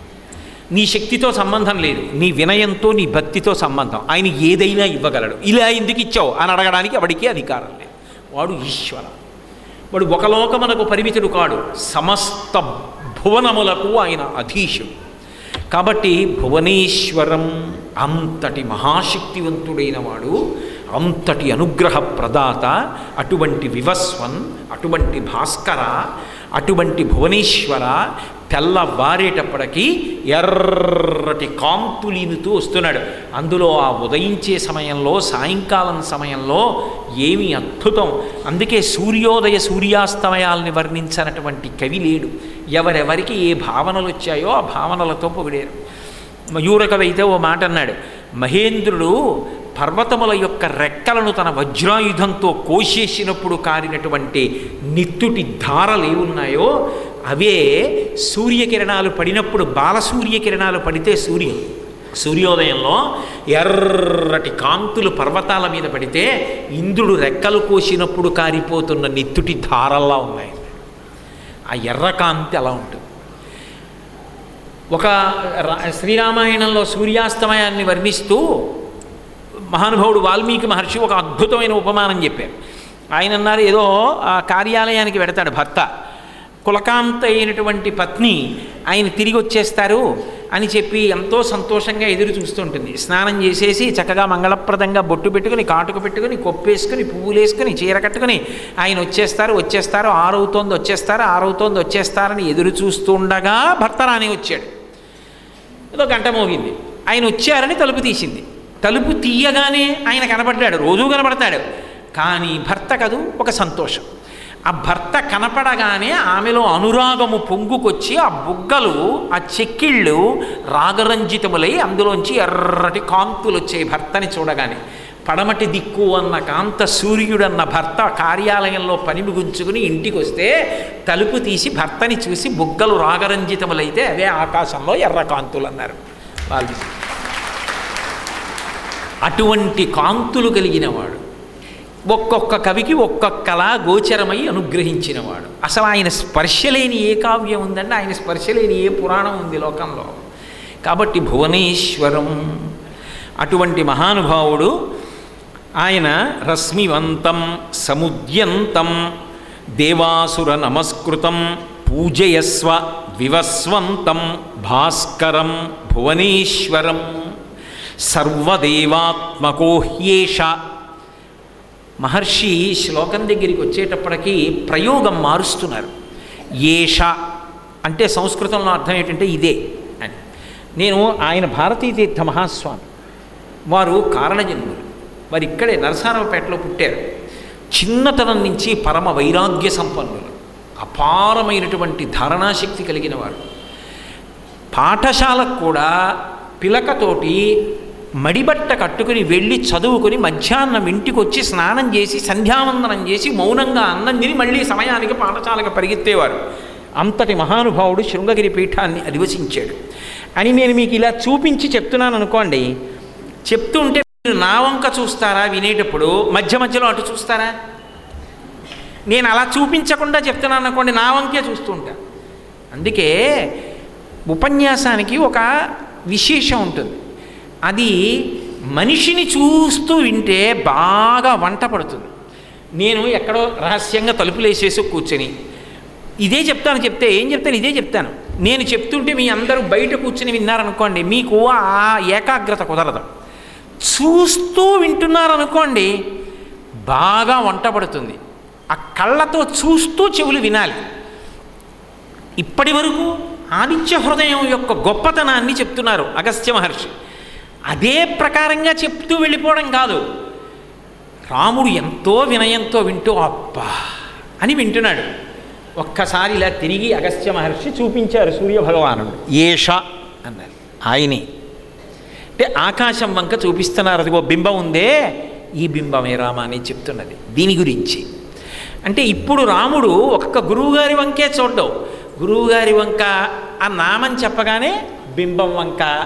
Speaker 2: నీ శక్తితో సంబంధం లేదు నీ వినయంతో నీ భక్తితో సంబంధం. ఆయన ఏదైనా ఇవ్వగలడు. ఇలా ఎందుకు ఇచ్చావు? అని అడగడానికి వాడికి అధికారం లేదు. వాడు ఈశ్వర. వాడు ఒక లోకమునకు పరిమితుడు కాడు. సమస్త భువనములకు ఆయన అధీశుడు. కాబట్టి భువనేశ్వరం అంతటి మహాశక్తివంతుడైన వాడు అంతటి అనుగ్రహ ప్రదాత అటువంటి వివస్వన్ అటువంటి భాస్కర అటువంటి భువనేశ్వర తెల్లవారేటప్పటికీ ఎర్రటి కాంతులీనుతూ వస్తున్నాడు. అందులో ఆ ఉదయించే సమయంలో సాయంకాలం సమయంలో ఏమి అద్భుతం. అందుకే సూర్యోదయ సూర్యాస్తమయాల్ని వర్ణించనటువంటి కవి లేడు. ఎవరెవరికి ఏ భావనలు వచ్చాయో ఆ భావనలతో పొగిడారు. మయూరకవి అయితే ఓ మాట అన్నాడు మహేంద్రుడు పర్వతముల యొక్క రెక్కలను తన వజ్రాయుధంతో కోసేసినప్పుడు కారినటువంటి నిత్తుటి ధారలు ఏమున్నాయో అవే సూర్యకిరణాలు పడినప్పుడు బాల సూర్యకిరణాలు పడితే సూర్యం. సూర్యోదయంలో ఎర్రటి కాంతులు పర్వతాల మీద పడితే ఇంద్రుడు రెక్కలు కోసినప్పుడు కారిపోతున్న నిత్తుటి ధారల్లా ఉన్నాయి. ఆ ఎర్ర కాంతి అలా ఉంటుంది. ఒక శ్రీరామాయణంలో సూర్యాస్తమయాన్ని వర్ణిస్తూ మహానుభావుడు వాల్మీకి మహర్షి ఒక అద్భుతమైన ఉపమానం చెప్పారు ఆయన అన్నారు ఏదో ఆ కార్యాలయానికి వెడతాడు భర్త. కులకాంత అయినటువంటి పత్ని ఆయన తిరిగి వచ్చేస్తారు అని చెప్పి ఎంతో సంతోషంగా ఎదురు చూస్తుంటుంది స్నానం చేసేసి చక్కగా మంగళప్రదంగా బొట్టు పెట్టుకుని కాటుక పెట్టుకుని కొప్పేసుకుని పువ్వులేసుకుని చీర కట్టుకుని ఆయన వచ్చేస్తారు వచ్చేస్తారు ఆరవుతోంది వచ్చేస్తారు ఆరవుతోంది వచ్చేస్తారని ఎదురు చూస్తుండగా భర్త రాని వచ్చాడు. ఏదో గంట మోగింది. ఆయన వచ్చారని తలుపు తీసింది. తలుపు తీయగానే ఆయన కనపడ్డాడు రోజూ కనపడతాడు. కానీ భర్త కదూ ఒక సంతోషం. ఆ భర్త కనపడగానే ఆమెలో అనురాగము పొంగుకొచ్చి ఆ బుగ్గలు ఆ చెక్కిళ్ళు రాగరంజితములై అందులోంచి ఎర్రటి కాంతులు వచ్చాయి భర్తని చూడగానే. పడమటి దిక్కు అన్న కాంత సూర్యుడన్న భర్త కార్యాలయంలో పని ముగించుకుని ఇంటికి వస్తే తలుపు తీసి భర్తని చూసి బుగ్గలు రాగరంజితములైతే అవే ఆకాశంలో ఎర్ర కాంతులు అన్నారు వాళ్ళు అటువంటి కాంతులు కలిగినవాడు. ఒక్కొక్క కవికి ఒక్కొక్కలా గోచరమై అనుగ్రహించినవాడు. అసలు ఆయన స్పర్శ లేని ఏ కావ్యం ఉందండి? ఆయన స్పర్శ లేని ఏ పురాణం ఉంది లోకంలో? కాబట్టి భువనేశ్వరం అటువంటి మహానుభావుడు ఆయన రశ్మివంతం సముద్యంతం దేవాసుర నమస్కృతం పూజయస్వ వివస్వంతం భాస్కరం భువనేశ్వరం సర్వదేవాత్మకోహ్యేష మహర్షి శ్లోకం దగ్గరికి వచ్చేటప్పటికి ప్రయోగం మారుస్తున్నారు. ఏష అంటే సంస్కృతంలో అర్థం ఏంటంటే ఇదే అని. నేను ఆయన భారతీయ తీర్థ మహాస్వామి. వారు కారణజన్ములు. వారు ఇక్కడే నరసారావుపేటలో పుట్టారు. చిన్నతనం నుంచి పరమ వైరాగ్య సంపన్నులు. అపారమైనటువంటి ధారణాశక్తి కలిగిన వారు. పాఠశాలకు కూడా పిలకతోటి మడిబట్ట కట్టుకుని వెళ్ళి చదువుకుని మధ్యాహ్నం ఇంటికి వచ్చి స్నానం చేసి సంధ్యావందనం చేసి మౌనంగా అన్నం తిని మళ్ళీ సమయానికి పాఠశాలకు పరిగెత్తేవారు. అంతటి మహానుభావుడు శృంగగిరి పీఠాన్ని అధివసించాడు. అని నేను మీకు ఇలా చూపించి చెప్తున్నాను అనుకోండి చెప్తుంటే మీరు నా వంక చూస్తారా వినేటప్పుడు మధ్య మధ్యలో అటు చూస్తారా? నేను అలా చూపించకుండా చెప్తున్నాను అనుకోండి నా వంకే చూస్తూ అందుకే ఉపన్యాసానికి ఒక విశేషం ఉంటుంది. అది మనిషిని చూస్తూ వింటే బాగా వంట పడుతుంది. నేను ఎక్కడో రహస్యంగా తలుపులు వేసేసి కూర్చొని ఇదే చెప్తాను చెప్తే ఏం చెప్తాను? ఇదే చెప్తాను. నేను చెప్తుంటే మీ అందరూ బయట కూర్చొని విన్నారనుకోండి మీకు ఆ ఏకాగ్రత కుదరదు. చూస్తూ వింటున్నారనుకోండి బాగా వంట పడుతుంది. ఆ కళ్ళతో చూస్తూ చెవులు వినాలి. ఇప్పటి వరకు ఆదిత్య హృదయం యొక్క గొప్పతనాన్ని చెప్తున్నారు అగస్త్య మహర్షి. అదే ప్రకారంగా చెప్తూ వెళ్ళిపోవడం కాదు. రాముడు ఎంతో వినయంతో వింటూ అబ్బా! అని వింటున్నాడు. ఒక్కసారి ఇలా తిరిగి అగస్త్య మహర్షి చూపించారు సూర్యభగవానుడు. ఏష అన్నారు. ఆయనే. అంటే ఆకాశం వంక చూపిస్తున్నారు. అదిగో బింబం ఉందే. ఈ బింబమే రామ అని చెప్తున్నది. దీని గురించి. అంటే ఇప్పుడు రాముడు ఒక్క గురువుగారి వంకే చూడవు గురువుగారి వంక ఆ నామం చెప్పగానే బింబం వంక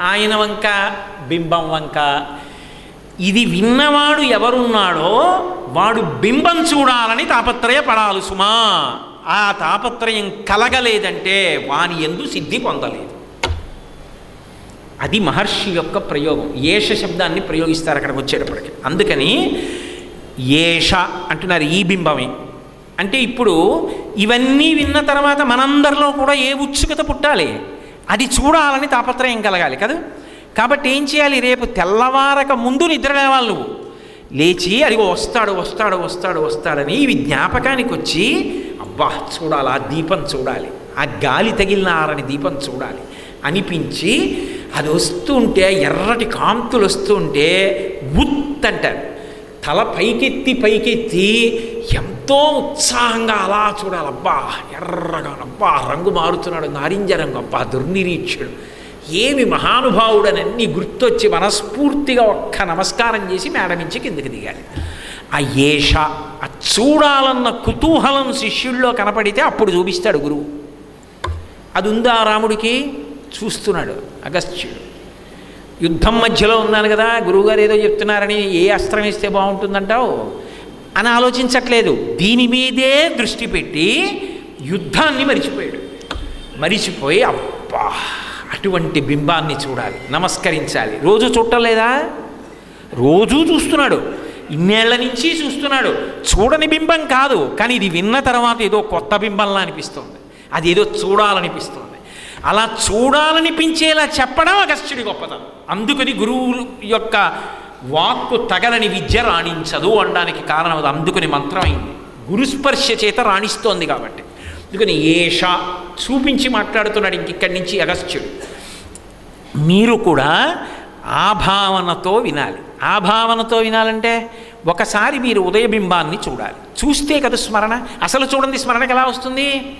Speaker 2: ఆయన వంక బింబం వంక. ఇది విన్నవాడు ఎవరున్నాడో వాడు బింబం చూడాలని తాపత్రయపడాలి సుమా. ఆ తాపత్రయం కలగలేదంటే వాని ఎందు సిద్ధి పొందలేదు. అది మహర్షి యొక్క ప్రయోగం. ఏష శబ్దాన్ని ప్రయోగిస్తారు అక్కడికి వచ్చేటప్పటికి. అందుకని ఏష అంటున్నారు ఈ బింబమే. అంటే ఇప్పుడు ఇవన్నీ విన్న తర్వాత మనందరిలో కూడా ఏ ఉత్సుకత పుట్టాలి? అది చూడాలని తాపత్రయం కలగాలి కదా? కాబట్టి ఏం చేయాలి? రేపు తెల్లవారక ముందు నిద్ర లేవాలి నువ్వు. లేచి అదిగో వస్తాడు వస్తాడు వస్తాడు వస్తాడని ఇవి జ్ఞాపకానికి వచ్చి అబ్బా చూడాలి ఆ దీపం చూడాలి. ఆ గాలి తగిలిన ఆరని దీపం చూడాలి. అనిపించి అది వస్తుంటే ఎర్రటి కాంతులు వస్తుంటే ఉత్ అంటారు తల పైకెత్తి పైకెత్తి ఎంతో ఉత్సాహంగా అలా చూడాలబ్బా ఎర్రగానబ్బా ఎర్రగా అబ్బా రంగు మారుతున్నాడు నారింజ రంగు అబ్బా దుర్నిరీక్షుడు. ఏమి మహానుభావుడని అన్నీ గుర్తొచ్చి మనస్ఫూర్తిగా ఒక్క నమస్కారం చేసి మేడమించి కిందికి కిందకి దిగాలి. ఆ ఏష ఆ చూడాలన్న కుతూహలం శిష్యుల్లో కనపడితే అప్పుడు చూపిస్తాడు గురువు. అది ఉందా రాముడికి? చూస్తున్నాడు అగస్త్యుడు. యుద్ధం మధ్యలో ఉన్నాను కదా గురువుగారు ఏదో చెప్తున్నారని ఏ అస్త్రం వేస్తే బాగుంటుందంటావు? అని ఆలోచించట్లేదు. దీని మీదే దృష్టి పెట్టి యుద్ధాన్ని మరిచిపోయాడు. మరిచిపోయి అబ్బా అటువంటి బింబాన్ని చూడాలి నమస్కరించాలి. రోజు చూడలేదా రోజూ చూస్తున్నాడు. ఇన్నేళ్ళ నుంచి చూస్తున్నాడు. చూడని బింబం కాదు కానీ ఇది విన్న తర్వాత ఏదో కొత్త బింబంలా అనిపిస్తుంది. అది ఏదో చూడాలనిపిస్తుంది. అలా చూడాలనిపించేలా చెప్పడం అగస్త్యుడి గొప్పతనం. అందుకని గురువు యొక్క వాక్కు తగలని విద్య రాణించదు అనడానికి కారణం అది. అందుకని మంత్రమైంది గురుస్పర్శ చేత రాణిస్తోంది కాబట్టి. అందుకని ఏష చూపించి మాట్లాడుతున్నాడు ఇంక ఇక్కడి నుంచి అగస్త్యుడు. మీరు కూడా ఆ భావనతో వినాలి. ఆ భావనతో వినాలంటే ఒకసారి మీరు ఉదయబింబాన్ని చూడాలి. చూస్తే కదా స్మరణ. అసలు చూడండి స్మరణకు ఎలా వస్తుంది?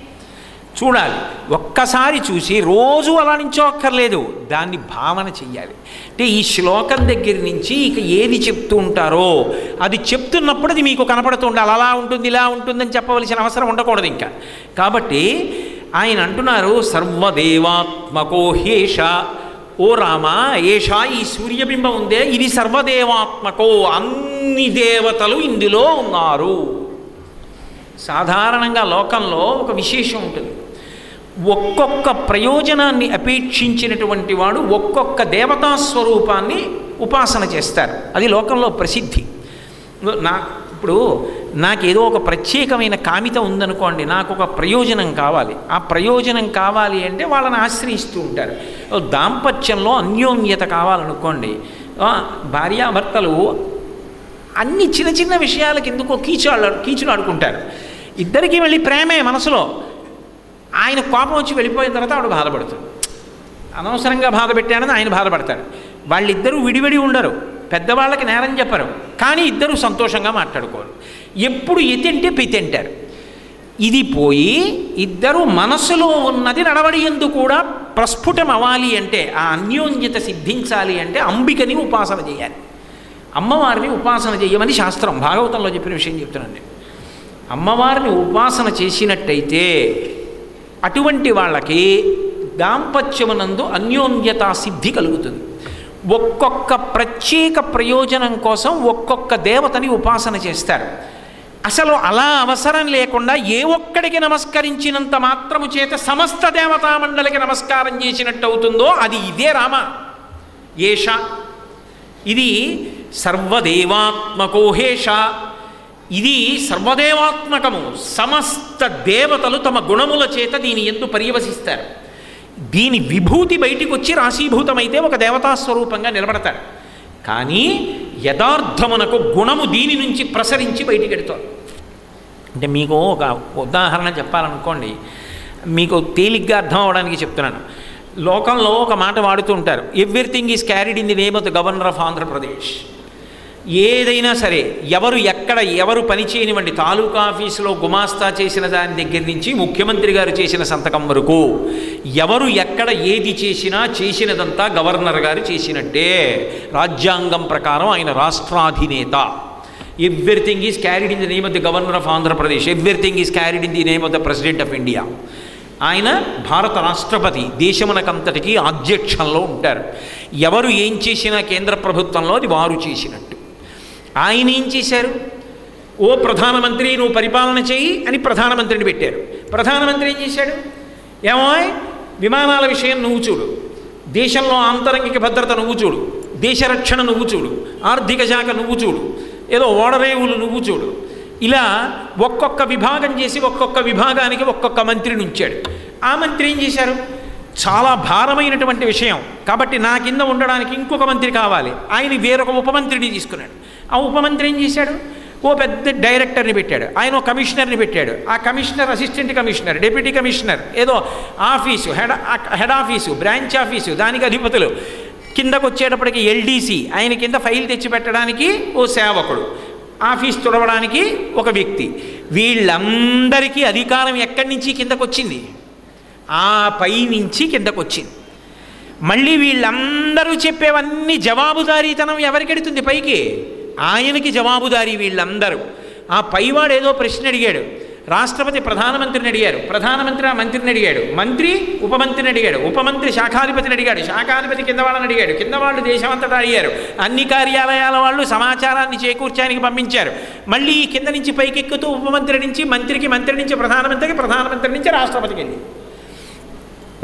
Speaker 2: చూడాలి. ఒక్కసారి చూసి రోజు అలా నించోక్కర్లేదు. దాన్ని భావన చెయ్యాలి. అంటే ఈ శ్లోకం దగ్గర నుంచి ఇక ఏది చెప్తూ ఉంటారో అది చెప్తున్నప్పుడు అది మీకు కనపడుతూ ఉండాలి. అలా ఉంటుంది ఇలా ఉంటుందని చెప్పవలసిన అవసరం ఉండకూడదు ఇంకా. కాబట్టి ఆయన అంటున్నారు సర్వదేవాత్మకో హేష. ఓ రామ ఏషా ఈ సూర్యబింబం ఉందే ఇది సర్వదేవాత్మకో. అన్ని దేవతలు ఇందులో ఉన్నారు. సాధారణంగా లోకంలో ఒక విశేషం ఉంటుంది. ఒక్కొక్క ప్రయోజనాన్ని అపేక్షించినటువంటి వాడు ఒక్కొక్క దేవతా స్వరూపాన్ని ఉపాసన చేస్తారు. అది లోకంలో ప్రసిద్ధి. నా ఇప్పుడు నాకేదో ఒక ప్రత్యేకమైన కామిత ఉందనుకోండి నాకు ఒక ప్రయోజనం కావాలి. ఆ ప్రయోజనం కావాలి అంటే వాళ్ళని ఆశ్రయిస్తూ ఉంటారు. దాంపత్యంలో అన్యోన్యత కావాలనుకోండి భార్యాభర్తలు అన్ని చిన్న చిన్న విషయాలకు ఎందుకో కీచులాడు కీచులు ఆడుకుంటారు ఇద్దరికీ వెళ్ళి ప్రేమే మనసులో. ఆయన కోపం వచ్చి వెళ్ళిపోయిన తర్వాత ఆవిడ బాధపడుతుంది. అనవసరంగా బాధ పెట్టానని ఆయన బాధపడతాడు. వాళ్ళిద్దరూ విడివిడి ఉండరు. పెద్దవాళ్ళకి నేరం చెప్పరు. కానీ ఇద్దరు సంతోషంగా మాట్లాడుకోరు. ఎప్పుడు ఎతింటే పితింటారు ఇది పోయి ఇద్దరు మనసులో ఉన్నది నడవడి ఎందు కూడా ప్రస్ఫుటం అవ్వాలి అంటే ఆ అన్యోన్యత సిద్ధించాలి అంటే అంబికని ఉపాసన చేయాలి. అమ్మవారిని ఉపాసన చేయమని శాస్త్రం భాగవతంలో చెప్పిన విషయం చెప్తున్నాను నేను. అమ్మవారిని ఉపాసన చేసినట్టయితే అటువంటి వాళ్ళకి దాంపత్యమునందు అన్యోన్యతా సిద్ధి కలుగుతుంది. ఒక్కొక్క ప్రత్యేక ప్రయోజనం కోసం ఒక్కొక్క దేవతని ఉపాసన చేస్తారు. అసలు అలా అవసరం లేకుండా ఏ ఒక్కడికి నమస్కరించినంత మాత్రము చేత సమస్త దేవతా మండలికి నమస్కారం చేసినట్టు అవుతుందో అది ఇదే రామ. ఏష? ఇది సర్వదేవాత్మకోహేష ఇది సర్వదేవాత్మకము. సమస్త దేవతలు తమ గుణముల చేత దీని ఎందు పర్యవసిస్తారు. దీని విభూతి బయటికి వచ్చి రాశీభూతమైతే ఒక దేవతా స్వరూపంగా నిలబడతాడు కానీ యథార్థమునకు గుణము దీని నుంచి ప్రసరించి బయటికి అంటే మీకు ఒక ఉదాహరణ చెప్పాలనుకోండి. మీకు తేలిగ్గా అర్థం అవడానికి చెప్తున్నాను. లోకంలో ఒక మాట వాడుతూ ఉంటారు. Everything is carried in the name of the governor of Andhra Pradesh ఏదైనా సరే ఎవరు ఎక్కడ ఎవరు పని చేయనివ్వండి. తాలూకా ఆఫీసులో గుమాస్తా చేసిన దాని దగ్గర నుంచి ముఖ్యమంత్రి గారు చేసిన సంతకం వరకు ఎవరు ఎక్కడ ఏది చేసినా చేసినదంతా గవర్నర్ గారు చేసినట్టే. రాజ్యాంగం ప్రకారం ఆయన రాష్ట్రాధినేత. Everything is carried in the name of the governor of Andhra Pradesh everything is carried in the name of the president of India ఆయన భారత రాష్ట్రపతి దేశమునకంతటికీ అధ్యక్షంలో ఉంటారు. ఎవరు ఏం చేసినా కేంద్ర ప్రభుత్వంలో అది వారు చేసినట్టు. ఆయన ఏం చేశారు? ఓ ప్రధానమంత్రి నువ్వు పరిపాలన చేయి అని ప్రధానమంత్రిని పెట్టారు. ప్రధానమంత్రి ఏం చేశాడు? ఏమో విమానాల విషయం నువ్వు చూడు. దేశంలో ఆంతరంగిక భద్రత నువ్వు చూడు. దేశ రక్షణ నువ్వు చూడు. ఆర్థిక శాఖ నువ్వు చూడు. ఏదో ఓడరేవులు నువ్వు చూడు. ఇలా ఒక్కొక్క విభాగం చేసి ఒక్కొక్క విభాగానికి ఒక్కొక్క మంత్రిని ఉంచాడు. ఆ మంత్రి ఏం చేశారు? చాలా భారమైనటువంటి విషయం. కాబట్టి నా కింద ఉండడానికి ఇంకొక మంత్రి కావాలి. ఆయన వేరొక ఉపమంత్రిని తీసుకున్నాడు. ఆ ఉపమంత్రి ఏం చేశాడు? ఓ పెద్ద డైరెక్టర్ని పెట్టాడు. ఆయన ఒక కమిషనర్ని పెట్టాడు. ఆ commissioner assistant commissioner deputy commissioner ఏదో office head head office branch office దానికి అధిపతులు. కిందకు వచ్చేటప్పటికి ఎల్డీసీ ఆయన కింద ఫైల్ తెచ్చి పెట్టడానికి ఓ సేవకుడు. ఆఫీస్ తుడవడానికి ఒక వ్యక్తి. వీళ్ళందరికీ అధికారం ఎక్కడి నుంచి కిందకు వచ్చింది ఆ పై నుంచి కిందకు వచ్చింది మళ్ళీ వీళ్ళందరూ చెప్పేవన్నీ జవాబుదారీతనం ఎవరికెడుతుంది పైకి? ఆయనకి జవాబుదారీ వీళ్ళందరూ. ఆ పైవాడు ఏదో ప్రశ్న అడిగాడు. రాష్ట్రపతి ప్రధానమంత్రిని అడిగారు. ప్రధానమంత్రి ఆ మంత్రిని అడిగాడు. మంత్రి ఉపమంత్రిని అడిగాడు. ఉపమంత్రి శాఖాధిపతిని అడిగాడు. శాఖాధిపతి కింద వాళ్ళని అడిగాడు. కింద వాళ్ళు దేశమంతటా అడిగారు. అన్ని కార్యాలయాల వాళ్ళు సమాచారాన్ని చేకూర్చడానికి పంపించారు. మళ్ళీ ఈ కింద నుంచి పైకెక్కుతూ ఉపమంత్రి నుంచి మంత్రికి మంత్రి నుంచి ప్రధానమంత్రికి ప్రధానమంత్రి నుంచి రాష్ట్రపతికి వెళ్ళి.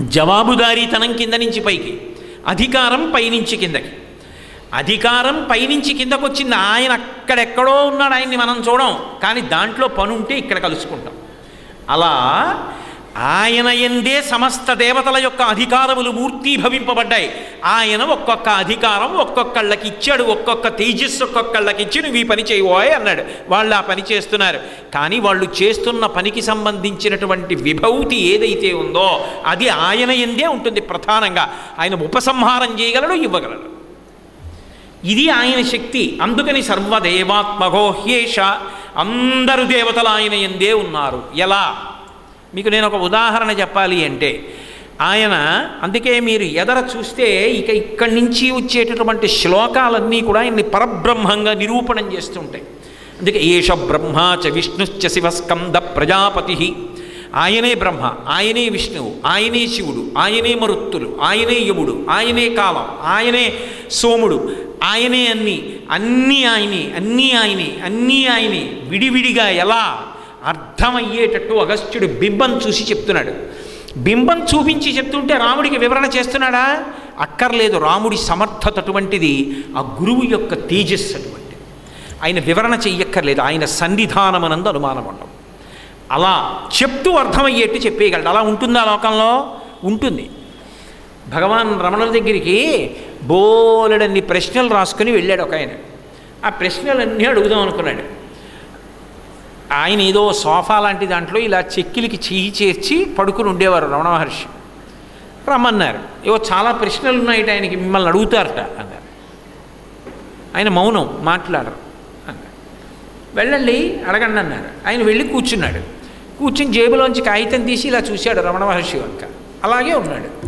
Speaker 2: జవాబుదారీతనం కింద నుంచి పైకి అధికారం పైనుంచి కిందకి. అధికారం పైనుంచి కిందకు వచ్చింది ఆయన అక్కడెక్కడో ఉన్నాడు ఆయన్ని మనం చూడం. కానీ దాంట్లో పని ఉంటే ఇక్కడ కలుసుకుంటాం. అలా ఆయన ఎందే సమస్త దేవతల యొక్క అధికారములు మూర్తీభవింపబడ్డాయి. ఆయన ఒక్కొక్క అధికారం ఒక్కొక్కళ్ళకి ఇచ్చాడు ఒక్కొక్క తేజస్సు ఒక్కొక్కళ్ళకి ఇచ్చి నువ్వు ఈ పని చేయబోయ్ అన్నాడు. వాళ్ళు ఆ పని చేస్తున్నారు. కానీ వాళ్ళు చేస్తున్న పనికి సంబంధించినటువంటి విభూతి ఏదైతే ఉందో అది ఆయన ఎందే ఉంటుంది ప్రధానంగా. ఆయన ఉపసంహారం చేయగలడు ఇవ్వగలడు. ఇది ఆయన శక్తి. అందుకని సర్వదేవాత్మగోహ్యేష అందరు దేవతలు ఆయన ఎందే ఉన్నారు. ఎలా? మీకు నేను ఒక ఉదాహరణ చెప్పాలి అంటే ఆయన అందుకే మీరు ఎదర చూస్తే ఇక ఇక్కడి నుంచి వచ్చేటటువంటి శ్లోకాలన్నీ కూడా ఆయన్ని పరబ్రహ్మంగా నిరూపణం చేస్తుంటాయి. అందుకే ఏష బ్రహ్మ చ విష్ణుశ్చ శివస్కంద ప్రజాపతి. ఆయనే బ్రహ్మ ఆయనే విష్ణువు ఆయనే శివుడు ఆయనే మరుత్తులు ఆయనే యముడు ఆయనే కాలం ఆయనే సోముడు ఆయనే అన్నీ అన్నీ ఆయనే అన్నీ ఆయనే అన్నీ ఆయనే విడివిడిగా ఎలా అర్థమయ్యేటట్టు అగస్త్యుడు బింబం చూసి చెప్తున్నాడు. బింబం చూపించి చెప్తుంటే రాముడికి వివరణ చేస్తున్నాడా? అక్కర్లేదు రాముడి సమర్థత అటువంటిది ఆ గురువు యొక్క తేజస్సు అటువంటిది. ఆయన వివరణ చెయ్యక్కర్లేదు ఆయన సన్నిధానమనందు అనుమానం ఉండవు అలా చెప్తూ అర్థమయ్యేట్టు చెప్పేయగలడు. అలా ఉంటుందా లోకంలో? ఉంటుంది. భగవాన్ రమణుల దగ్గరికి బోలెడన్ని ప్రశ్నలు రాసుకుని వెళ్ళాడు ఒక ఆయన. ఆ ప్రశ్నలన్నీ అడుగుదాం అనుకున్నాడు. ఆయన ఏదో సోఫా లాంటి దాంట్లో ఇలా చెక్కిలికి చెయ్యి చేర్చి పడుకుని ఉండేవారు రమణ మహర్షి రమ్మన్నారు. ఏవో చాలా ప్రశ్నలు ఉన్నాయి ఆయనకి మిమ్మల్ని అడుగుతారట అన్నారు. ఆయన మౌనం మాట్లాడరు అన్నారు. వెళ్ళండి అడగండి అన్నారు. ఆయన వెళ్ళి కూర్చున్నాడు. కూర్చుని జేబులోంచి కాగితం తీసి ఇలా చూశాడు రమణ మహర్షి వంక. అలాగే ఉన్నాడు.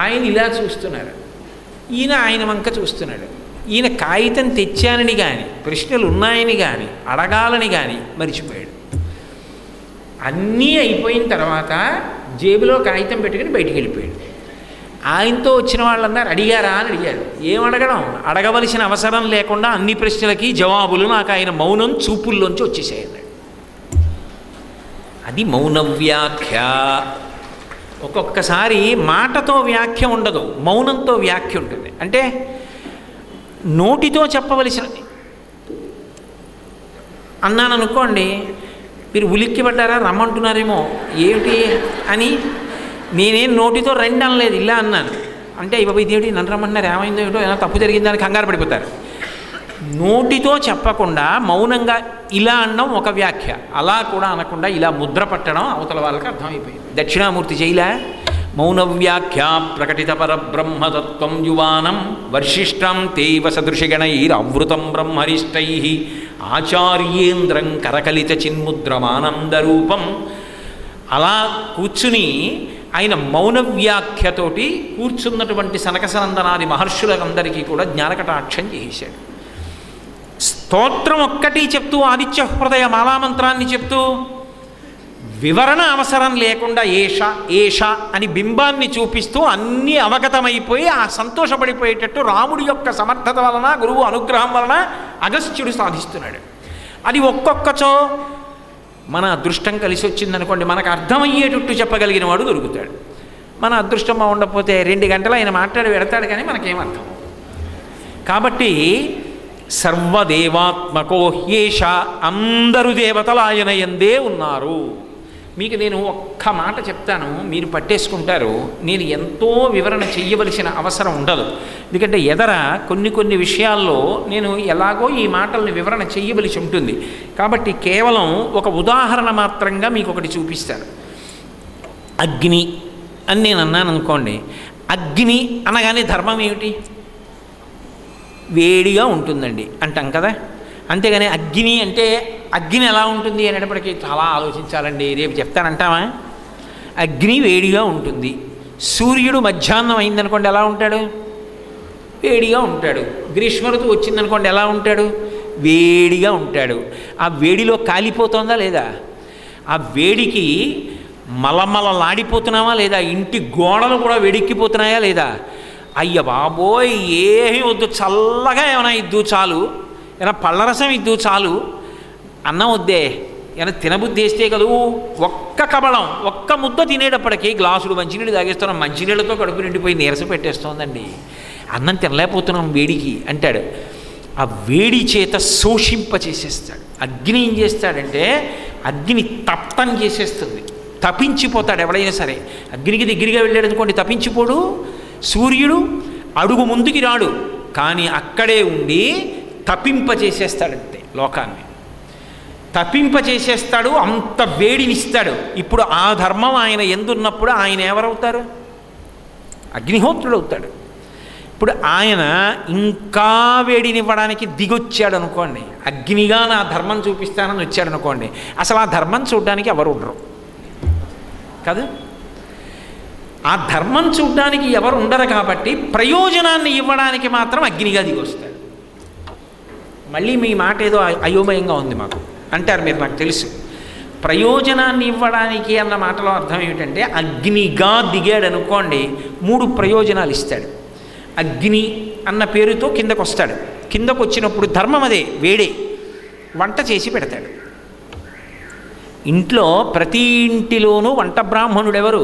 Speaker 2: ఆయన ఇలా చూస్తున్నారు ఈయన ఆయన వంక చూస్తున్నాడు. ఈయన కాగితం తెచ్చానని కానీ ప్రశ్నలు ఉన్నాయని కానీ అడగాలని కానీ మర్చిపోయాడు. అన్నీ అయిపోయిన తర్వాత జేబులో కాగితం పెట్టుకుని బయటికి వెళ్ళిపోయాడు. ఆయనతో వచ్చిన వాళ్ళందరూ అడిగారా అని అడిగారు. ఏం అడగడం? అడగవలసిన అవసరం లేకుండా అన్ని ప్రశ్నలకి జవాబులు నాకు ఆయన మౌనం చూపుల్లోంచి వచ్చేసాయి అన్నాడు. అది మౌన వ్యాఖ్య ఒక్కొక్కసారి మాటతో వ్యాఖ్య ఉండదు మౌనంతో వ్యాఖ్య ఉంటుంది. అంటే నోటితో చెప్పవలసిన అన్నాను అనుకోండి మీరు ఉలిక్కి పడ్డారా రమ్మంటున్నారేమో. ఏమిటి అని నేనేం నోటితో రండి అనలేదు ఇలా అన్నాను. అంటే ఇవ్వ ఇదేమిటి? నన్ను రమ్మన్నారు ఏమైందో ఏమిటో? ఏమైనా తప్పు జరిగిందని కంగారు పడిపోతారు. నోటితో చెప్పకుండా మౌనంగా ఇలా అనడం ఒక వ్యాఖ్య. అలా కూడా అనకుండా ఇలా ముద్ర పట్టడం అవతల వాళ్ళకి అర్థమైపోయింది. దక్షిణామూర్తి చేయలే. మౌనవ్యాఖ్యా ప్రకటిత పరబ్రహ్మతత్వం యువానం వర్షిష్టం తేవ సదృశిగణైరవృతం బ్రహ్మరిష్టై ఆచార్యేంద్రం కరకలిత చిన్ముద్రమానందరూపం అలా కూర్చుని ఆయన మౌన వ్యాఖ్యతోటి కూర్చున్నటువంటి సనకసనందనాది మహర్షులందరికీ కూడా జ్ఞానకటాక్షం చేశాడు. స్తోత్రం ఒక్కటి చెప్తూ ఆదిత్య హృదయ మాలామంత్రాన్ని చెప్తూ వివరణ అవసరం లేకుండా ఏష ఏష అని బింబాన్ని చూపిస్తూ అన్నీ అవగతమైపోయి ఆ సంతోషపడిపోయేటట్టు రాముడి యొక్క సమర్థత వలన గురువు అనుగ్రహం వలన అగస్త్యుడు సాధిస్తున్నాడు. అది ఒక్కొక్కచో మన అదృష్టం కలిసి వచ్చిందనుకోండి మనకు అర్థమయ్యేటట్టు చెప్పగలిగిన వాడు దొరుకుతాడు. మన అదృష్టం ఉండకపోతే రెండు గంటలు ఆయన మాట్లాడి పెడతాడు కానీ మనకేం అర్థం? కాబట్టి సర్వదేవాత్మకో హ్యేష అందరు దేవతలు ఆయన ఎందే ఉన్నారు. మీకు నేను ఒక్క మాట చెప్తాను. మీరు పట్టేసుకుంటారు. నేను ఎంతో వివరణ చెయ్యవలసిన అవసరం ఉండదు. ఎందుకంటే ఎదర కొన్ని కొన్ని విషయాల్లో నేను ఎలాగో ఈ మాటల్ని వివరణ చెయ్యవలసి ఉంటుంది. కాబట్టి కేవలం ఒక ఉదాహరణ మాత్రంగా మీకు ఒకటి చూపిస్తాను. అగ్ని అని నేను అన్నాను అనుకోండి. అగ్ని అనగానే ధర్మం ఏమిటి? వేడిగా ఉంటుందండి. అంటాం కదా? అంతేగాని అగ్ని అంటే అగ్ని ఎలా ఉంటుంది అనేటప్పటికీ చాలా ఆలోచించాలండి. రేపు చెప్తానంటావా? అగ్ని వేడిగా ఉంటుంది. సూర్యుడు మధ్యాహ్నం అయిందనుకోండి ఎలా ఉంటాడు? వేడిగా ఉంటాడు. గ్రీష్మ ఋతువు వచ్చిందనుకోండి ఎలా ఉంటాడు? వేడిగా ఉంటాడు. ఆ వేడిలో కాలిపోతుందా లేదా? ఆ వేడికి మలమలలాడిపోతున్నావా లేదా? ఇంటి గోడలు కూడా వేడెక్కిపోతున్నాయా లేదా? అయ్య బాబోయ్ ఏమి వద్దు చల్లగా ఏమైనా ఇద్దు చాలు. ఏమైనా పళ్ళరసం ఇద్దు చాలు. అన్నం వద్దే. ఏమైనా తినబుద్ధి వేస్తే కదూ. ఒక్క కబళం ఒక్క ముద్ద తినేటప్పటికీ గ్లాసుడు మంచినీళ్ళు తాగేస్తున్నాం. మంచినీళ్ళతో కడుపు నిండిపోయి నీరస పెట్టేస్తోందండి. అన్నం తినలేకపోతున్నాం వేడికి అంటాడు. ఆ వేడి చేత శోషింప చేసేస్తాడు అగ్ని ఏం చేస్తాడంటే అగ్ని తప్తం చేసేస్తుంది. తపించిపోతాడు ఎవడైనా సరే. అగ్నికి దగ్గరగా వెళ్ళాడు అనుకోండి తపించిపోడు. సూర్యుడు అడుగు ముందుకి రాడు. కానీ అక్కడే ఉండి తపింపచేసేస్తాడంతే లోకాన్ని. తపింపచేసేస్తాడు అంత వేడినిస్తాడు. ఇప్పుడు ఆ ధర్మం ఆయన ఎందున్నప్పుడు ఆయన ఎవరవుతారు? అగ్నిహోత్రుడు అవుతాడు ఇప్పుడు ఆయన ఇంకా వేడినివ్వడానికి దిగొచ్చాడు అనుకోండి అగ్నిగా నా ధర్మం చూపిస్తానని వచ్చాడు అనుకోండి అసలు ఆ ధర్మం చూడడానికి ఎవరు ఉండరు. కాదు? ఆ ధర్మం చూడడానికి ఎవరు ఉండరు కాబట్టి ప్రయోజనాన్ని ఇవ్వడానికి మాత్రం అగ్నిగా దిగొస్తాడు. మళ్ళీ మీ మాట ఏదో అయోమయంగా ఉంది మాకు. అంటారు మీరు నాకు తెలుసు. ప్రయోజనాన్ని ఇవ్వడానికి అన్న మాటలో అర్థం ఏమిటంటే అగ్నిగా దిగాడు అనుకోండి మూడు ప్రయోజనాలు ఇస్తాడు. అగ్ని అన్న పేరుతో కిందకు వస్తాడు కిందకు వచ్చినప్పుడు ధర్మం అదే వేడే. వంట చేసి పెడతాడు. ఇంట్లో ప్రతి ఇంటిలోనూ వంట బ్రాహ్మణుడెవరు?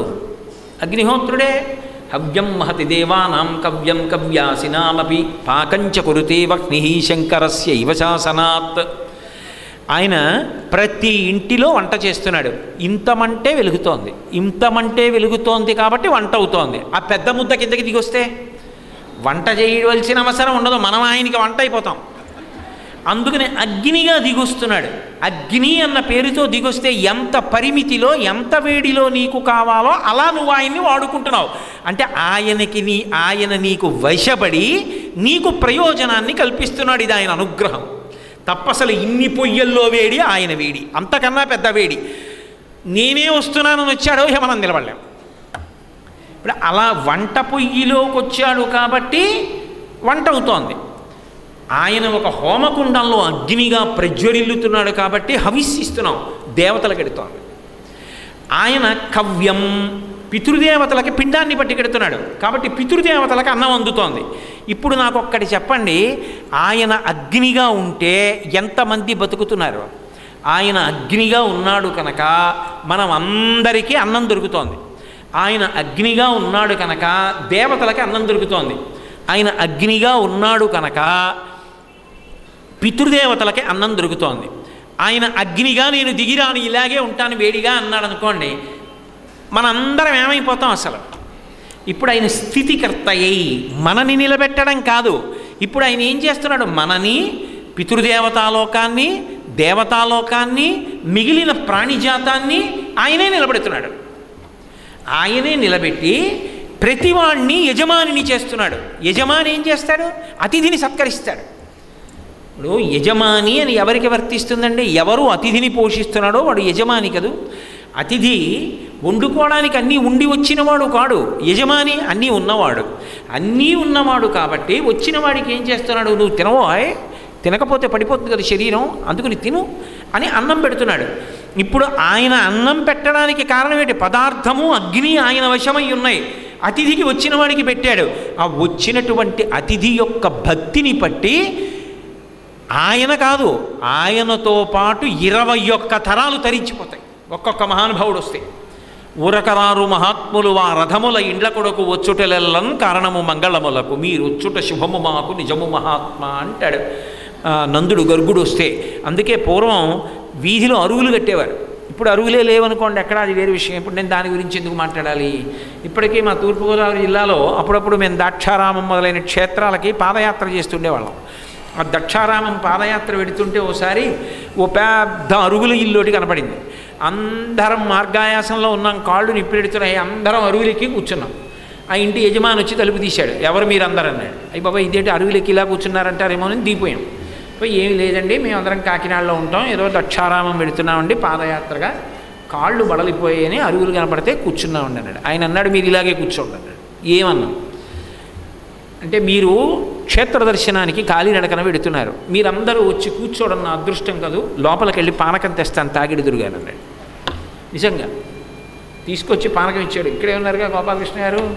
Speaker 2: అగ్నిహోత్రుడే. హవ్యం మహతి దేవానాం కవ్యం కవ్యాసినామపి పాకంచ కురుతే వహ్ని శంకరస్య ఇవ శాసనాత్. ఆయన ప్రతి ఇంటిలో వంట చేస్తున్నాడు. ఇంతమంటే వెలుగుతోంది. ఇంతమంటే వెలుగుతోంది కాబట్టి వంట అవుతోంది. ఆ పెద్ద ముద్ద కిందకి దిగొస్తే వంట చేయవలసిన అవసరం ఉండదు. మనం ఆయనకి వంట అయిపోతాం. అందుకని అగ్నిగా దిగొస్తున్నాడు. అగ్ని అన్న పేరుతో దిగొస్తే ఎంత పరిమితిలో ఎంత వేడిలో నీకు కావాలో అలా నువ్వు ఆయన్ని వాడుకుంటున్నావు. అంటే ఆయనకి నీ ఆయన నీకు వశపడి నీకు ప్రయోజనాన్ని కల్పిస్తున్నాడు ఇది ఆయన అనుగ్రహం. తప్పసలు ఇన్ని పొయ్యల్లో వేడి ఆయన వేడి. అంతకన్నా పెద్ద వేడి. నేనే వస్తున్నానని వచ్చాడో ఇక మనం నిలబడలేం. ఇప్పుడు అలా వంట పొయ్యిలోకి వచ్చాడు కాబట్టి వంట అవుతోంది. ఆయన ఒక హోమకుండంలో అగ్నిగా ప్రజ్వరిల్లుతున్నాడు కాబట్టి హవిస్సిస్తున్నాం దేవతలకు ఎడుతోంది ఆయన కవ్యం పితృదేవతలకి పిండాన్ని పట్టుకెడుతున్నాడు కాబట్టి పితృదేవతలకు అన్నం అందుతోంది. ఇప్పుడు నాకు ఒక్కటి చెప్పండి ఆయన అగ్నిగా ఉంటే ఎంతమంది బతుకుతున్నారు? ఆయన అగ్నిగా ఉన్నాడు కనుక మనం అందరికీ అన్నం దొరుకుతోంది. ఆయన అగ్నిగా ఉన్నాడు కనుక దేవతలకి అన్నం దొరుకుతోంది. ఆయన అగ్నిగా ఉన్నాడు కనుక పితృదేవతలకి అన్నం దొరుకుతోంది. ఆయన అగ్నిగా నేను దిగిరాను ఇలాగే ఉంటాను వేడిగా అన్నాడు అనుకోండి మనందరం ఏమైపోతాం అసలు? ఇప్పుడు ఆయన స్థితికర్త అయి మనని నిలబెట్టడం కాదు. ఇప్పుడు ఆయన ఏం చేస్తున్నాడు? మనని పితృదేవతాలోకాన్ని దేవతాలోకాన్ని మిగిలిన ప్రాణిజాతాన్ని ఆయనే నిలబెడుతున్నాడు. ఆయనే నిలబెట్టి ప్రతివాణ్ణి యజమానిని చేస్తున్నాడు. యజమాని ఏం చేస్తాడు? అతిథిని సత్కరిస్తాడు. ఇప్పుడు యజమాని అని ఎవరికి వర్తిస్తుందండి? ఎవరు అతిథిని పోషిస్తున్నాడో వాడు యజమాని కదూ? అతిథి వండుకోవడానికి అన్నీ ఉండి వచ్చినవాడు కాడు. యజమాని అన్నీ ఉన్నవాడు. అన్నీ ఉన్నవాడు కాబట్టి వచ్చిన వాడికి ఏం చేస్తున్నాడు? నువ్వు తినవోయ్ తినకపోతే పడిపోతుంది కదా శరీరం. అందుకని తిను అని అన్నం పెడుతున్నాడు. ఇప్పుడు ఆయన అన్నం పెట్టడానికి కారణం ఏంటి? పదార్థము అగ్ని ఆయన వశమై ఉన్నాయి. అతిథికి వచ్చిన వాడికి పెట్టాడు. ఆ వచ్చినటువంటి అతిథి యొక్క భక్తిని పట్టి ఆయన కాదు ఆయనతో పాటు ఇరవై ఒక్క తరాలు తరించిపోతాయి. ఒక్కొక్క మహానుభావుడు వస్తే ఉరకరారు మహాత్ములు ఆ రథముల ఇండ్ల కొడుకు వచ్చుటలెల్లం కారణము మంగళములకు. మీరు వచ్చుట శుభము మాకు నిజము మహాత్మ అంటాడు. నందుడు గర్గుడు వస్తే అందుకే పూర్వం వీధిలో అరుగులు కట్టేవారు. ఇప్పుడు అరుగులే లేవనుకోండి ఎక్కడ అది వేరే విషయం. ఇప్పుడు నేను దాని గురించి ఎందుకు మాట్లాడాలి? ఇప్పటికీ మా తూర్పుగోదావరి జిల్లాలో అప్పుడప్పుడు మేము దాక్షారామం మొదలైన క్షేత్రాలకి పాదయాత్ర చేస్తుండేవాళ్ళం. ఆ దక్షారామం పాదయాత్ర పెడుతుంటే ఓసారి ఓ పెద్ద అరుగుల ఇల్లోటి కనపడింది. అందరం మార్గాయాసంలో ఉన్నాం కాళ్ళు నిప్పెడుతున్నాయి అందరం అరుగులెక్కి కూర్చున్నాం. ఆ ఇంటి యజమాని వచ్చి తలుపు తీశాడు. ఎవరు మీరు అందరు అన్నాడు. అయ్యి బాబా ఇదేంటి అరుగులెక్కి ఇలా కూర్చున్నారంటారేమో అని దిగిపోయాం. పోయి ఏమి లేదండి మేము అందరం కాకినాడలో ఉంటాం ఏదో దక్షారామం పెడుతున్నామండి పాదయాత్రగా. కాళ్ళు బడలిపోయాయని అరుగులు కనపడితే కూర్చున్నామండి అన్నాడు. ఆయన అన్నాడు మీరు ఇలాగే కూర్చోండి అన్నాడు. ఏమన్నాం అంటే మీరు క్షేత్ర దర్శనానికి కాలినడకన వెడుతున్నారు. మీరందరూ వచ్చి కూర్చోవడం నా అదృష్టం కాదు. లోపలికి వెళ్ళి పానకం తెస్తాను తాగిడుదురుగానన్నాడు నిజంగా. తీసుకొచ్చి పానకం ఇచ్చాడు. ఇక్కడే ఉన్నారుగా గోపాలకృష్ణ గారు?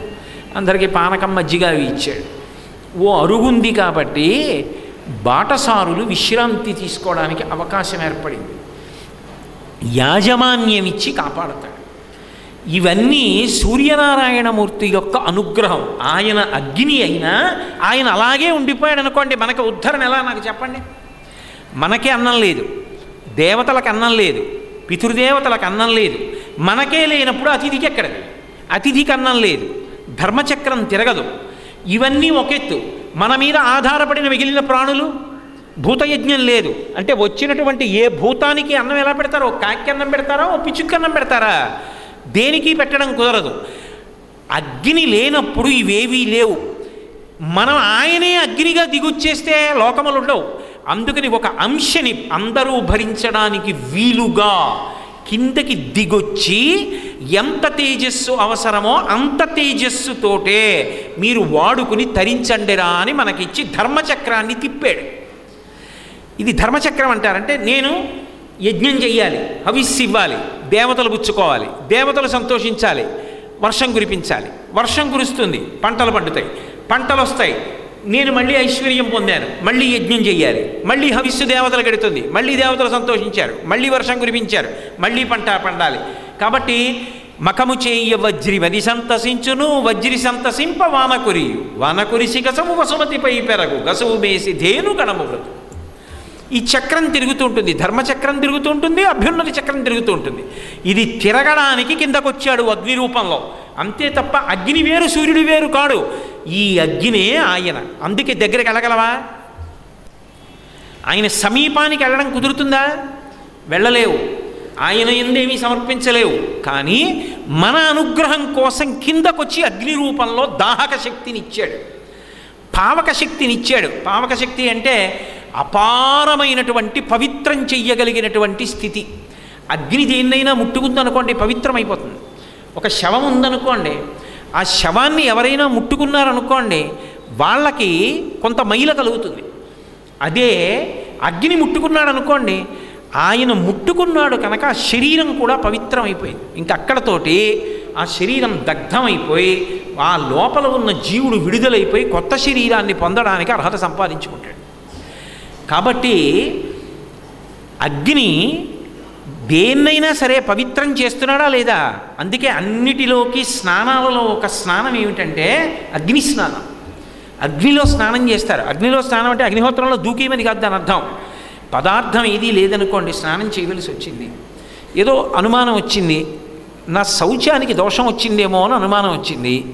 Speaker 2: అందరికీ పానకం మజ్జిగ అవి ఇచ్చాడు. ఓ అరుగుంది కాబట్టి బాటసారులు విశ్రాంతి తీసుకోవడానికి అవకాశం ఏర్పడింది. యాజమాన్యం ఇచ్చి కాపాడతాడు. ఇవన్నీ సూర్యనారాయణమూర్తి యొక్క అనుగ్రహం. ఆయన అగ్ని అయినా ఆయన అలాగే ఉండిపోయాడు అనుకోండి మనకు ఉద్ధరణ ఎలా? నాకు చెప్పండి. మనకే అన్నం లేదు. దేవతలకు అన్నం లేదు. పితృదేవతలకు అన్నం లేదు. మనకే లేనప్పుడు అతిథికి ఎక్కడది? అతిథికి అన్నం లేదు. ధర్మచక్రం తిరగదు. ఇవన్నీ ఒకెత్తు మన మీద ఆధారపడిన మిగిలిన ప్రాణులు? భూతయజ్ఞం లేదు. అంటే వచ్చినటువంటి ఏ భూతానికి అన్నం ఎలా పెడతారో? కాకి అన్నం పెడతారా? ఓ పిచ్చుకి అన్నం పెడతారా? దేనికి పెట్టడం కుదరదు. అగ్ని లేనప్పుడు ఇవేవీ లేవు. మనం ఆయనే అగ్నిగా దిగుచ్చేస్తే లోకములు ఉండవు. అందుకని ఒక అంశని అందరూ భరించడానికి వీలుగా కిందకి దిగొచ్చి ఎంత తేజస్సు అవసరమో అంత తేజస్సుతోటే మీరు వాడుకుని తరించండిరా అని మనకిచ్చి ధర్మచక్రాన్ని తిప్పాడు. ఇది ధర్మచక్రం అంటారంటే నేను యజ్ఞం చెయ్యాలి హవిస్సు ఇవ్వాలి దేవతలు పుచ్చుకోవాలి దేవతలు సంతోషించాలి వర్షం కురిపించాలి. వర్షం కురుస్తుంది పంటలు పండుతాయి. పంటలు వస్తాయి. నేను మళ్ళీ ఐశ్వర్యం పొందాను. మళ్ళీ యజ్ఞం చెయ్యాలి. మళ్ళీ హవిస్సు దేవతలు గడుతుంది మళ్ళీ దేవతలు సంతోషించారు. మళ్ళీ వర్షం కురిపించారు. మళ్ళీ పంట పండాలి. కాబట్టి మకము చేయ వజ్రి వది సంతసించును. వజ్రి సంతసింప వాన కురియు వాన కురిసి గసము వసుమతిపై పెరగు. గసవు మేసి ధేను గణము ఈ చక్రం తిరుగుతూ ఉంటుంది. ధర్మచక్రం తిరుగుతూ ఉంటుంది అభ్యున్నతి చక్రం తిరుగుతూ ఉంటుంది. ఇది తిరగడానికి కిందకొచ్చాడు అగ్ని రూపంలో అంతే తప్ప అగ్ని వేరు సూర్యుడు వేరు కాడు. ఈ అగ్నే ఆయన. అందుకే దగ్గరికి వెళ్ళగలవా? ఆయన సమీపానికి వెళ్ళడం కుదురుతుందా? వెళ్ళలేవు. ఆయన ఎందేమీ సమర్పించలేవు. కానీ మన అనుగ్రహం కోసం కిందకొచ్చి అగ్ని రూపంలో దాహక శక్తినిచ్చాడు. పావక శక్తినిచ్చాడు. పావక శక్తి అంటే అపారమైనటువంటి పవిత్రం చెయ్యగలిగినటువంటి స్థితి. అగ్ని దేన్నైనా ముట్టుకుందనుకోండి పవిత్రమైపోతుంది. ఒక శవం ఉందనుకోండి ఆ శవాన్ని ఎవరైనా ముట్టుకున్నారనుకోండి వాళ్ళకి కొంత మైల కలుగుతుంది. అదే అగ్ని ముట్టుకున్నాడు అనుకోండి ఆయన ముట్టుకున్నాడు కనుక ఆ శరీరం కూడా పవిత్రమైపోయింది. ఇంకా అక్కడతోటి ఆ శరీరం దగ్ధమైపోయి ఆ లోపల ఉన్న జీవుడు విడుదలైపోయి కొత్త శరీరాన్ని పొందడానికి అర్హత సంపాదించుకుంటాడు. కాబట్టి అగ్ని దేన్నైనా సరే పవిత్రం చేస్తున్నాడా లేదా? అందుకే అన్నిటిలోకి స్నానాలలో ఒక స్నానం ఏమిటంటే అగ్ని స్నానం. అగ్నిలో స్నానం చేస్తారు. అగ్నిలో స్నానం అంటే అగ్నిహోత్రంలో దూకేమని కాదు దాని అర్థం. పదార్థం ఏదీ లేదనుకోండి స్నానం చేయవలసి వచ్చింది. ఏదో అనుమానం వచ్చింది. నా శౌచానికి దోషం వచ్చిందేమో అని అనుమానం వచ్చింది.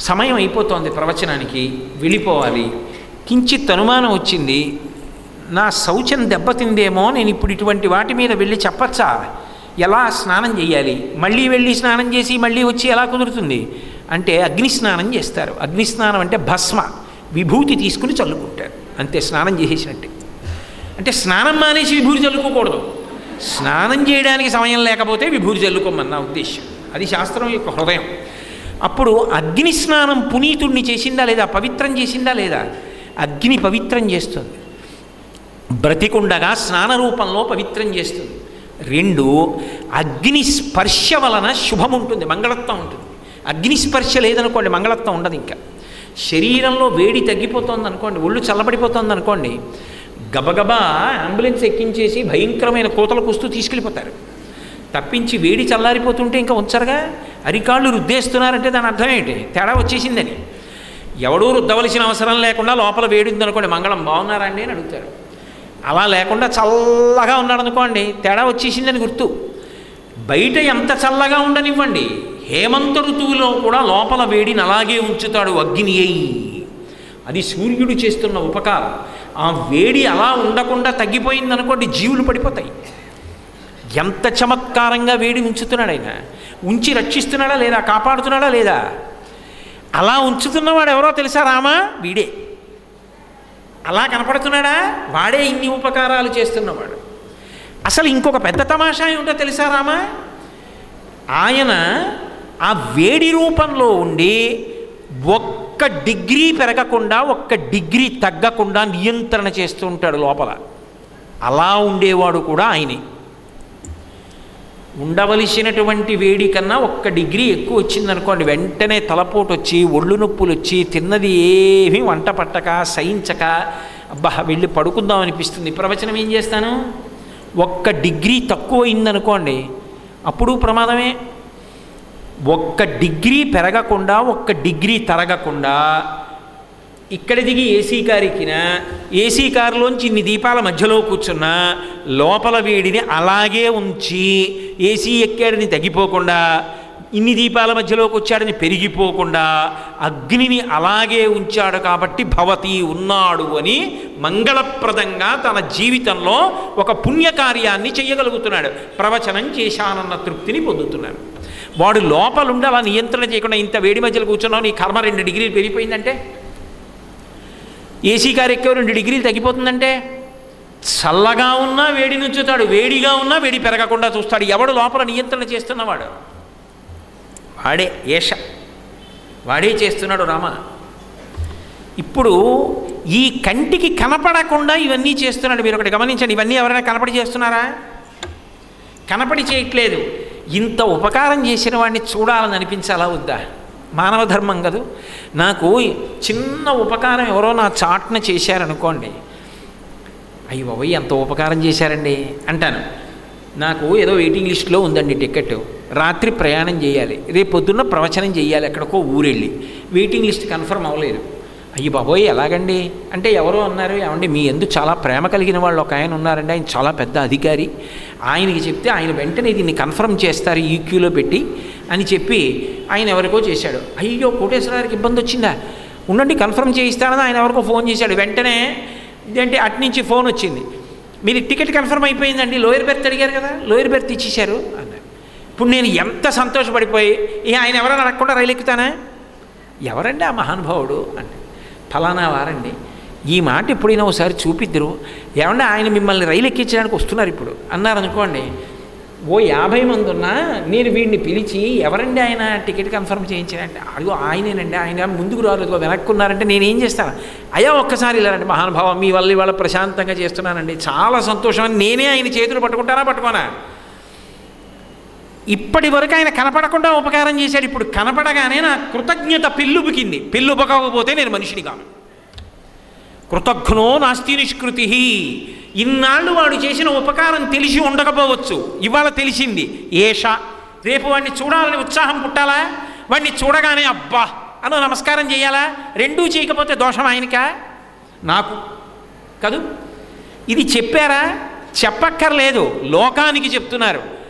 Speaker 2: సమయం అయిపోతోంది ప్రవచనానికి. వెళ్ళిపోవాలి. కించిత్ అనుమానం వచ్చింది. నా శౌచం దెబ్బతిందేమో నేను ఇప్పుడు ఇటువంటి వాటి మీద వెళ్ళి చెప్పచ్చా? ఎలా స్నానం చేయాలి? మళ్ళీ వెళ్ళి స్నానం చేసి మళ్ళీ వచ్చి ఎలా కుదురుతుంది? అంటే అగ్ని స్నానం చేస్తారు. అగ్ని స్నానం అంటే భస్మ విభూతి తీసుకుని చల్లుకుంటారు. అంతే స్నానం చేసేసినట్టే. అంటే స్నానం మానేసి విభూతి చల్లుకోకూడదు. స్నానం చేయడానికి సమయం లేకపోతే విభూతి చల్లుకోమని నా ఉద్దేశం. అది శాస్త్రం యొక్క హృదయం. అప్పుడు అగ్ని స్నానం పునీతుడిని చేసిందా లేదా? పవిత్రం చేసిందా లేదా? అగ్ని పవిత్రం చేస్తుంది. బ్రతికుండగా స్నాన రూపంలో పవిత్రం చేస్తుంది. రెండు అగ్ని స్పర్శ వలన శుభం ఉంటుంది మంగళత్వం ఉంటుంది. అగ్ని స్పర్శ లేదనుకోండి మంగళత్వం ఉండదు ఇంకా. శరీరంలో వేడి తగ్గిపోతుంది అనుకోండి ఒళ్ళు చల్లబడిపోతుంది అనుకోండి గబగబా అంబులెన్స్ ఎక్కించేసి భయంకరమైన కోతలు కూస్తూ తీసుకెళ్ళిపోతారు. తప్పించి వేడి చల్లారిపోతుంటే ఇంకా ఉంచరుగా? అరికాళ్ళు రుద్దేస్తున్నారంటే దాని అర్థం ఏంటి? తేడా వచ్చేసిందని. ఎవడూ రుద్దవలసిన అవసరం లేకుండా లోపల వేడి ఉందనుకోండి మంగళం బాగున్నారా అండి అని అడుగుతారు. అలా లేకుండా చల్లగా ఉన్నాడు అనుకోండి తేడా వచ్చేసిందని గుర్తు. బయట ఎంత చల్లగా ఉండనివ్వండి హేమంత ఋతువులో కూడా లోపల వేడిని అలాగే ఉంచుతాడు అగ్ని అయి. అది సూర్యుడు చేస్తున్న ఉపకారం. ఆ వేడి అలా ఉండకుండా తగ్గిపోయిందనుకోండి జీవులు పడిపోతాయి. ఎంత చమత్కారంగా వేడి ఉంచుతున్నాడు ఆయన. ఉంచి రక్షిస్తున్నాడా లేదా కాపాడుతున్నాడా లేదా? అలా ఉంచుతున్నవాడు ఎవరో తెలుసా రామా? వీడే. అలా కనపడుతున్నాడా? వాడే ఇన్ని ఉపకారాలు చేస్తున్నవాడు. అసలు ఇంకొక పెద్ద తమాషా ఏమిటో తెలుసా రామా? ఆయన ఆ వేడి రూపంలో ఉండి ఒక్క డిగ్రీ పెరగకుండా ఒక్క డిగ్రీ తగ్గకుండా నియంత్రణ చేస్తూ ఉంటాడు లోపల. అలా ఉండేవాడు కూడా ఆయనే. ఉండవలసినటువంటి వేడి కన్నా ఒక్క డిగ్రీ ఎక్కువ వచ్చిందనుకోండి వెంటనే తలపోటు వచ్చి ఒళ్ళు నొప్పులు వచ్చి తిన్నది ఏమీ వంట పట్టక సహించక అబ్బా వెళ్ళి పడుకుందాం అనిపిస్తుంది. ప్రవచనం ఏం చేస్తాను? ఒక్క డిగ్రీ తక్కువ అయిందనుకోండి అప్పుడు ప్రమాదమే. ఒక్క డిగ్రీ పెరగకుండా ఒక్క డిగ్రీ తరగకుండా ఇక్కడ దిగి ఏసీ కారు ఎక్కినా ఏసీ కారులోంచి ఇన్ని దీపాల మధ్యలో కూర్చున్నా లోపల వేడిని అలాగే ఉంచి ఏసీ ఎక్కాడని తగ్గిపోకుండా ఇన్ని దీపాల మధ్యలోకి వచ్చాడని పెరిగిపోకుండా అగ్నిని అలాగే ఉంచాడు కాబట్టి భవతి ఉన్నాడు అని మంగళప్రదంగా తన జీవితంలో ఒక పుణ్యకార్యాన్ని చేయగలుగుతున్నాడు ప్రవచనం చేశానన్న తృప్తిని పొందుతున్నాడు. వాడు లోపలుండి అలా నియంత్రణ చేయకుండా ఇంత వేడి మధ్యలో కూర్చున్నావు నీ కర్మ రెండు డిగ్రీలు పెరిగిపోయిందంటే? ఏసీ కారు ఎక్కే రెండు డిగ్రీలు తగ్గిపోతుందంటే? చల్లగా ఉన్నా వేడి నుంచుతాడు వేడిగా ఉన్నా వేడి పెరగకుండా చూస్తాడు. ఎవడు లోపల నియంత్రణ చేస్తున్నవాడు? వాడే ఏష. వాడే చేస్తున్నాడు రామ. ఇప్పుడు ఈ కంటికి కనపడకుండా ఇవన్నీ చేస్తున్నాడు. మీరు ఒకటి గమనించండి. ఇవన్నీ ఎవరైనా కనపడి చేస్తున్నారా? కనపడి చేయట్లేదు. ఇంత ఉపకారం చేసిన వాడిని చూడాలని అనిపించాలా వద్దా? మానవ ధర్మం కదూ. నాకు చిన్న ఉపకారం ఎవరో నా చాట్న చేశారనుకోండి అయ్యి బాబోయ్ ఎంత ఉపకారం చేశారండి అంటాను. నాకు ఏదో వెయిటింగ్ లిస్ట్లో ఉందండి టికెట్ రాత్రి ప్రయాణం చేయాలి రేపు పొద్దున్న ప్రవచనం చేయాలి ఎక్కడికో ఊరెళ్ళి. వెయిటింగ్ లిస్ట్ కన్ఫర్మ్ అవ్వలేదు. అయ్యి బాబోయ్ ఎలాగండి? అంటే ఎవరో అన్నారు ఏమండి మీ ఎందుకు చాలా ప్రేమ కలిగిన వాళ్ళు ఒక ఆయన ఉన్నారండి ఆయన చాలా పెద్ద అధికారి. ఆయనకి చెప్తే ఆయన వెంటనే దీన్ని కన్ఫర్మ్ చేస్తారు ఈక్యూలో క్యూలో పెట్టి అని చెప్పి ఆయన ఎవరికో చేశాడు. అయ్యో కోటేశ్వరరావుకి ఇబ్బంది వచ్చిందా? ఉండండి కన్ఫర్మ్ చేయిస్తానని ఆయన ఎవరికో ఫోన్ చేశాడు. వెంటనే ఇదేంటి అట్నుంచి ఫోన్ వచ్చింది. మీరు టికెట్ కన్ఫర్మ్ అయిపోయిందండి లోయర్ బెర్త్ అడిగారు కదా లోయర్ బెర్త్ ఇచ్చేశారు అన్నారు. ఇప్పుడు నేను ఎంత సంతోషపడిపోయి ఏ ఆయన ఎవరైనా అడగకుండా రైలు ఎక్కుతానా? ఎవరండి ఆ మహానుభావుడు? అంటే ఫలానా వారండి. ఈ మాట ఎప్పుడైనా ఒకసారి చూపిద్దరు. ఏమంటే ఆయన మిమ్మల్ని రైలు ఎక్కించడానికి వస్తున్నారు ఇప్పుడు. అన్నారు అనుకోండి ఓ యాభై మంది ఉన్నా నేను వీడిని పిలిచి ఎవరండి ఆయన టికెట్ కన్ఫర్మ్ చేయించారంటే? అదిగో ఆయనేనండి. ఆయన ముందుకు రాలేదు. వెనక్కున్నారంటే నేనేం చేస్తాను? అయ్యా ఒక్కసారి ఇలాంటి మహానుభావం మీ వల్ల ఇవాళ ప్రశాంతంగా చేస్తున్నానండి. చాలా సంతోషం. అని నేనే ఆయన చేతులు పట్టుకుంటానా పట్టుకోనా? ఇప్పటి వరకు ఆయన కనపడకుండా ఉపకారం చేశాడు. ఇప్పుడు కనపడగానే నా కృతజ్ఞత పెళ్ళుబుకింది పెళ్ళుబకపోతే నేను మనిషిని కాను. కృతజ్ఞో నాస్తి నిష్కృతి ఇన్నాళ్ళు వాడు చేసిన ఉపకారం తెలిసి ఉండకపోవచ్చు. ఇవాళ తెలిసింది. ఏష రేపు వాడిని చూడాలని ఉత్సాహం పుట్టాలా? వాడిని చూడగానే అబ్బా అను నమస్కారం చేయాలా? రెండూ చేయకపోతే దోషం ఆయనకా? నాకు. కదూ? ఇది చెప్పారా? చెప్పక్కర్లేదు. లోకానికి చెప్తున్నారు.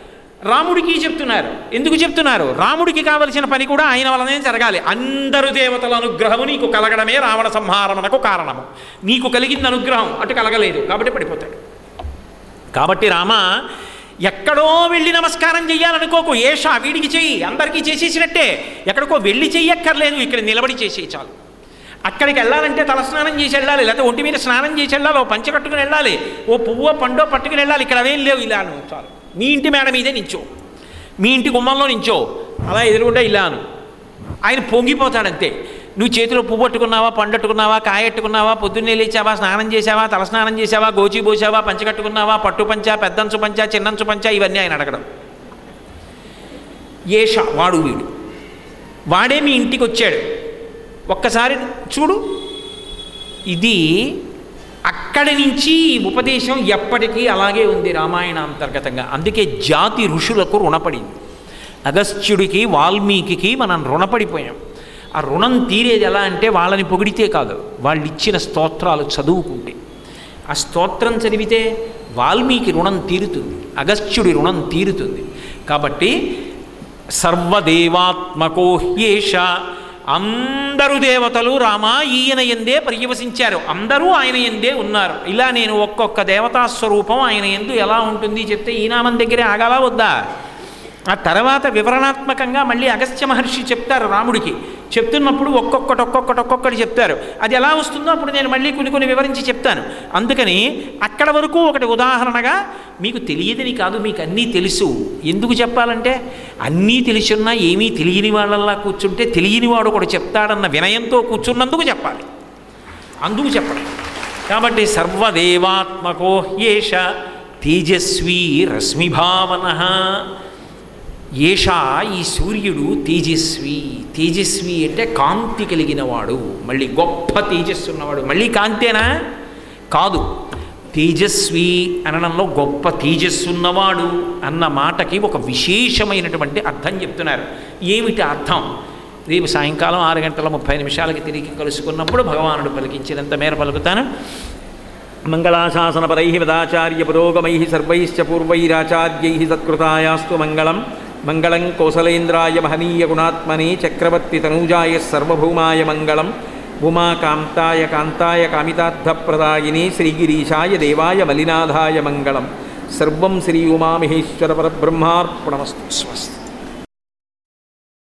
Speaker 2: రాముడికి చెప్తున్నారు. ఎందుకు చెప్తున్నారు? రాముడికి కావలసిన పని కూడా ఆయన వలనే జరగాలి. అందరు దేవతల అనుగ్రహము నీకు కలగడమే రావణ సంహారమునకు కారణము. నీకు కలిగింది అనుగ్రహం అటు కలగలేదు కాబట్టి పడిపోతాడు. కాబట్టి రామ ఎక్కడో వెళ్ళి నమస్కారం చెయ్యాలనుకోకు. ఏషా వీడికి చెయ్యి అందరికీ చేసేసినట్టే. ఎక్కడికో వెళ్ళి చెయ్యక్కర్లేదు ఇక్కడ నిలబడి చేసే చాలు. అక్కడికి వెళ్ళాలంటే తలస్నానం చేసి వెళ్ళాలి లేకపోతే ఒంటి మీద స్నానం చేసి వెళ్ళాలి ఓ పంచ కట్టుకుని వెళ్ళాలి ఓ పువ్వో పండో పట్టుకుని వెళ్ళాలి ఇక్కడ అవేం లేవు ఇలా అను చాలు. మీ ఇంటి మేడ మీదే నించో. మీ ఇంటి గుమ్మంలో నించో. అలా ఎదురుకుంటే ఇలా అను ఆయన పొంగిపోతాడంతే. నువ్వు చేతిలో పువ్వు పట్టుకున్నావా పండట్టుకున్నావా కాయట్టుకున్నావా పొద్దున్నే లేచావా స్నానం చేసావా తలస్నానం చేసావా గోచి పోసావా పంచకట్టుకున్నావా పట్టు పంచ పెద్దంచు పంచ చిన్నంచు పంచ ఇవన్నీ ఆయన అడగడం. ఏష వాడు వీడు. వాడే మీ ఇంటికి వచ్చాడు ఒక్కసారి చూడు. ఇది అక్కడి నుంచి ఈ ఉపదేశం ఎప్పటికీ అలాగే ఉంది రామాయణ అంతర్గతంగా అందుకే జాతి ఋషులకు రుణపడింది. అగస్త్యుడికి వాల్మీకి మనం రుణపడిపోయాం. ఆ రుణం తీరేది ఎలా అంటే వాళ్ళని పొగిడితే కాదు వాళ్ళు ఇచ్చిన స్తోత్రాలు చదువుకుంటే. ఆ స్తోత్రం చదివితే వాల్మీకి రుణం తీరుతుంది అగస్త్యుడి రుణం తీరుతుంది. కాబట్టి సర్వదేవాత్మకో హ్యేష అందరు దేవతలు రామ ఈయన ఎందే పర్యవసించారు. అందరూ ఆయన ఎందే ఉన్నారు. ఇలా నేను ఒక్కొక్క దేవతా స్వరూపం ఆయన ఎందు ఎలా ఉంటుంది చెప్తే ఈనామం దగ్గరే ఆగాలా వద్దా? ఆ తర్వాత వివరణాత్మకంగా మళ్ళీ అగస్త్య మహర్షి చెప్తారు రాముడికి. చెప్తున్నప్పుడు ఒక్కొక్కటి ఒక్కొక్కటి ఒక్కొక్కటి చెప్తారు. అది ఎలా వస్తుందో అప్పుడు నేను మళ్ళీ కొన్ని కొన్ని వివరించి చెప్తాను. అందుకని అక్కడ వరకు ఒకటి ఉదాహరణగా మీకు తెలియదని కాదు మీకు అన్నీ తెలుసు. ఎందుకు చెప్పాలంటే అన్నీ తెలిసున్నా ఏమీ తెలియని వాళ్ళల్లా కూర్చుంటే తెలియని వాడు ఒకడు చెప్తాడన్న వినయంతో కూర్చున్నందుకు చెప్పాలి. అందుకు చెప్పడం. కాబట్టి సర్వదేవాత్మకో ఏష తేజస్వీ రశ్మిభావన ఏషా ఈ సూర్యుడు తేజస్వి. తేజస్వి అంటే కాంతి కలిగినవాడు. మళ్ళీ గొప్ప తేజస్సు ఉన్నవాడు. మళ్ళీ కాంతేనా? కాదు. తేజస్వి అనడంలో గొప్ప తేజస్సు ఉన్నవాడు అన్న మాటకి ఒక విశేషమైనటువంటి అర్థం చెప్తున్నారు. ఏమిటి అర్థం? రేపు సాయంకాలం ఆరు గంటల ముప్పై నిమిషాలకి తిరిగి కలుసుకున్నప్పుడు భగవానుడు పలికించినంత మేర పలుకుతాను. మంగళాశాసనపరై వదాచార్య పురోగమై సర్వైశ్చ పూర్వైరాచార్యై సత్కృతాయాస్తు మంగళం. ಮಂಗಳಂ ಕೋಸಲೇಂದ್ರಾಯ ಮಹನೀಯ ಗುಣಾತ್ಮನೇ ಚಕ್ರವರ್ತಿ ತನೂಜಾಯ ಸರ್ವಭೌಮಾಯ ಮಂಗಳಂ ಉಮಾ ಕಾಂತಾಯ ಕಾಂತಾಯ ಕಾಮಿತಾರ್ಥಪ್ರದಾಯಿನಿ ಶ್ರೀಗಿರೀಶಾಯ ದೇವಾಯ ಮಲಿನಾಥಾಯ ಮಂಗಳಂ ಸರ್ವಂ ಶ್ರೀ ಉಮಾಮಹೇಶ್ವರ ಪರಬ್ರಹ್ಮಾರ್ಪಣಮಸ್ತು ಸ್ವಸ್ತಿ